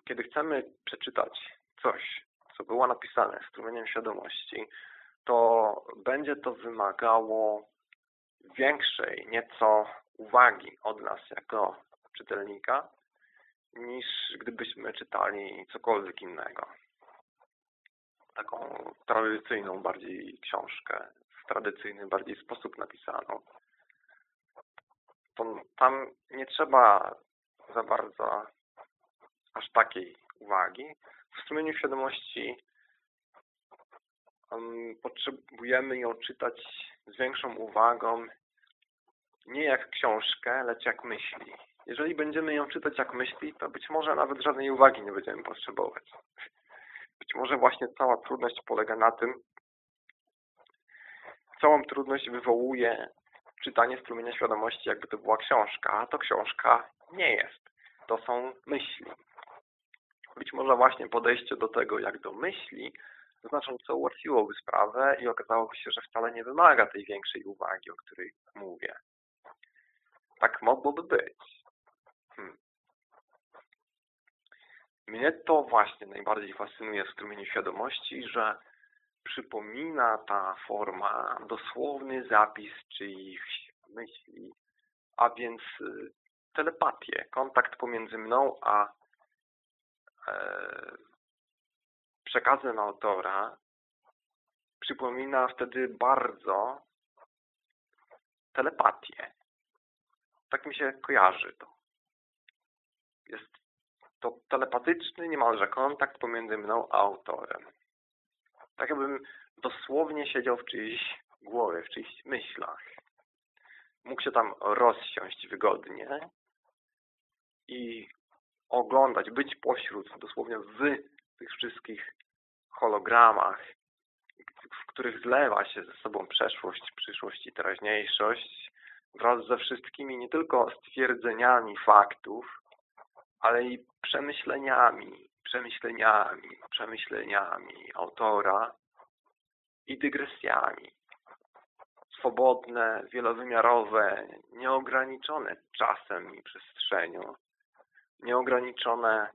kiedy chcemy przeczytać coś, co było napisane strumieniem świadomości, to będzie to wymagało większej nieco uwagi od nas jako czytelnika, niż gdybyśmy czytali cokolwiek innego. Taką tradycyjną bardziej książkę, w tradycyjny bardziej sposób napisaną. To tam nie trzeba za bardzo aż takiej uwagi. W strumieniu świadomości potrzebujemy ją czytać z większą uwagą, nie jak książkę, lecz jak myśli. Jeżeli będziemy ją czytać jak myśli, to być może nawet żadnej uwagi nie będziemy potrzebować. Być może właśnie cała trudność polega na tym, całą trudność wywołuje czytanie strumienia świadomości, jakby to była książka, a to książka nie jest. To są myśli. Być może właśnie podejście do tego, jak do myśli, znacząco ułatwiłoby sprawę i okazałoby się, że wcale nie wymaga tej większej uwagi, o której mówię. Tak mogłoby być. Hmm. Mnie to właśnie najbardziej fascynuje w strumieniu świadomości, że przypomina ta forma dosłowny zapis czyichś myśli, a więc y, telepatię, kontakt pomiędzy mną a e, przekazem autora przypomina wtedy bardzo telepatię. Tak mi się kojarzy to. Jest to telepatyczny niemalże kontakt pomiędzy mną a autorem. Tak jakbym dosłownie siedział w czyjejś głowie, w czyichś myślach. Mógł się tam rozsiąść wygodnie i oglądać, być pośród, dosłownie w tych wszystkich hologramach, w których zlewa się ze sobą przeszłość, przyszłość i teraźniejszość, wraz ze wszystkimi nie tylko stwierdzeniami faktów, ale i przemyśleniami, przemyśleniami, przemyśleniami autora i dygresjami. Swobodne, wielowymiarowe, nieograniczone czasem i przestrzenią, nieograniczone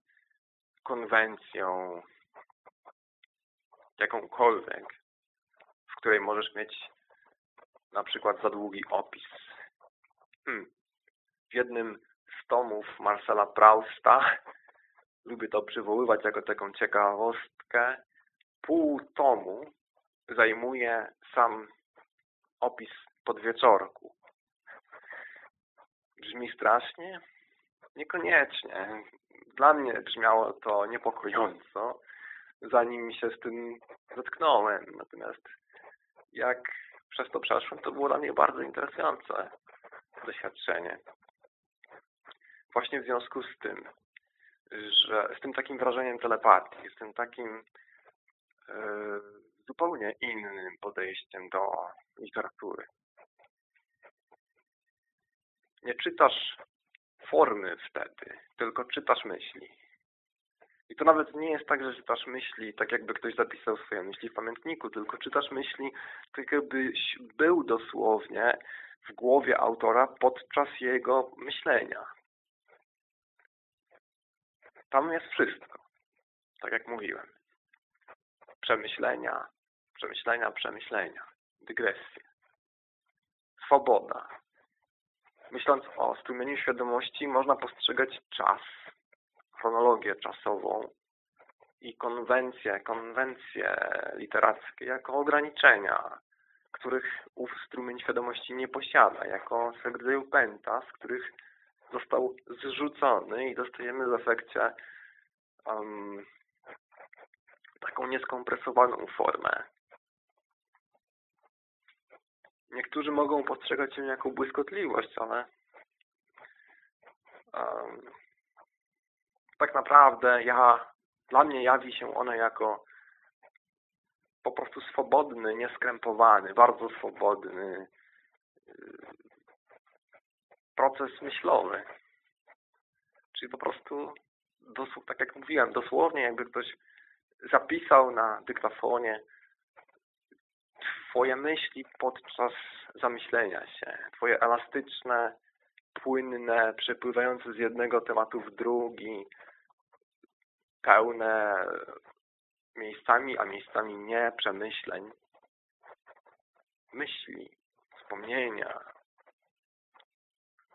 konwencją, jakąkolwiek, której możesz mieć na przykład za długi opis. Hmm. W jednym z tomów Marcela Prousta, lubię to przywoływać jako taką ciekawostkę, pół tomu zajmuje sam opis podwieczorku. Brzmi strasznie? Niekoniecznie. Dla mnie brzmiało to niepokojąco, zanim się z tym zetknąłem. Natomiast jak przez to przeszłem, to było dla mnie bardzo interesujące doświadczenie. Właśnie w związku z tym, że z tym takim wrażeniem telepatii, z tym takim yy, zupełnie innym podejściem do literatury. Nie czytasz formy wtedy, tylko czytasz myśli. I to nawet nie jest tak, że czytasz myśli, tak jakby ktoś zapisał swoje myśli w pamiętniku, tylko czytasz myśli, tak jakbyś był dosłownie w głowie autora podczas jego myślenia. Tam jest wszystko, tak jak mówiłem. Przemyślenia, przemyślenia, przemyślenia, dygresje. Swoboda. Myśląc o strumieniu świadomości, można postrzegać czas, chronologię czasową i konwencje, konwencje literackie jako ograniczenia, których ów strumień świadomości nie posiada, jako rodzaju pęta, z których został zrzucony i dostajemy w efekcie um, taką nieskompresowaną formę. Niektórzy mogą postrzegać ją jako błyskotliwość, ale um, tak naprawdę ja, dla mnie jawi się ona jako po prostu swobodny, nieskrępowany, bardzo swobodny proces myślowy. Czyli po prostu, tak jak mówiłem, dosłownie jakby ktoś zapisał na dyktafonie Twoje myśli podczas zamyślenia się, Twoje elastyczne, płynne, przepływające z jednego tematu w drugi, pełne miejscami, a miejscami nie przemyśleń, myśli, wspomnienia.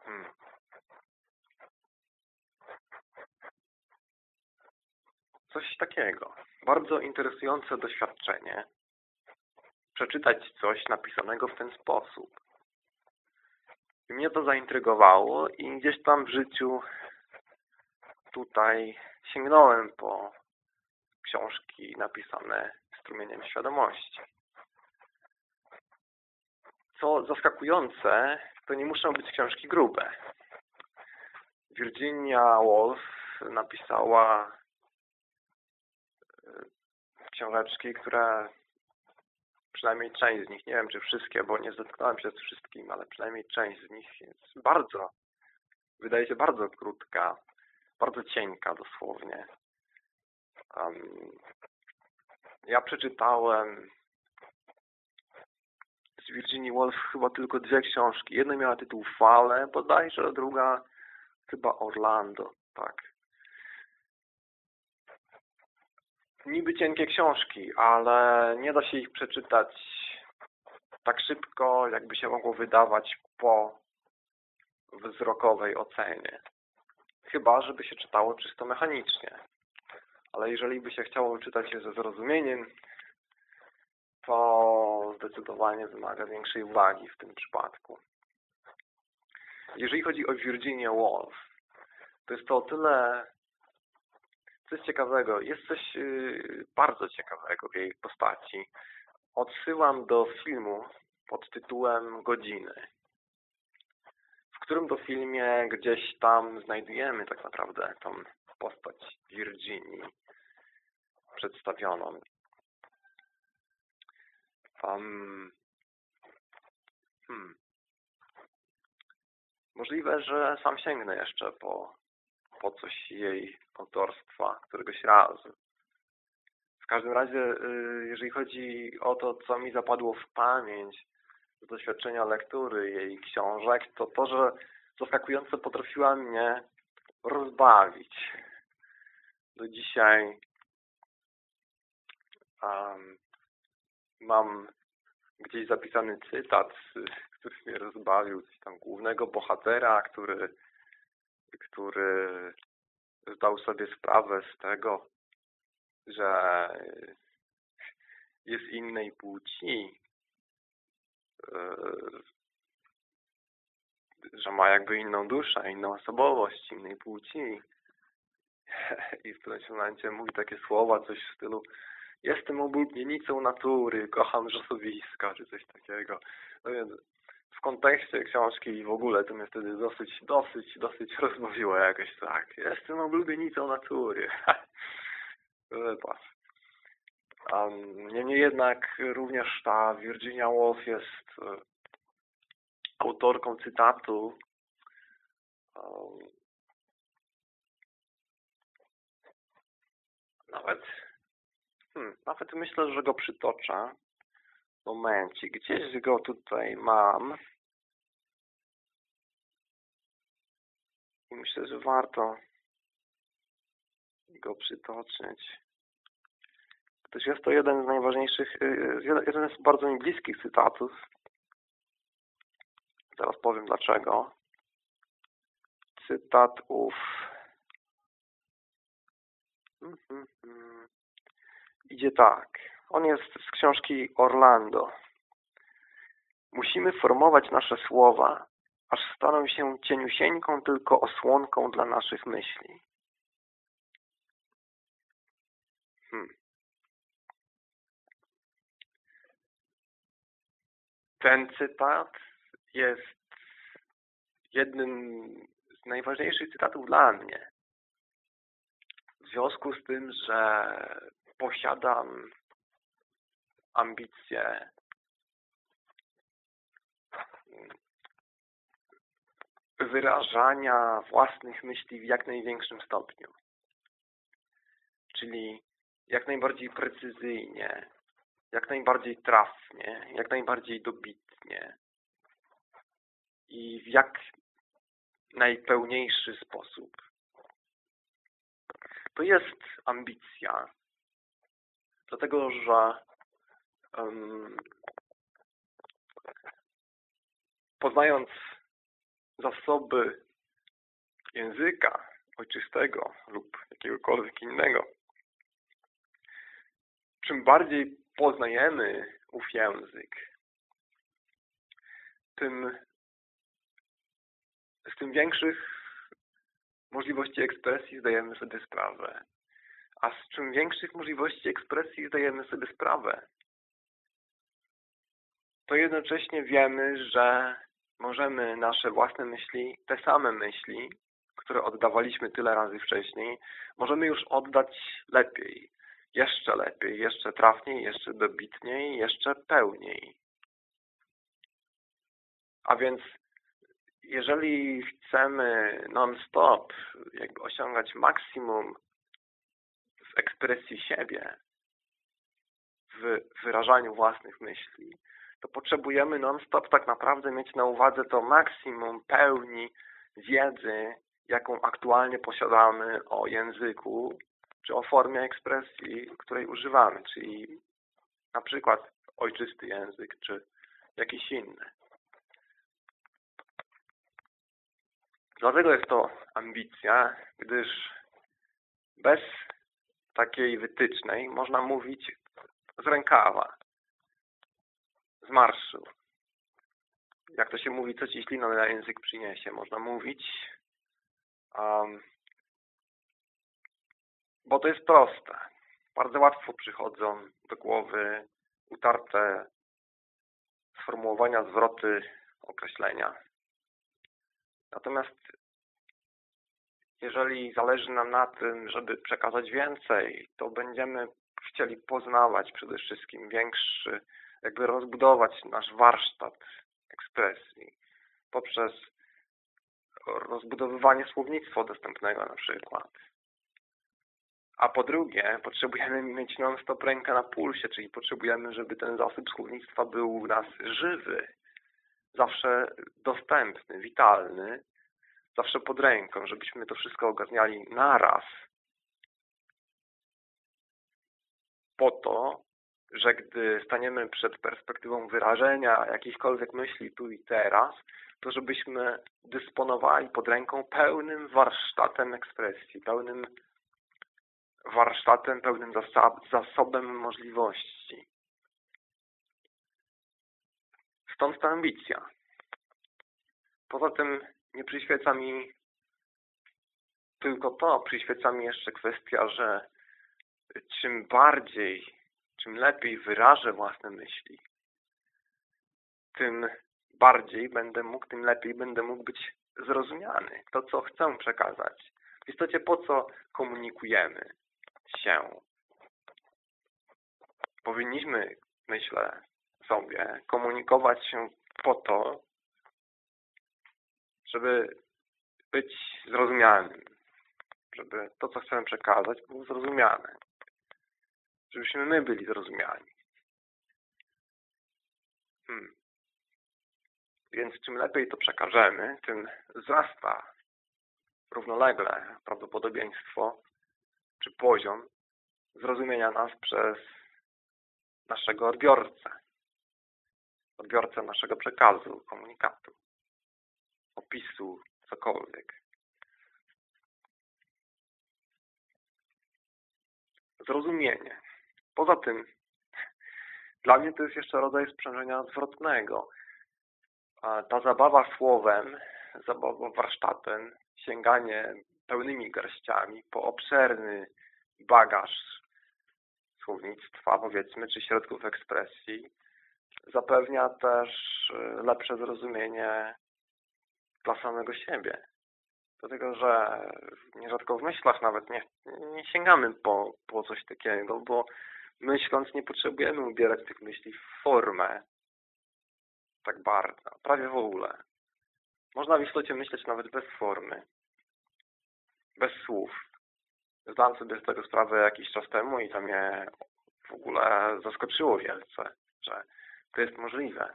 Hmm. Coś takiego. Bardzo interesujące doświadczenie. Przeczytać coś napisanego w ten sposób. I mnie to zaintrygowało i gdzieś tam w życiu tutaj sięgnąłem po książki napisane strumieniem świadomości. Co zaskakujące, to nie muszą być książki grube. Virginia Woolf napisała e, książeczki, które przynajmniej część z nich, nie wiem czy wszystkie, bo nie zetknąłem się z wszystkim, ale przynajmniej część z nich jest bardzo, wydaje się bardzo krótka, bardzo cienka dosłownie. Um, ja przeczytałem z Virginia Woolf chyba tylko dwie książki. Jedna miała tytuł Fale bodajże, a druga chyba Orlando, tak. Niby cienkie książki, ale nie da się ich przeczytać tak szybko, jakby się mogło wydawać po wzrokowej ocenie. Chyba, żeby się czytało czysto mechanicznie ale jeżeli by się chciało czytać je ze zrozumieniem, to zdecydowanie wymaga większej uwagi w tym przypadku. Jeżeli chodzi o Virginia Woolf, to jest to o tyle coś ciekawego. Jest coś y, bardzo ciekawego w jej postaci. Odsyłam do filmu pod tytułem Godziny, w którym to filmie gdzieś tam znajdujemy tak naprawdę tą postać Virginii przedstawioną. Um, hmm. Możliwe, że sam sięgnę jeszcze po, po coś jej autorstwa, któregoś razu. W każdym razie, y, jeżeli chodzi o to, co mi zapadło w pamięć z doświadczenia lektury jej książek, to to, że zaskakująco potrafiła mnie rozbawić. Do dzisiaj um, mam gdzieś zapisany cytat, który mnie rozbawił, coś tam głównego bohatera, który, który zdał sobie sprawę z tego, że jest innej płci, e, że ma jakby inną duszę, inną osobowość, innej płci. I w którymś momencie mówi takie słowa, coś w stylu jestem oblubienicą natury, kocham rzosowiska, czy coś takiego. No więc w kontekście książki i w ogóle to mnie wtedy dosyć, dosyć, dosyć rozbawiło jakoś tak. Jestem oblubienicą natury. Wypas. Um, niemniej jednak również ta Virginia Woolf jest e, autorką cytatu nawet hmm, nawet myślę, że go przytoczę momencie, gdzieś go tutaj mam i myślę, że warto go przytoczyć gdyż jest to jeden z najważniejszych y, jeden z bardzo mi bliskich cytatów Zaraz powiem dlaczego. Cytat ów. Mhm, mhm. Idzie tak. On jest z książki Orlando. Musimy formować nasze słowa, aż staną się cieniusieńką tylko osłonką dla naszych myśli. Hmm. Ten cytat jest jednym z najważniejszych cytatów dla mnie. W związku z tym, że posiadam ambicje wyrażania własnych myśli w jak największym stopniu. Czyli jak najbardziej precyzyjnie, jak najbardziej trafnie, jak najbardziej dobitnie, i w jak najpełniejszy sposób. To jest ambicja, dlatego że um, poznając zasoby języka ojczystego lub jakiegokolwiek innego, czym bardziej poznajemy ów język, tym z tym większych możliwości ekspresji zdajemy sobie sprawę. A z czym większych możliwości ekspresji zdajemy sobie sprawę, to jednocześnie wiemy, że możemy nasze własne myśli, te same myśli, które oddawaliśmy tyle razy wcześniej, możemy już oddać lepiej, jeszcze lepiej, jeszcze trafniej, jeszcze dobitniej, jeszcze pełniej. A więc jeżeli chcemy non-stop osiągać maksimum ekspresji siebie, w wyrażaniu własnych myśli, to potrzebujemy non-stop tak naprawdę mieć na uwadze to maksimum pełni wiedzy, jaką aktualnie posiadamy o języku, czy o formie ekspresji, której używamy, czyli na przykład ojczysty język, czy jakiś inny. Dlatego jest to ambicja, gdyż bez takiej wytycznej można mówić z rękawa, z marszu. Jak to się mówi, co ci ślina na język przyniesie, można mówić, um, bo to jest proste. Bardzo łatwo przychodzą do głowy utarte sformułowania, zwroty, określenia. Natomiast jeżeli zależy nam na tym, żeby przekazać więcej, to będziemy chcieli poznawać przede wszystkim większy, jakby rozbudować nasz warsztat ekspresji poprzez rozbudowywanie słownictwa dostępnego na przykład. A po drugie, potrzebujemy mieć non-stop rękę na pulsie, czyli potrzebujemy, żeby ten zasób słownictwa był u nas żywy, zawsze dostępny, witalny, zawsze pod ręką, żebyśmy to wszystko ogarniali naraz. Po to, że gdy staniemy przed perspektywą wyrażenia jakichkolwiek myśli tu i teraz, to żebyśmy dysponowali pod ręką pełnym warsztatem ekspresji, pełnym warsztatem, pełnym zasobem możliwości. Stąd ta ambicja. Poza tym nie przyświeca mi tylko to, przyświeca mi jeszcze kwestia, że czym bardziej, czym lepiej wyrażę własne myśli, tym bardziej będę mógł, tym lepiej będę mógł być zrozumiany. To, co chcę przekazać. W istocie po co komunikujemy się? Powinniśmy, myślę sobie, komunikować się po to, żeby być zrozumianym. Żeby to, co chcemy przekazać, było zrozumiane. Żebyśmy my byli zrozumiani. Hmm. Więc czym lepiej to przekażemy, tym wzrasta równolegle prawdopodobieństwo czy poziom zrozumienia nas przez naszego odbiorcę. Odbiorcę naszego przekazu, komunikatu, opisu, cokolwiek. Zrozumienie. Poza tym, dla mnie to jest jeszcze rodzaj sprzężenia zwrotnego ta zabawa słowem, zabawa warsztatem, sięganie pełnymi garściami po obszerny bagaż słownictwa, powiedzmy, czy środków ekspresji, zapewnia też y, lepsze zrozumienie dla samego siebie. Dlatego, że nierzadko w myślach nawet nie, nie sięgamy po, po coś takiego, bo myśląc nie potrzebujemy ubierać tych myśli w formę, tak bardzo, prawie w ogóle. Można w istocie myśleć nawet bez formy, bez słów. Zdałem sobie z tego sprawę jakiś czas temu i to mnie w ogóle zaskoczyło wielce, że to jest możliwe.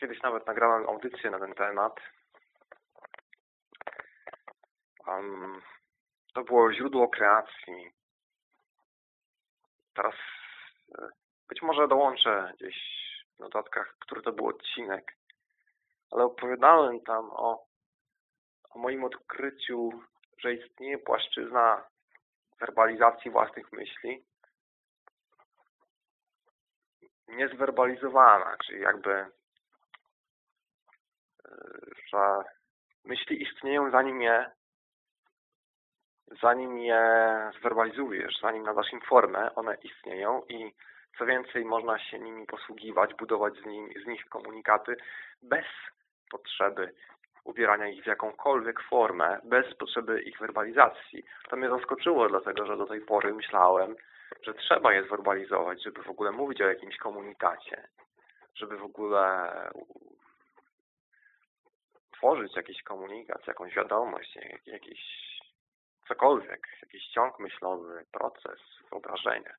Kiedyś nawet nagrałem audycję na ten temat. Um, to było źródło kreacji. Teraz e, być może dołączę gdzieś notatkach, który to był odcinek, ale opowiadałem tam o, o moim odkryciu, że istnieje płaszczyzna werbalizacji własnych myśli niezwerbalizowana, czyli jakby że myśli istnieją zanim je zanim je zwerbalizujesz, zanim nadasz im formę, one istnieją i co więcej, można się nimi posługiwać, budować z, nim, z nich komunikaty bez potrzeby ubierania ich w jakąkolwiek formę, bez potrzeby ich werbalizacji. To mnie zaskoczyło, dlatego że do tej pory myślałem, że trzeba je zwerbalizować, żeby w ogóle mówić o jakimś komunikacie, żeby w ogóle tworzyć jakiś komunikat, jakąś wiadomość, jakiś cokolwiek, jakiś ciąg myślowy, proces, wyobrażenie.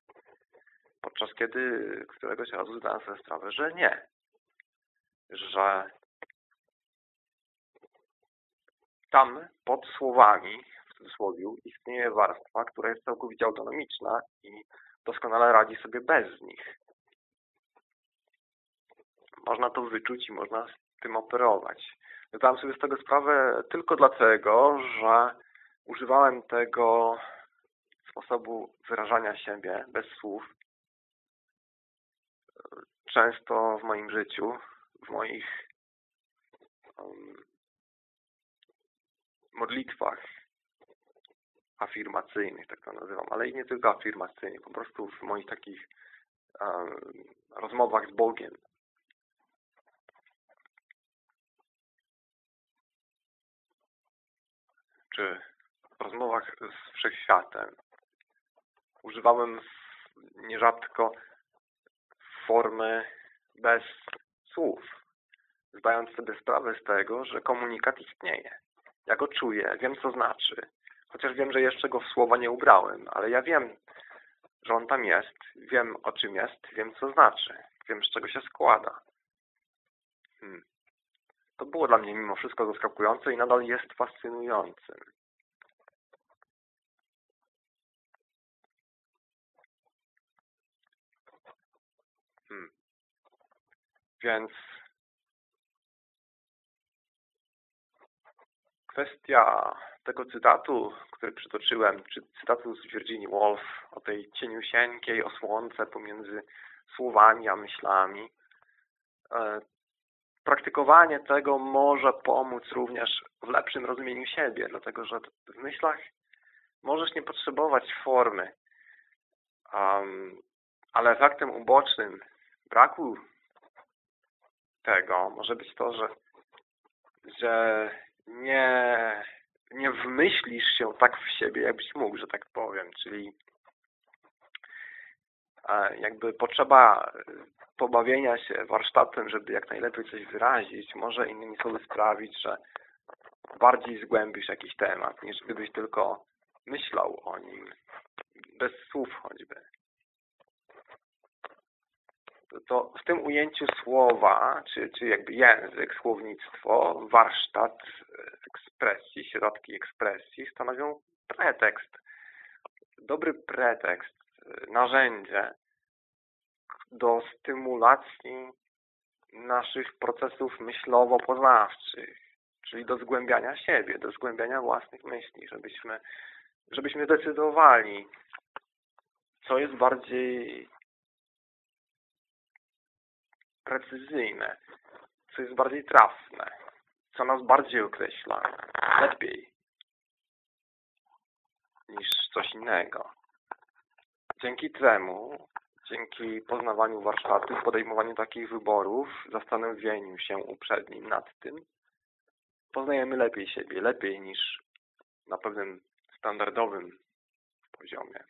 Podczas kiedy któregoś razu zdałem sobie sprawę, że nie. Że tam pod słowami, w cudzysłowie, istnieje warstwa, która jest całkowicie autonomiczna i doskonale radzi sobie bez nich. Można to wyczuć i można z tym operować. Zdałem sobie z tego sprawę tylko dlatego, że używałem tego sposobu wyrażania siebie bez słów często w moim życiu, w moich um, modlitwach afirmacyjnych, tak to nazywam, ale i nie tylko afirmacyjnych, po prostu w moich takich um, rozmowach z Bogiem. W rozmowach z Wszechświatem. Używałem nierzadko formy bez słów, zdając sobie sprawę z tego, że komunikat istnieje. Ja go czuję, wiem co znaczy. Chociaż wiem, że jeszcze go w słowa nie ubrałem, ale ja wiem, że on tam jest, wiem o czym jest, wiem co znaczy, wiem z czego się składa. Hmm. To było dla mnie mimo wszystko zaskakujące i nadal jest fascynującym. Hmm. Więc kwestia tego cytatu, który przytoczyłem, czy cytatu z Virginia Woolf o tej cieniusieńkiej osłonce pomiędzy słowami a myślami, e, praktykowanie tego może pomóc również w lepszym rozumieniu siebie, dlatego że w myślach możesz nie potrzebować formy, um, ale efektem ubocznym braku tego może być to, że, że nie, nie wmyślisz się tak w siebie, jakbyś mógł, że tak powiem, czyli jakby potrzeba pobawienia się warsztatem, żeby jak najlepiej coś wyrazić, może innymi słowy sprawić, że bardziej zgłębisz jakiś temat, niż gdybyś tylko myślał o nim, bez słów choćby. To w tym ujęciu słowa, czy, czy jakby język, słownictwo, warsztat ekspresji, środki ekspresji stanowią pretekst. Dobry pretekst, narzędzie do stymulacji naszych procesów myślowo-poznawczych, czyli do zgłębiania siebie, do zgłębiania własnych myśli, żebyśmy, żebyśmy zdecydowali, co jest bardziej precyzyjne, co jest bardziej trafne, co nas bardziej określa, lepiej niż coś innego. Dzięki temu dzięki poznawaniu warsztatu, podejmowaniu takich wyborów, zastanowieniu się uprzednim nad tym, poznajemy lepiej siebie, lepiej niż na pewnym standardowym poziomie.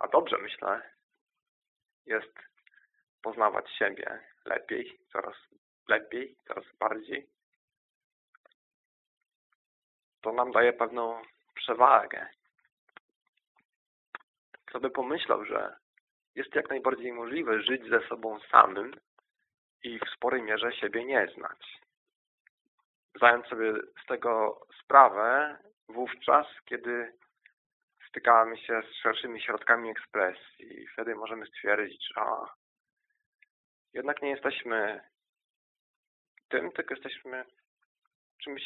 A dobrze, myślę, jest poznawać siebie lepiej, coraz lepiej, coraz bardziej. To nam daje pewną przewagę kto by pomyślał, że jest jak najbardziej możliwe żyć ze sobą samym i w sporej mierze siebie nie znać. Zdając sobie z tego sprawę wówczas, kiedy stykamy się z szerszymi środkami ekspresji. Wtedy możemy stwierdzić, że jednak nie jesteśmy tym, tylko jesteśmy czymś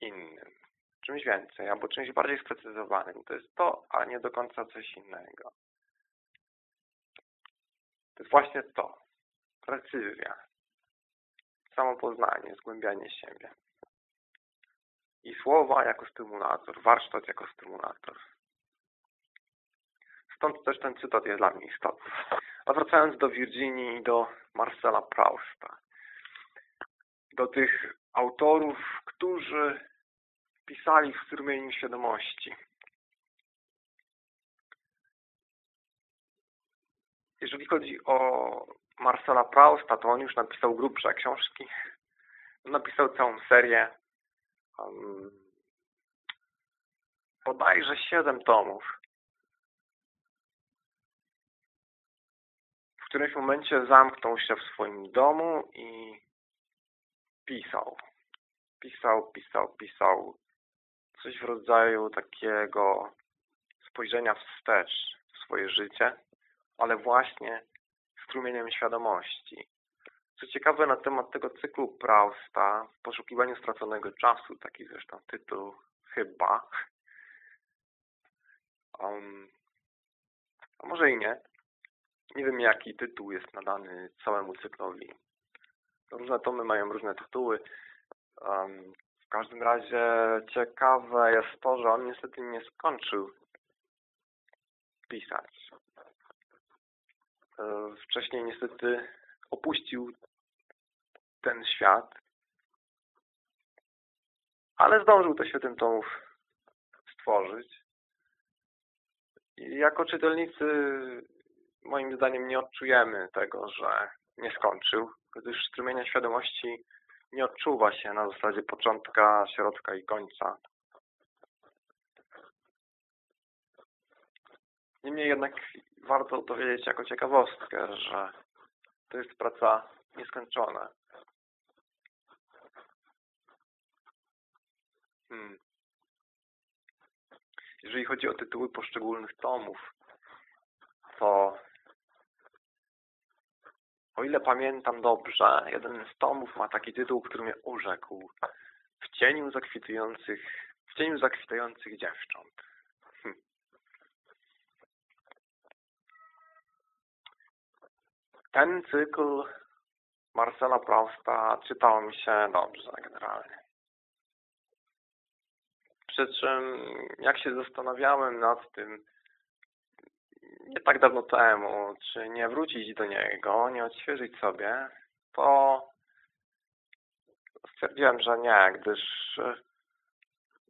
innym czymś więcej albo czymś bardziej sprecyzowanym. To jest to, a nie do końca coś innego. To jest właśnie to. Precyzja. Samopoznanie, zgłębianie siebie. I słowa jako stymulator, warsztat jako stymulator. Stąd też ten cytat jest dla mnie istotny. A wracając do Virginii i do Marcela Prousta. Do tych autorów, którzy pisali w strumieniu świadomości. Jeżeli chodzi o Marcela Prousta, to on już napisał grubsze książki. Napisał całą serię. Um, bodajże siedem tomów. W którymś momencie zamknął się w swoim domu i pisał. Pisał, pisał, pisał coś w rodzaju takiego spojrzenia wstecz w swoje życie, ale właśnie strumieniem świadomości. Co ciekawe na temat tego cyklu Prousta, w poszukiwaniu straconego czasu, taki zresztą tytuł chyba, um, a może i nie, nie wiem jaki tytuł jest nadany całemu cyklowi. Różne tomy mają różne tytuły. Um, w każdym razie ciekawe jest to, że on niestety nie skończył pisać. E, wcześniej niestety opuścił ten świat, ale zdążył te siedem tomów stworzyć. I jako czytelnicy moim zdaniem nie odczujemy tego, że nie skończył, gdyż strumienia świadomości nie odczuwa się na zasadzie początka, środka i końca. Niemniej jednak warto dowiedzieć jako ciekawostkę, że to jest praca nieskończona. Hmm. Jeżeli chodzi o tytuły poszczególnych tomów, to o ile pamiętam dobrze, jeden z tomów ma taki tytuł, który mnie urzekł. W cieniu zakwitujących, w cieniu zakwitających dziewcząt. Hm. Ten cykl Marcela Prousta czytało mi się dobrze generalnie. Przy czym jak się zastanawiałem nad tym nie tak dawno temu, czy nie wrócić do niego, nie odświeżyć sobie, to stwierdziłem, że nie, gdyż e,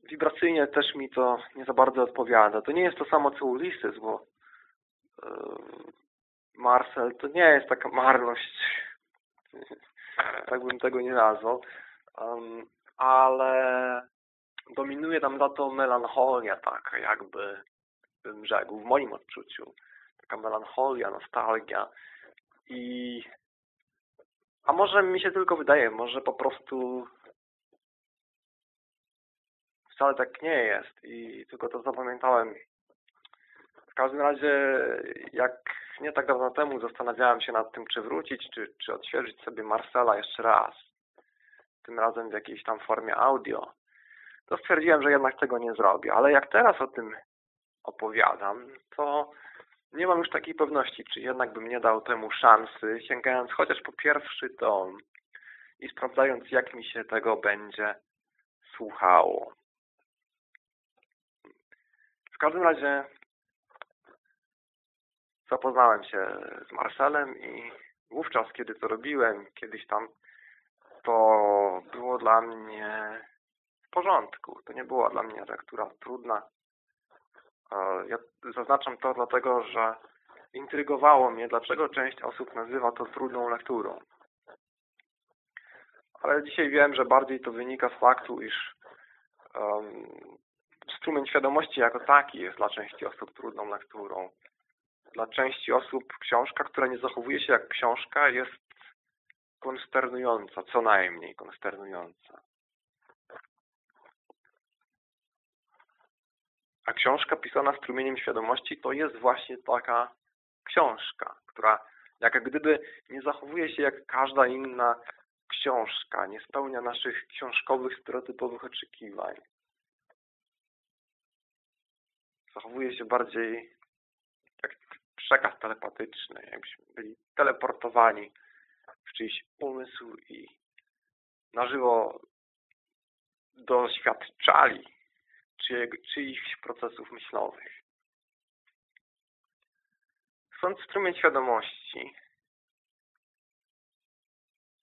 wibracyjnie też mi to nie za bardzo odpowiada. To nie jest to samo co Ulysses, bo e, Marcel to nie jest taka marność, tak bym tego nie nazwał, ale dominuje tam za to melancholia taka, jakby bym rzekł, w moim odczuciu. Taka melancholia, nostalgia i a może mi się tylko wydaje, może po prostu wcale tak nie jest i tylko to zapamiętałem. W każdym razie, jak nie tak dawno temu zastanawiałem się nad tym, czy wrócić, czy, czy odświeżyć sobie Marcela jeszcze raz, tym razem w jakiejś tam formie audio, to stwierdziłem, że jednak tego nie zrobię. Ale jak teraz o tym opowiadam, to nie mam już takiej pewności, czy jednak bym nie dał temu szansy, sięgając chociaż po pierwszy tom i sprawdzając, jak mi się tego będzie słuchało. W każdym razie zapoznałem się z Marcelem i wówczas, kiedy to robiłem, kiedyś tam, to było dla mnie w porządku. To nie była dla mnie lektura trudna. Ja zaznaczam to dlatego, że intrygowało mnie, dlaczego część osób nazywa to trudną lekturą. Ale dzisiaj wiem, że bardziej to wynika z faktu, iż um, strumień świadomości jako taki jest dla części osób trudną lekturą. Dla części osób książka, która nie zachowuje się jak książka jest konsternująca, co najmniej konsternująca. A książka pisana strumieniem świadomości to jest właśnie taka książka, która jak gdyby nie zachowuje się jak każda inna książka, nie spełnia naszych książkowych, stereotypowych oczekiwań. Zachowuje się bardziej jak przekaz telepatyczny, jakbyśmy byli teleportowani w czyjś umysł i na żywo doświadczali czyichś procesów myślowych. Sąd strumień świadomości.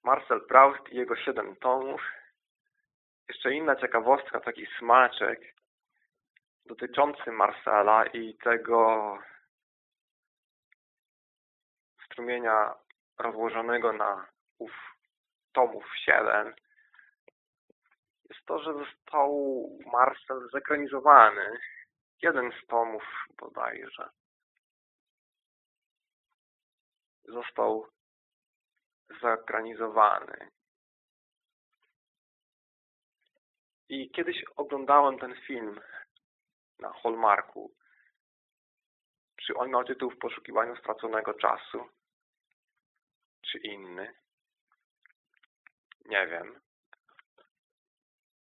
Marcel Proust i jego siedem tomów. Jeszcze inna ciekawostka, taki smaczek dotyczący Marcela i tego strumienia rozłożonego na ów tomów siedem jest to, że został Marcel zekranizowany. Jeden z tomów bodajże. Został zekranizowany. I kiedyś oglądałem ten film na Hallmarku. Czy on miał tytuł w poszukiwaniu straconego czasu? Czy inny? Nie wiem.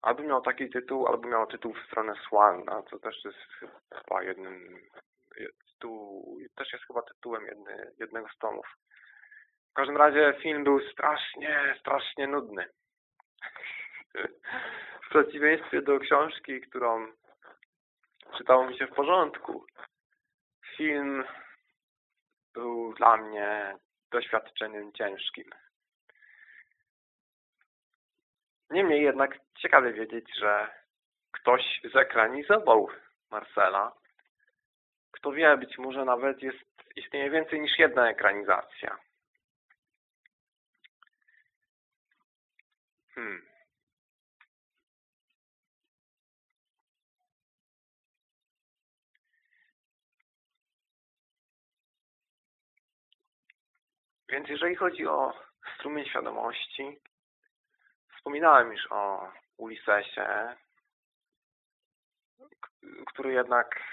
Albo miał taki tytuł, albo miał tytuł w stronę Słana, co też jest chyba jednym tytuł, też jest chyba tytułem jedny, jednego z tomów. W każdym razie film był strasznie, strasznie nudny. w przeciwieństwie do książki, którą czytało mi się w porządku. Film był dla mnie doświadczeniem ciężkim. Niemniej jednak ciekawe wiedzieć, że ktoś zekranizował Marcela. Kto wie, być może nawet jest, istnieje więcej niż jedna ekranizacja. Hmm. Więc jeżeli chodzi o strumień świadomości, Wspominałem już o Ulisesie, który jednak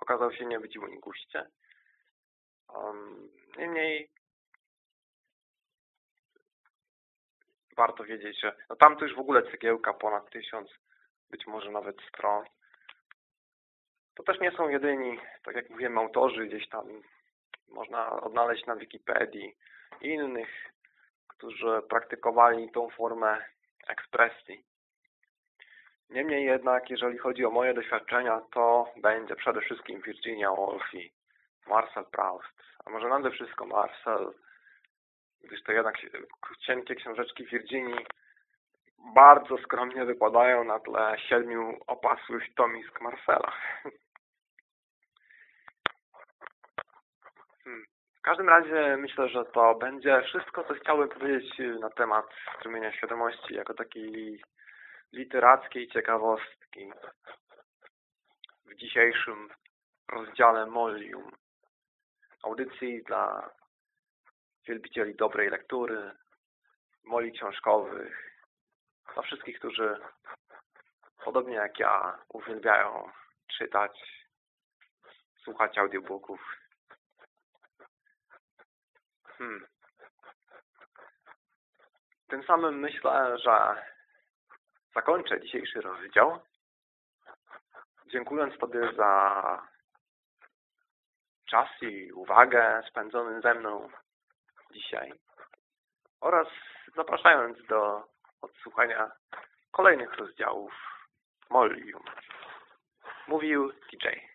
okazał się nie być w moim guście. Um, niemniej warto wiedzieć, że no tam to już w ogóle cegiełka ponad tysiąc, być może nawet stron. To też nie są jedyni, tak jak mówiłem, autorzy gdzieś tam można odnaleźć na Wikipedii innych, którzy praktykowali tą formę ekspresji. Niemniej jednak, jeżeli chodzi o moje doświadczenia, to będzie przede wszystkim Virginia Woolf i Marcel Proust. A może nade wszystko Marcel, gdyż to jednak cienkie książeczki Virginii bardzo skromnie wypadają na tle siedmiu opasłych tomisk Marcela. Hmm. W każdym razie myślę, że to będzie wszystko, co chciałbym powiedzieć na temat strumienia świadomości jako takiej literackiej ciekawostki w dzisiejszym rozdziale Molium. Audycji dla wielbicieli dobrej lektury, moli książkowych, dla wszystkich, którzy podobnie jak ja uwielbiają czytać, słuchać audiobooków. Hmm. Tym samym myślę, że zakończę dzisiejszy rozdział, dziękując Tobie za czas i uwagę spędzony ze mną dzisiaj oraz zapraszając do odsłuchania kolejnych rozdziałów Molium. Mówił TJ.